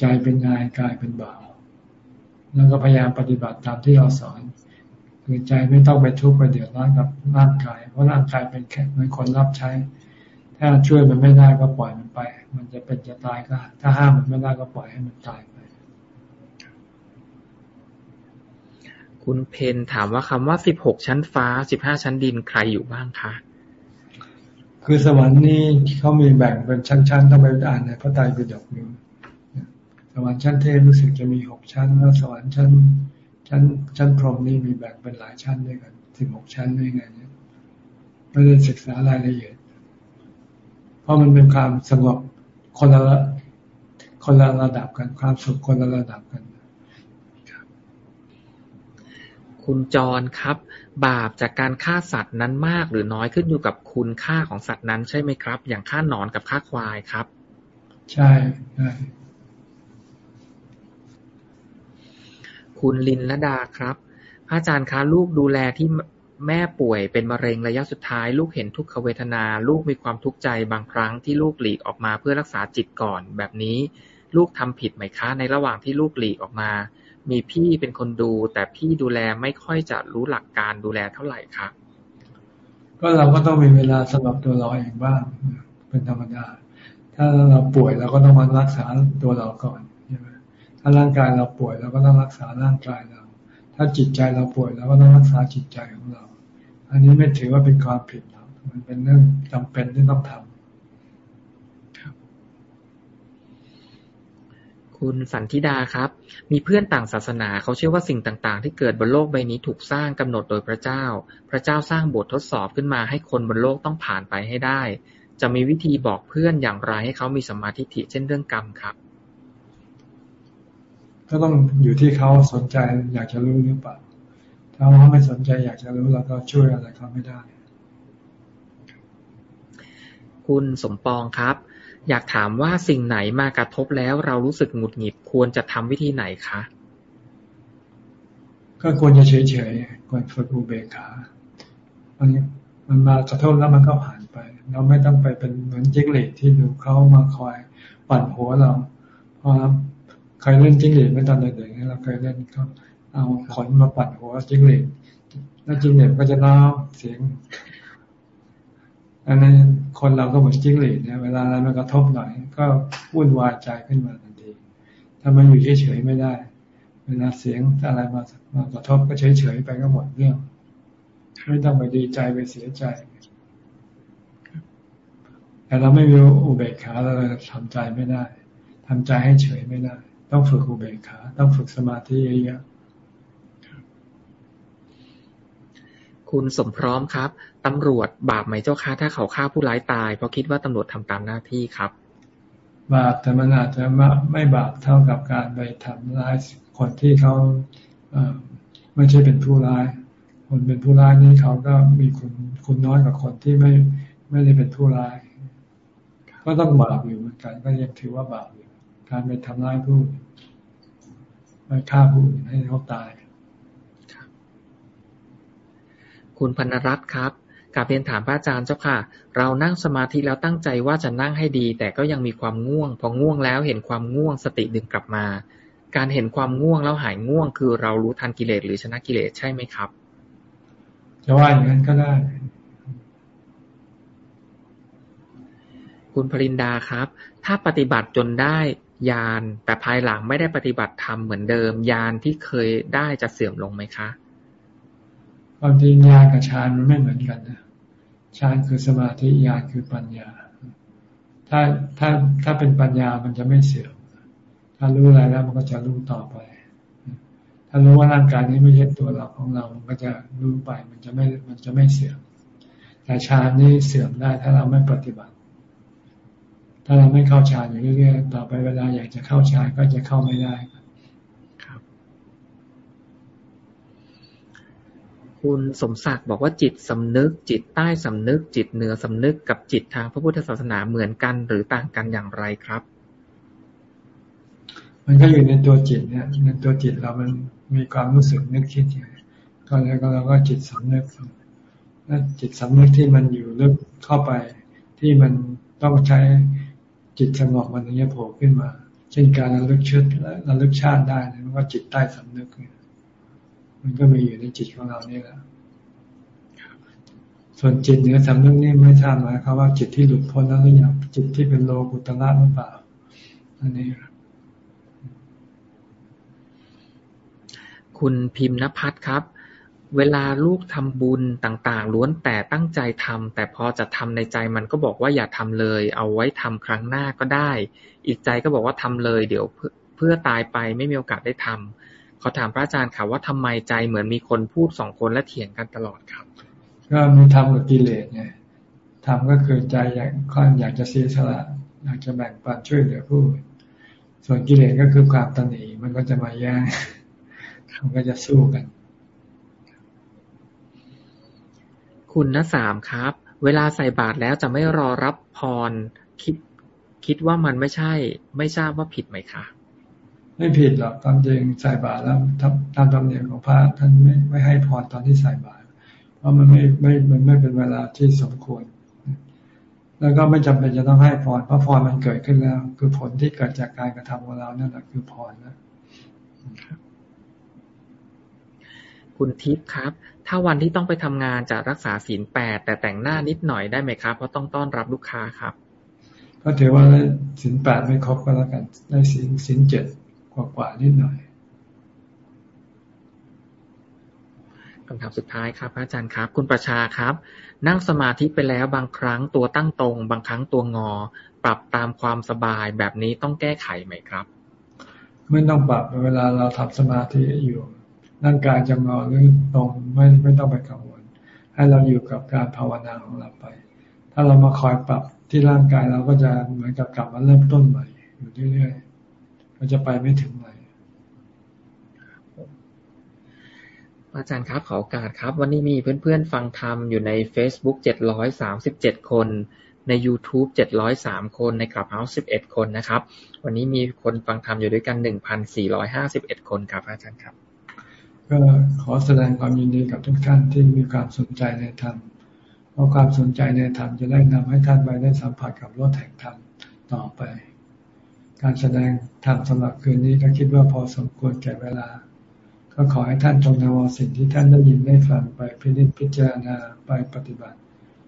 ใจเป็นนายกายเป็นบ่าวแล้วก็พยายามปฏิบัติตามที่เราสอนคือใจไม่ต้องไปทุกข์ไปเดือดร้อนกับร่างกาย เพราะร่างกายเป็นแค่เหมือนคนรับใช้ ถ้าช่วยมันไม่ได้ก็ปล่อยมันไป มันจะเป็นจะตายก็ ถ้าห้ามมันไม่ได้ก็ปล่อยให้มันตาย คุณเพนถามว่าคำว่าสิบหกชั้นฟ้าสิบห้าชั้นดินใครอยู่บ้างคะ คือสวรรค์นี่เขามีแบ่งเป็นชั้นๆต้องไปอ่านในพระไตรปิฎกอยู่สวรรค์ชั้นเทพรู้สึกจะมีหกชั้น แล้วสวรรค์ชั้น ชั้น ชั้นพรหมนี่มีแบ่งเป็นหลายชั้นด้วยกันสิบหกชั้นด้วยกันเนี่ยไม่ได้ศึกษารายละเอียด เพราะมันเป็นความสงบคนละคนละระดับกันความสุขคนละระดับกัน คุณจรครับ บาปจากการฆ่าสัตว์นั้นมากหรือน้อยขึ้นอยู่กับคุณค่าของสัตว์นั้นใช่ไหมครับ อย่างฆ่าหนอนกับฆ่าควายครับ ใช่ใช่คุณลินละดาครับพระอาจารย์คะลูกดูแลที่แม่ป่วยเป็นมะเร็งระยะสุดท้าย ลูกเห็นทุกขเวทนา ลูกมีความทุกข์ใจบางครั้งที่ลูกหลีกออกมาเพื่อรักษาจิตก่อนแบบนี้ ลูกทำผิดไหมคะ ในระหว่างที่ลูกหลีกออกมา มีพี่เป็นคนดู แต่พี่ดูแลไม่ค่อยจะรู้หลักการดูแลเท่าไหร่ครับก็เราก็ต้องมีเวลาสำหรับตัวเราเองบ้าง เป็นธรรมดา ถ้าเราป่วยเราก็ต้องมารักษาตัวเราก่อนใช่ไหมถ้าร่างกายเราป่วยเราก็ต้องรักษาร่างกายเรา ถ้าจิตใจเราป่วยเราก็ต้องรักษาจิตใจของเรา อันนี้ไม่ถือว่าเป็นความผิดหรอกมันเป็นเรื่องจำเป็นที่ต้องทำ คุณสันธิดาครับ มีเพื่อนต่างศาสนาเขาเชื่อว่าสิ่งต่างๆ ที่เกิดบนโลกใบนี้ถูกสร้างกำหนดโดยพระเจ้า พระเจ้าสร้างบททดสอบขึ้นมาให้คนบนโลกต้องผ่านไปให้ได้ จะมีวิธีบอกเพื่อนอย่างไรให้เขามีสมาธิเช่นเรื่องกรรมครับ ก็ต้องอยู่ที่เขาสนใจอยากจะรู้หรือเปล่า ถ้าเขาไม่สนใจอยากจะรู้เราก็ช่วยอะไรเขาไม่ได้ คุณสมปองครับ อยากถามว่าสิ่งไหนมากระทบแล้วเรารู้สึกหงุดหงิดควรจะทำวิธีไหนคะ ก็ควรจะเฉยๆควรฝึกอุเบกขามันมันมากระทบแล้วมันก็ผ่านไป เราไม่ต้องไปเป็นเหมือนจิ้งเหลนที่ดูเขามาคอยปั่นหัวเราเพราะเคยเล่นจิ้งเหลนเมื่อตอนเด็กๆเราเคยเล่นเขาเอาขนมาปั่นหัวจิ้งเหลนแล้วจิ้งเหลนก็จะเล่าเสียง อันนั้นคนเราก็เหมือนจิ้งหรีดเนี่ยเวลาอะไรมากระทบหน่อย ก็วุ่นวายใจขึ้นมาทันทีถ้ามันอยู่เฉยๆไม่ได้ เวลาเสียงอะไรมามากระทบก็เฉยๆไปก็หมดเรื่องไม่ต้องไปดีใจไปเสียใจ แต่เราไม่มีอุเบกขาเราทำใจไม่ได้ทำใจให้เฉยไม่ได้ ต้องฝึกอุเบกขา ต้องฝึกสมาธิเยอะๆ คุณสมพร้อมครับตำรวจบาปไหมเจ้าคะถ้าเขาฆ่าผู้ร้ายตาย เพราะคิดว่าตำรวจทำตามหน้าที่ครับ บาปแต่มันอาจจะไม่บาปเท่ากับการไปทำร้ายคนที่เขาไม่ใช่เป็นผู้ร้าย คนเป็นผู้ร้ายนี้เขาก็มีคุณคุณน้อยกว่าคนที่ไม่ไม่ได้เป็นผู้ร้าย ก็ต้องบาปอยู่เหมือนกันก็ยังถือว่าบาปอยู่การไปทำร้ายผู้ไปฆ่าผู้ให้เขาตาย คุณพนรัตน์ครับกาเรียนถามพระอาจารย์เจ้าค่ะ เรานั่งสมาธิแล้วตั้งใจว่าจะนั่งให้ดี แต่ก็ยังมีความง่วง พอง่วงแล้วเห็นความง่วงสติดึงกลับมา การเห็นความง่วงแล้วหายง่วง คือเรารู้ทันกิเลสหรือชนะกิเลสใช่ไหมครับจะว่าอย่างนั้นก็ได้ คุณพรินดาครับ ถ้าปฏิบัติจนได้ยานแต่ภายหลังไม่ได้ปฏิบัติธรรมเหมือนเดิมยานที่เคยได้จะเสื่อมลงไหมคะ ความจริงญาณกับฌานมันไม่เหมือนกันนะฌานคือสมาธิญาณคือปัญญา ถ้าถ้าถ้าเป็นปัญญามันจะไม่เสื่อม ถ้ารู้อะไรแล้วมันก็จะรู้ต่อไป ถ้ารู้ว่าร่างกายนี้ไม่ใช่ตัวเราของเรา มันก็จะรู้ไป มันจะไม่มันจะไม่เสื่อม แต่ฌานนี่เสื่อมได้ถ้าเราไม่ปฏิบัติ ถ้าเราไม่เข้าฌานอยู่เรื่อยๆต่อไปเวลาอยากจะเข้าฌานก็จะเข้าไม่ได้ คุณสมศักดิ์บอกว่าจิตสำนึก จิตใต้สำนึก จิตเหนือสำนึกกับจิตทางพระพุทธศาสนาเหมือนกัน หรือต่างกันอย่างไรครับ มันก็อยู่ในตัวจิตเนี่ยในตัวจิตเรามันมีความรู้สึกนึกคิดอย่างก็แล้วก็เราก็จิตสำนึกแล้วจิตสำนึกที่มันอยู่ลึกเข้าไปที่มันต้องใช้จิตสงบมันถึงจะโผล่ขึ้นมา เช่นการระลึกชดระลึกชาติได้มันก็จิตใต้สำนึกเนี่ย มันก็มีอยู่ในจิตของเรานี่แหละส่วนจิตเหนือสำนึกนี่ไม่ทราบหมายครับว่าจิตที่หลุดพ้นแล้วหรือยังจิตที่เป็นโลกุตระหรือเปล่าอันนี้คุณพิมพ์นภัทรครับ เวลาลูกทำบุญต่างๆ ล้วนแต่ตั้งใจทำแต่พอจะทำในใจมันก็บอกว่าอย่าทำเลย เอาไว้ทำครั้งหน้าก็ได้ อีกใจก็บอกว่าทำเลย เดี๋ยวเพื่อตายไปไม่มีโอกาสได้ทำ ขอถามพระอาจารย์ค่ะว่าทำไมใจเหมือนมีคนพูดสองคนและเถียงกันตลอดครับก็มีธรรมกับกิเลสไงธรรมก็คือใจอยากค่อนอยากจะเสียสละอยากจะแบ่งปันช่วยเหลือผู้ส่วนกิเลสก็คือความตนีมันก็จะมาแย่งมันก็จะสู้กัน คุณนสามครับ เวลาใส่บาตรแล้วจะไม่รอรับพรคิดคิดว่ามันไม่ใช่ ไม่ทราบว่าผิดไหมคะ ไม่ผิดหรอกตอนเองใส่บาตรแล้วตามธรรมเนียมของพระท่านไม่ไม่ให้พรตอนที่ใส่บาตรเพราะมันไม่ไม่มันไม่เป็นเวลาที่สมควร แล้วก็ไม่จำเป็นจะต้องให้พรเพราะพรมันเกิดขึ้นแล้ว คือผลที่เกิดจากการกระทำของเรานั่นแหละคือพรนะคุณทิพย์ครับ ถ้าวันที่ต้องไปทำงานจะรักษาศีลแปดแต่แต่งหน้านิดหน่อยได้ไหมครับ เพราะต้องต้อนรับลูกค้าครับ ก็ถือว่าศีลแปดไม่ครบก็แล้วกัน ได้ศีลศีลเจ็ด กว่ากว่านิดหน่อยคำถามสุดท้ายครับอาจารย์ครับ คุณประชาครับ นั่งสมาธิไปแล้วบางครั้งตัวตั้งตรง บางครั้งตัวงอ ปรับตามความสบายแบบนี้ต้องแก้ไขไหมครับไม่ต้องปรับเวลาเราทำสมาธิอยู่ร่างกายจะงอหรือตรงไม่ไม่ต้องไปกังวล ให้เราอยู่กับการภาวนาของเราไป ถ้าเรามาคอยปรับที่ร่างกายเราก็จะเหมือนกับกลับมาเริ่มต้นใหม่อยู่เรื่อย ๆก็จะไปไม่ถึงไหนอาจารย์ครับขอโอกาสครับ วันนี้มีเพื่อนๆฟังธรรมอยู่ใน Facebook 737 คน ใน YouTube 703 คน ในคลับเฮาส์11 คนนะครับ วันนี้มีคนฟังธรรมอยู่ด้วยกัน 1,451 คนครับอาจารย์ครับ ก็ขอแสดงความยินดีกับทุกท่านที่มีความสนใจในธรรมเพราะความสนใจในธรรมจะได้นำให้ท่านไปได้สัมผัสกับรถแห่งธรรมต่อไป การแสดงธรรมสำหรับคืนนี้ก็คิดว่าพอสมควรแก่เวลา ก็ขอให้ท่านจงนำเอาสิ่งที่ท่านได้ยินได้ฟังไปพิจิตพิจารณาไปปฏิบัติ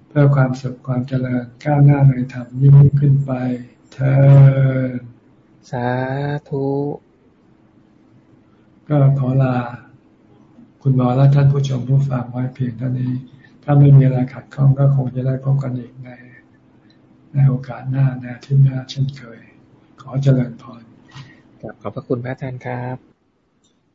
เพื่อความสุขความเจริญก้าวหน้าในธรรมยิ่งขึ้นไปเธอสาธุก็ขอลา คุณหมอและท่านผู้ชมผู้ฟังไว้เพียงเท่านี้ ถ้าไม่มีอะไรขัดข้องก็คงจะได้พบกันอีกใน ในโอกาสหน้าในอาทิตย์หน้าเช่นเคย ขอเจริญพรขอบพระคุณพระอาจารย์ครับ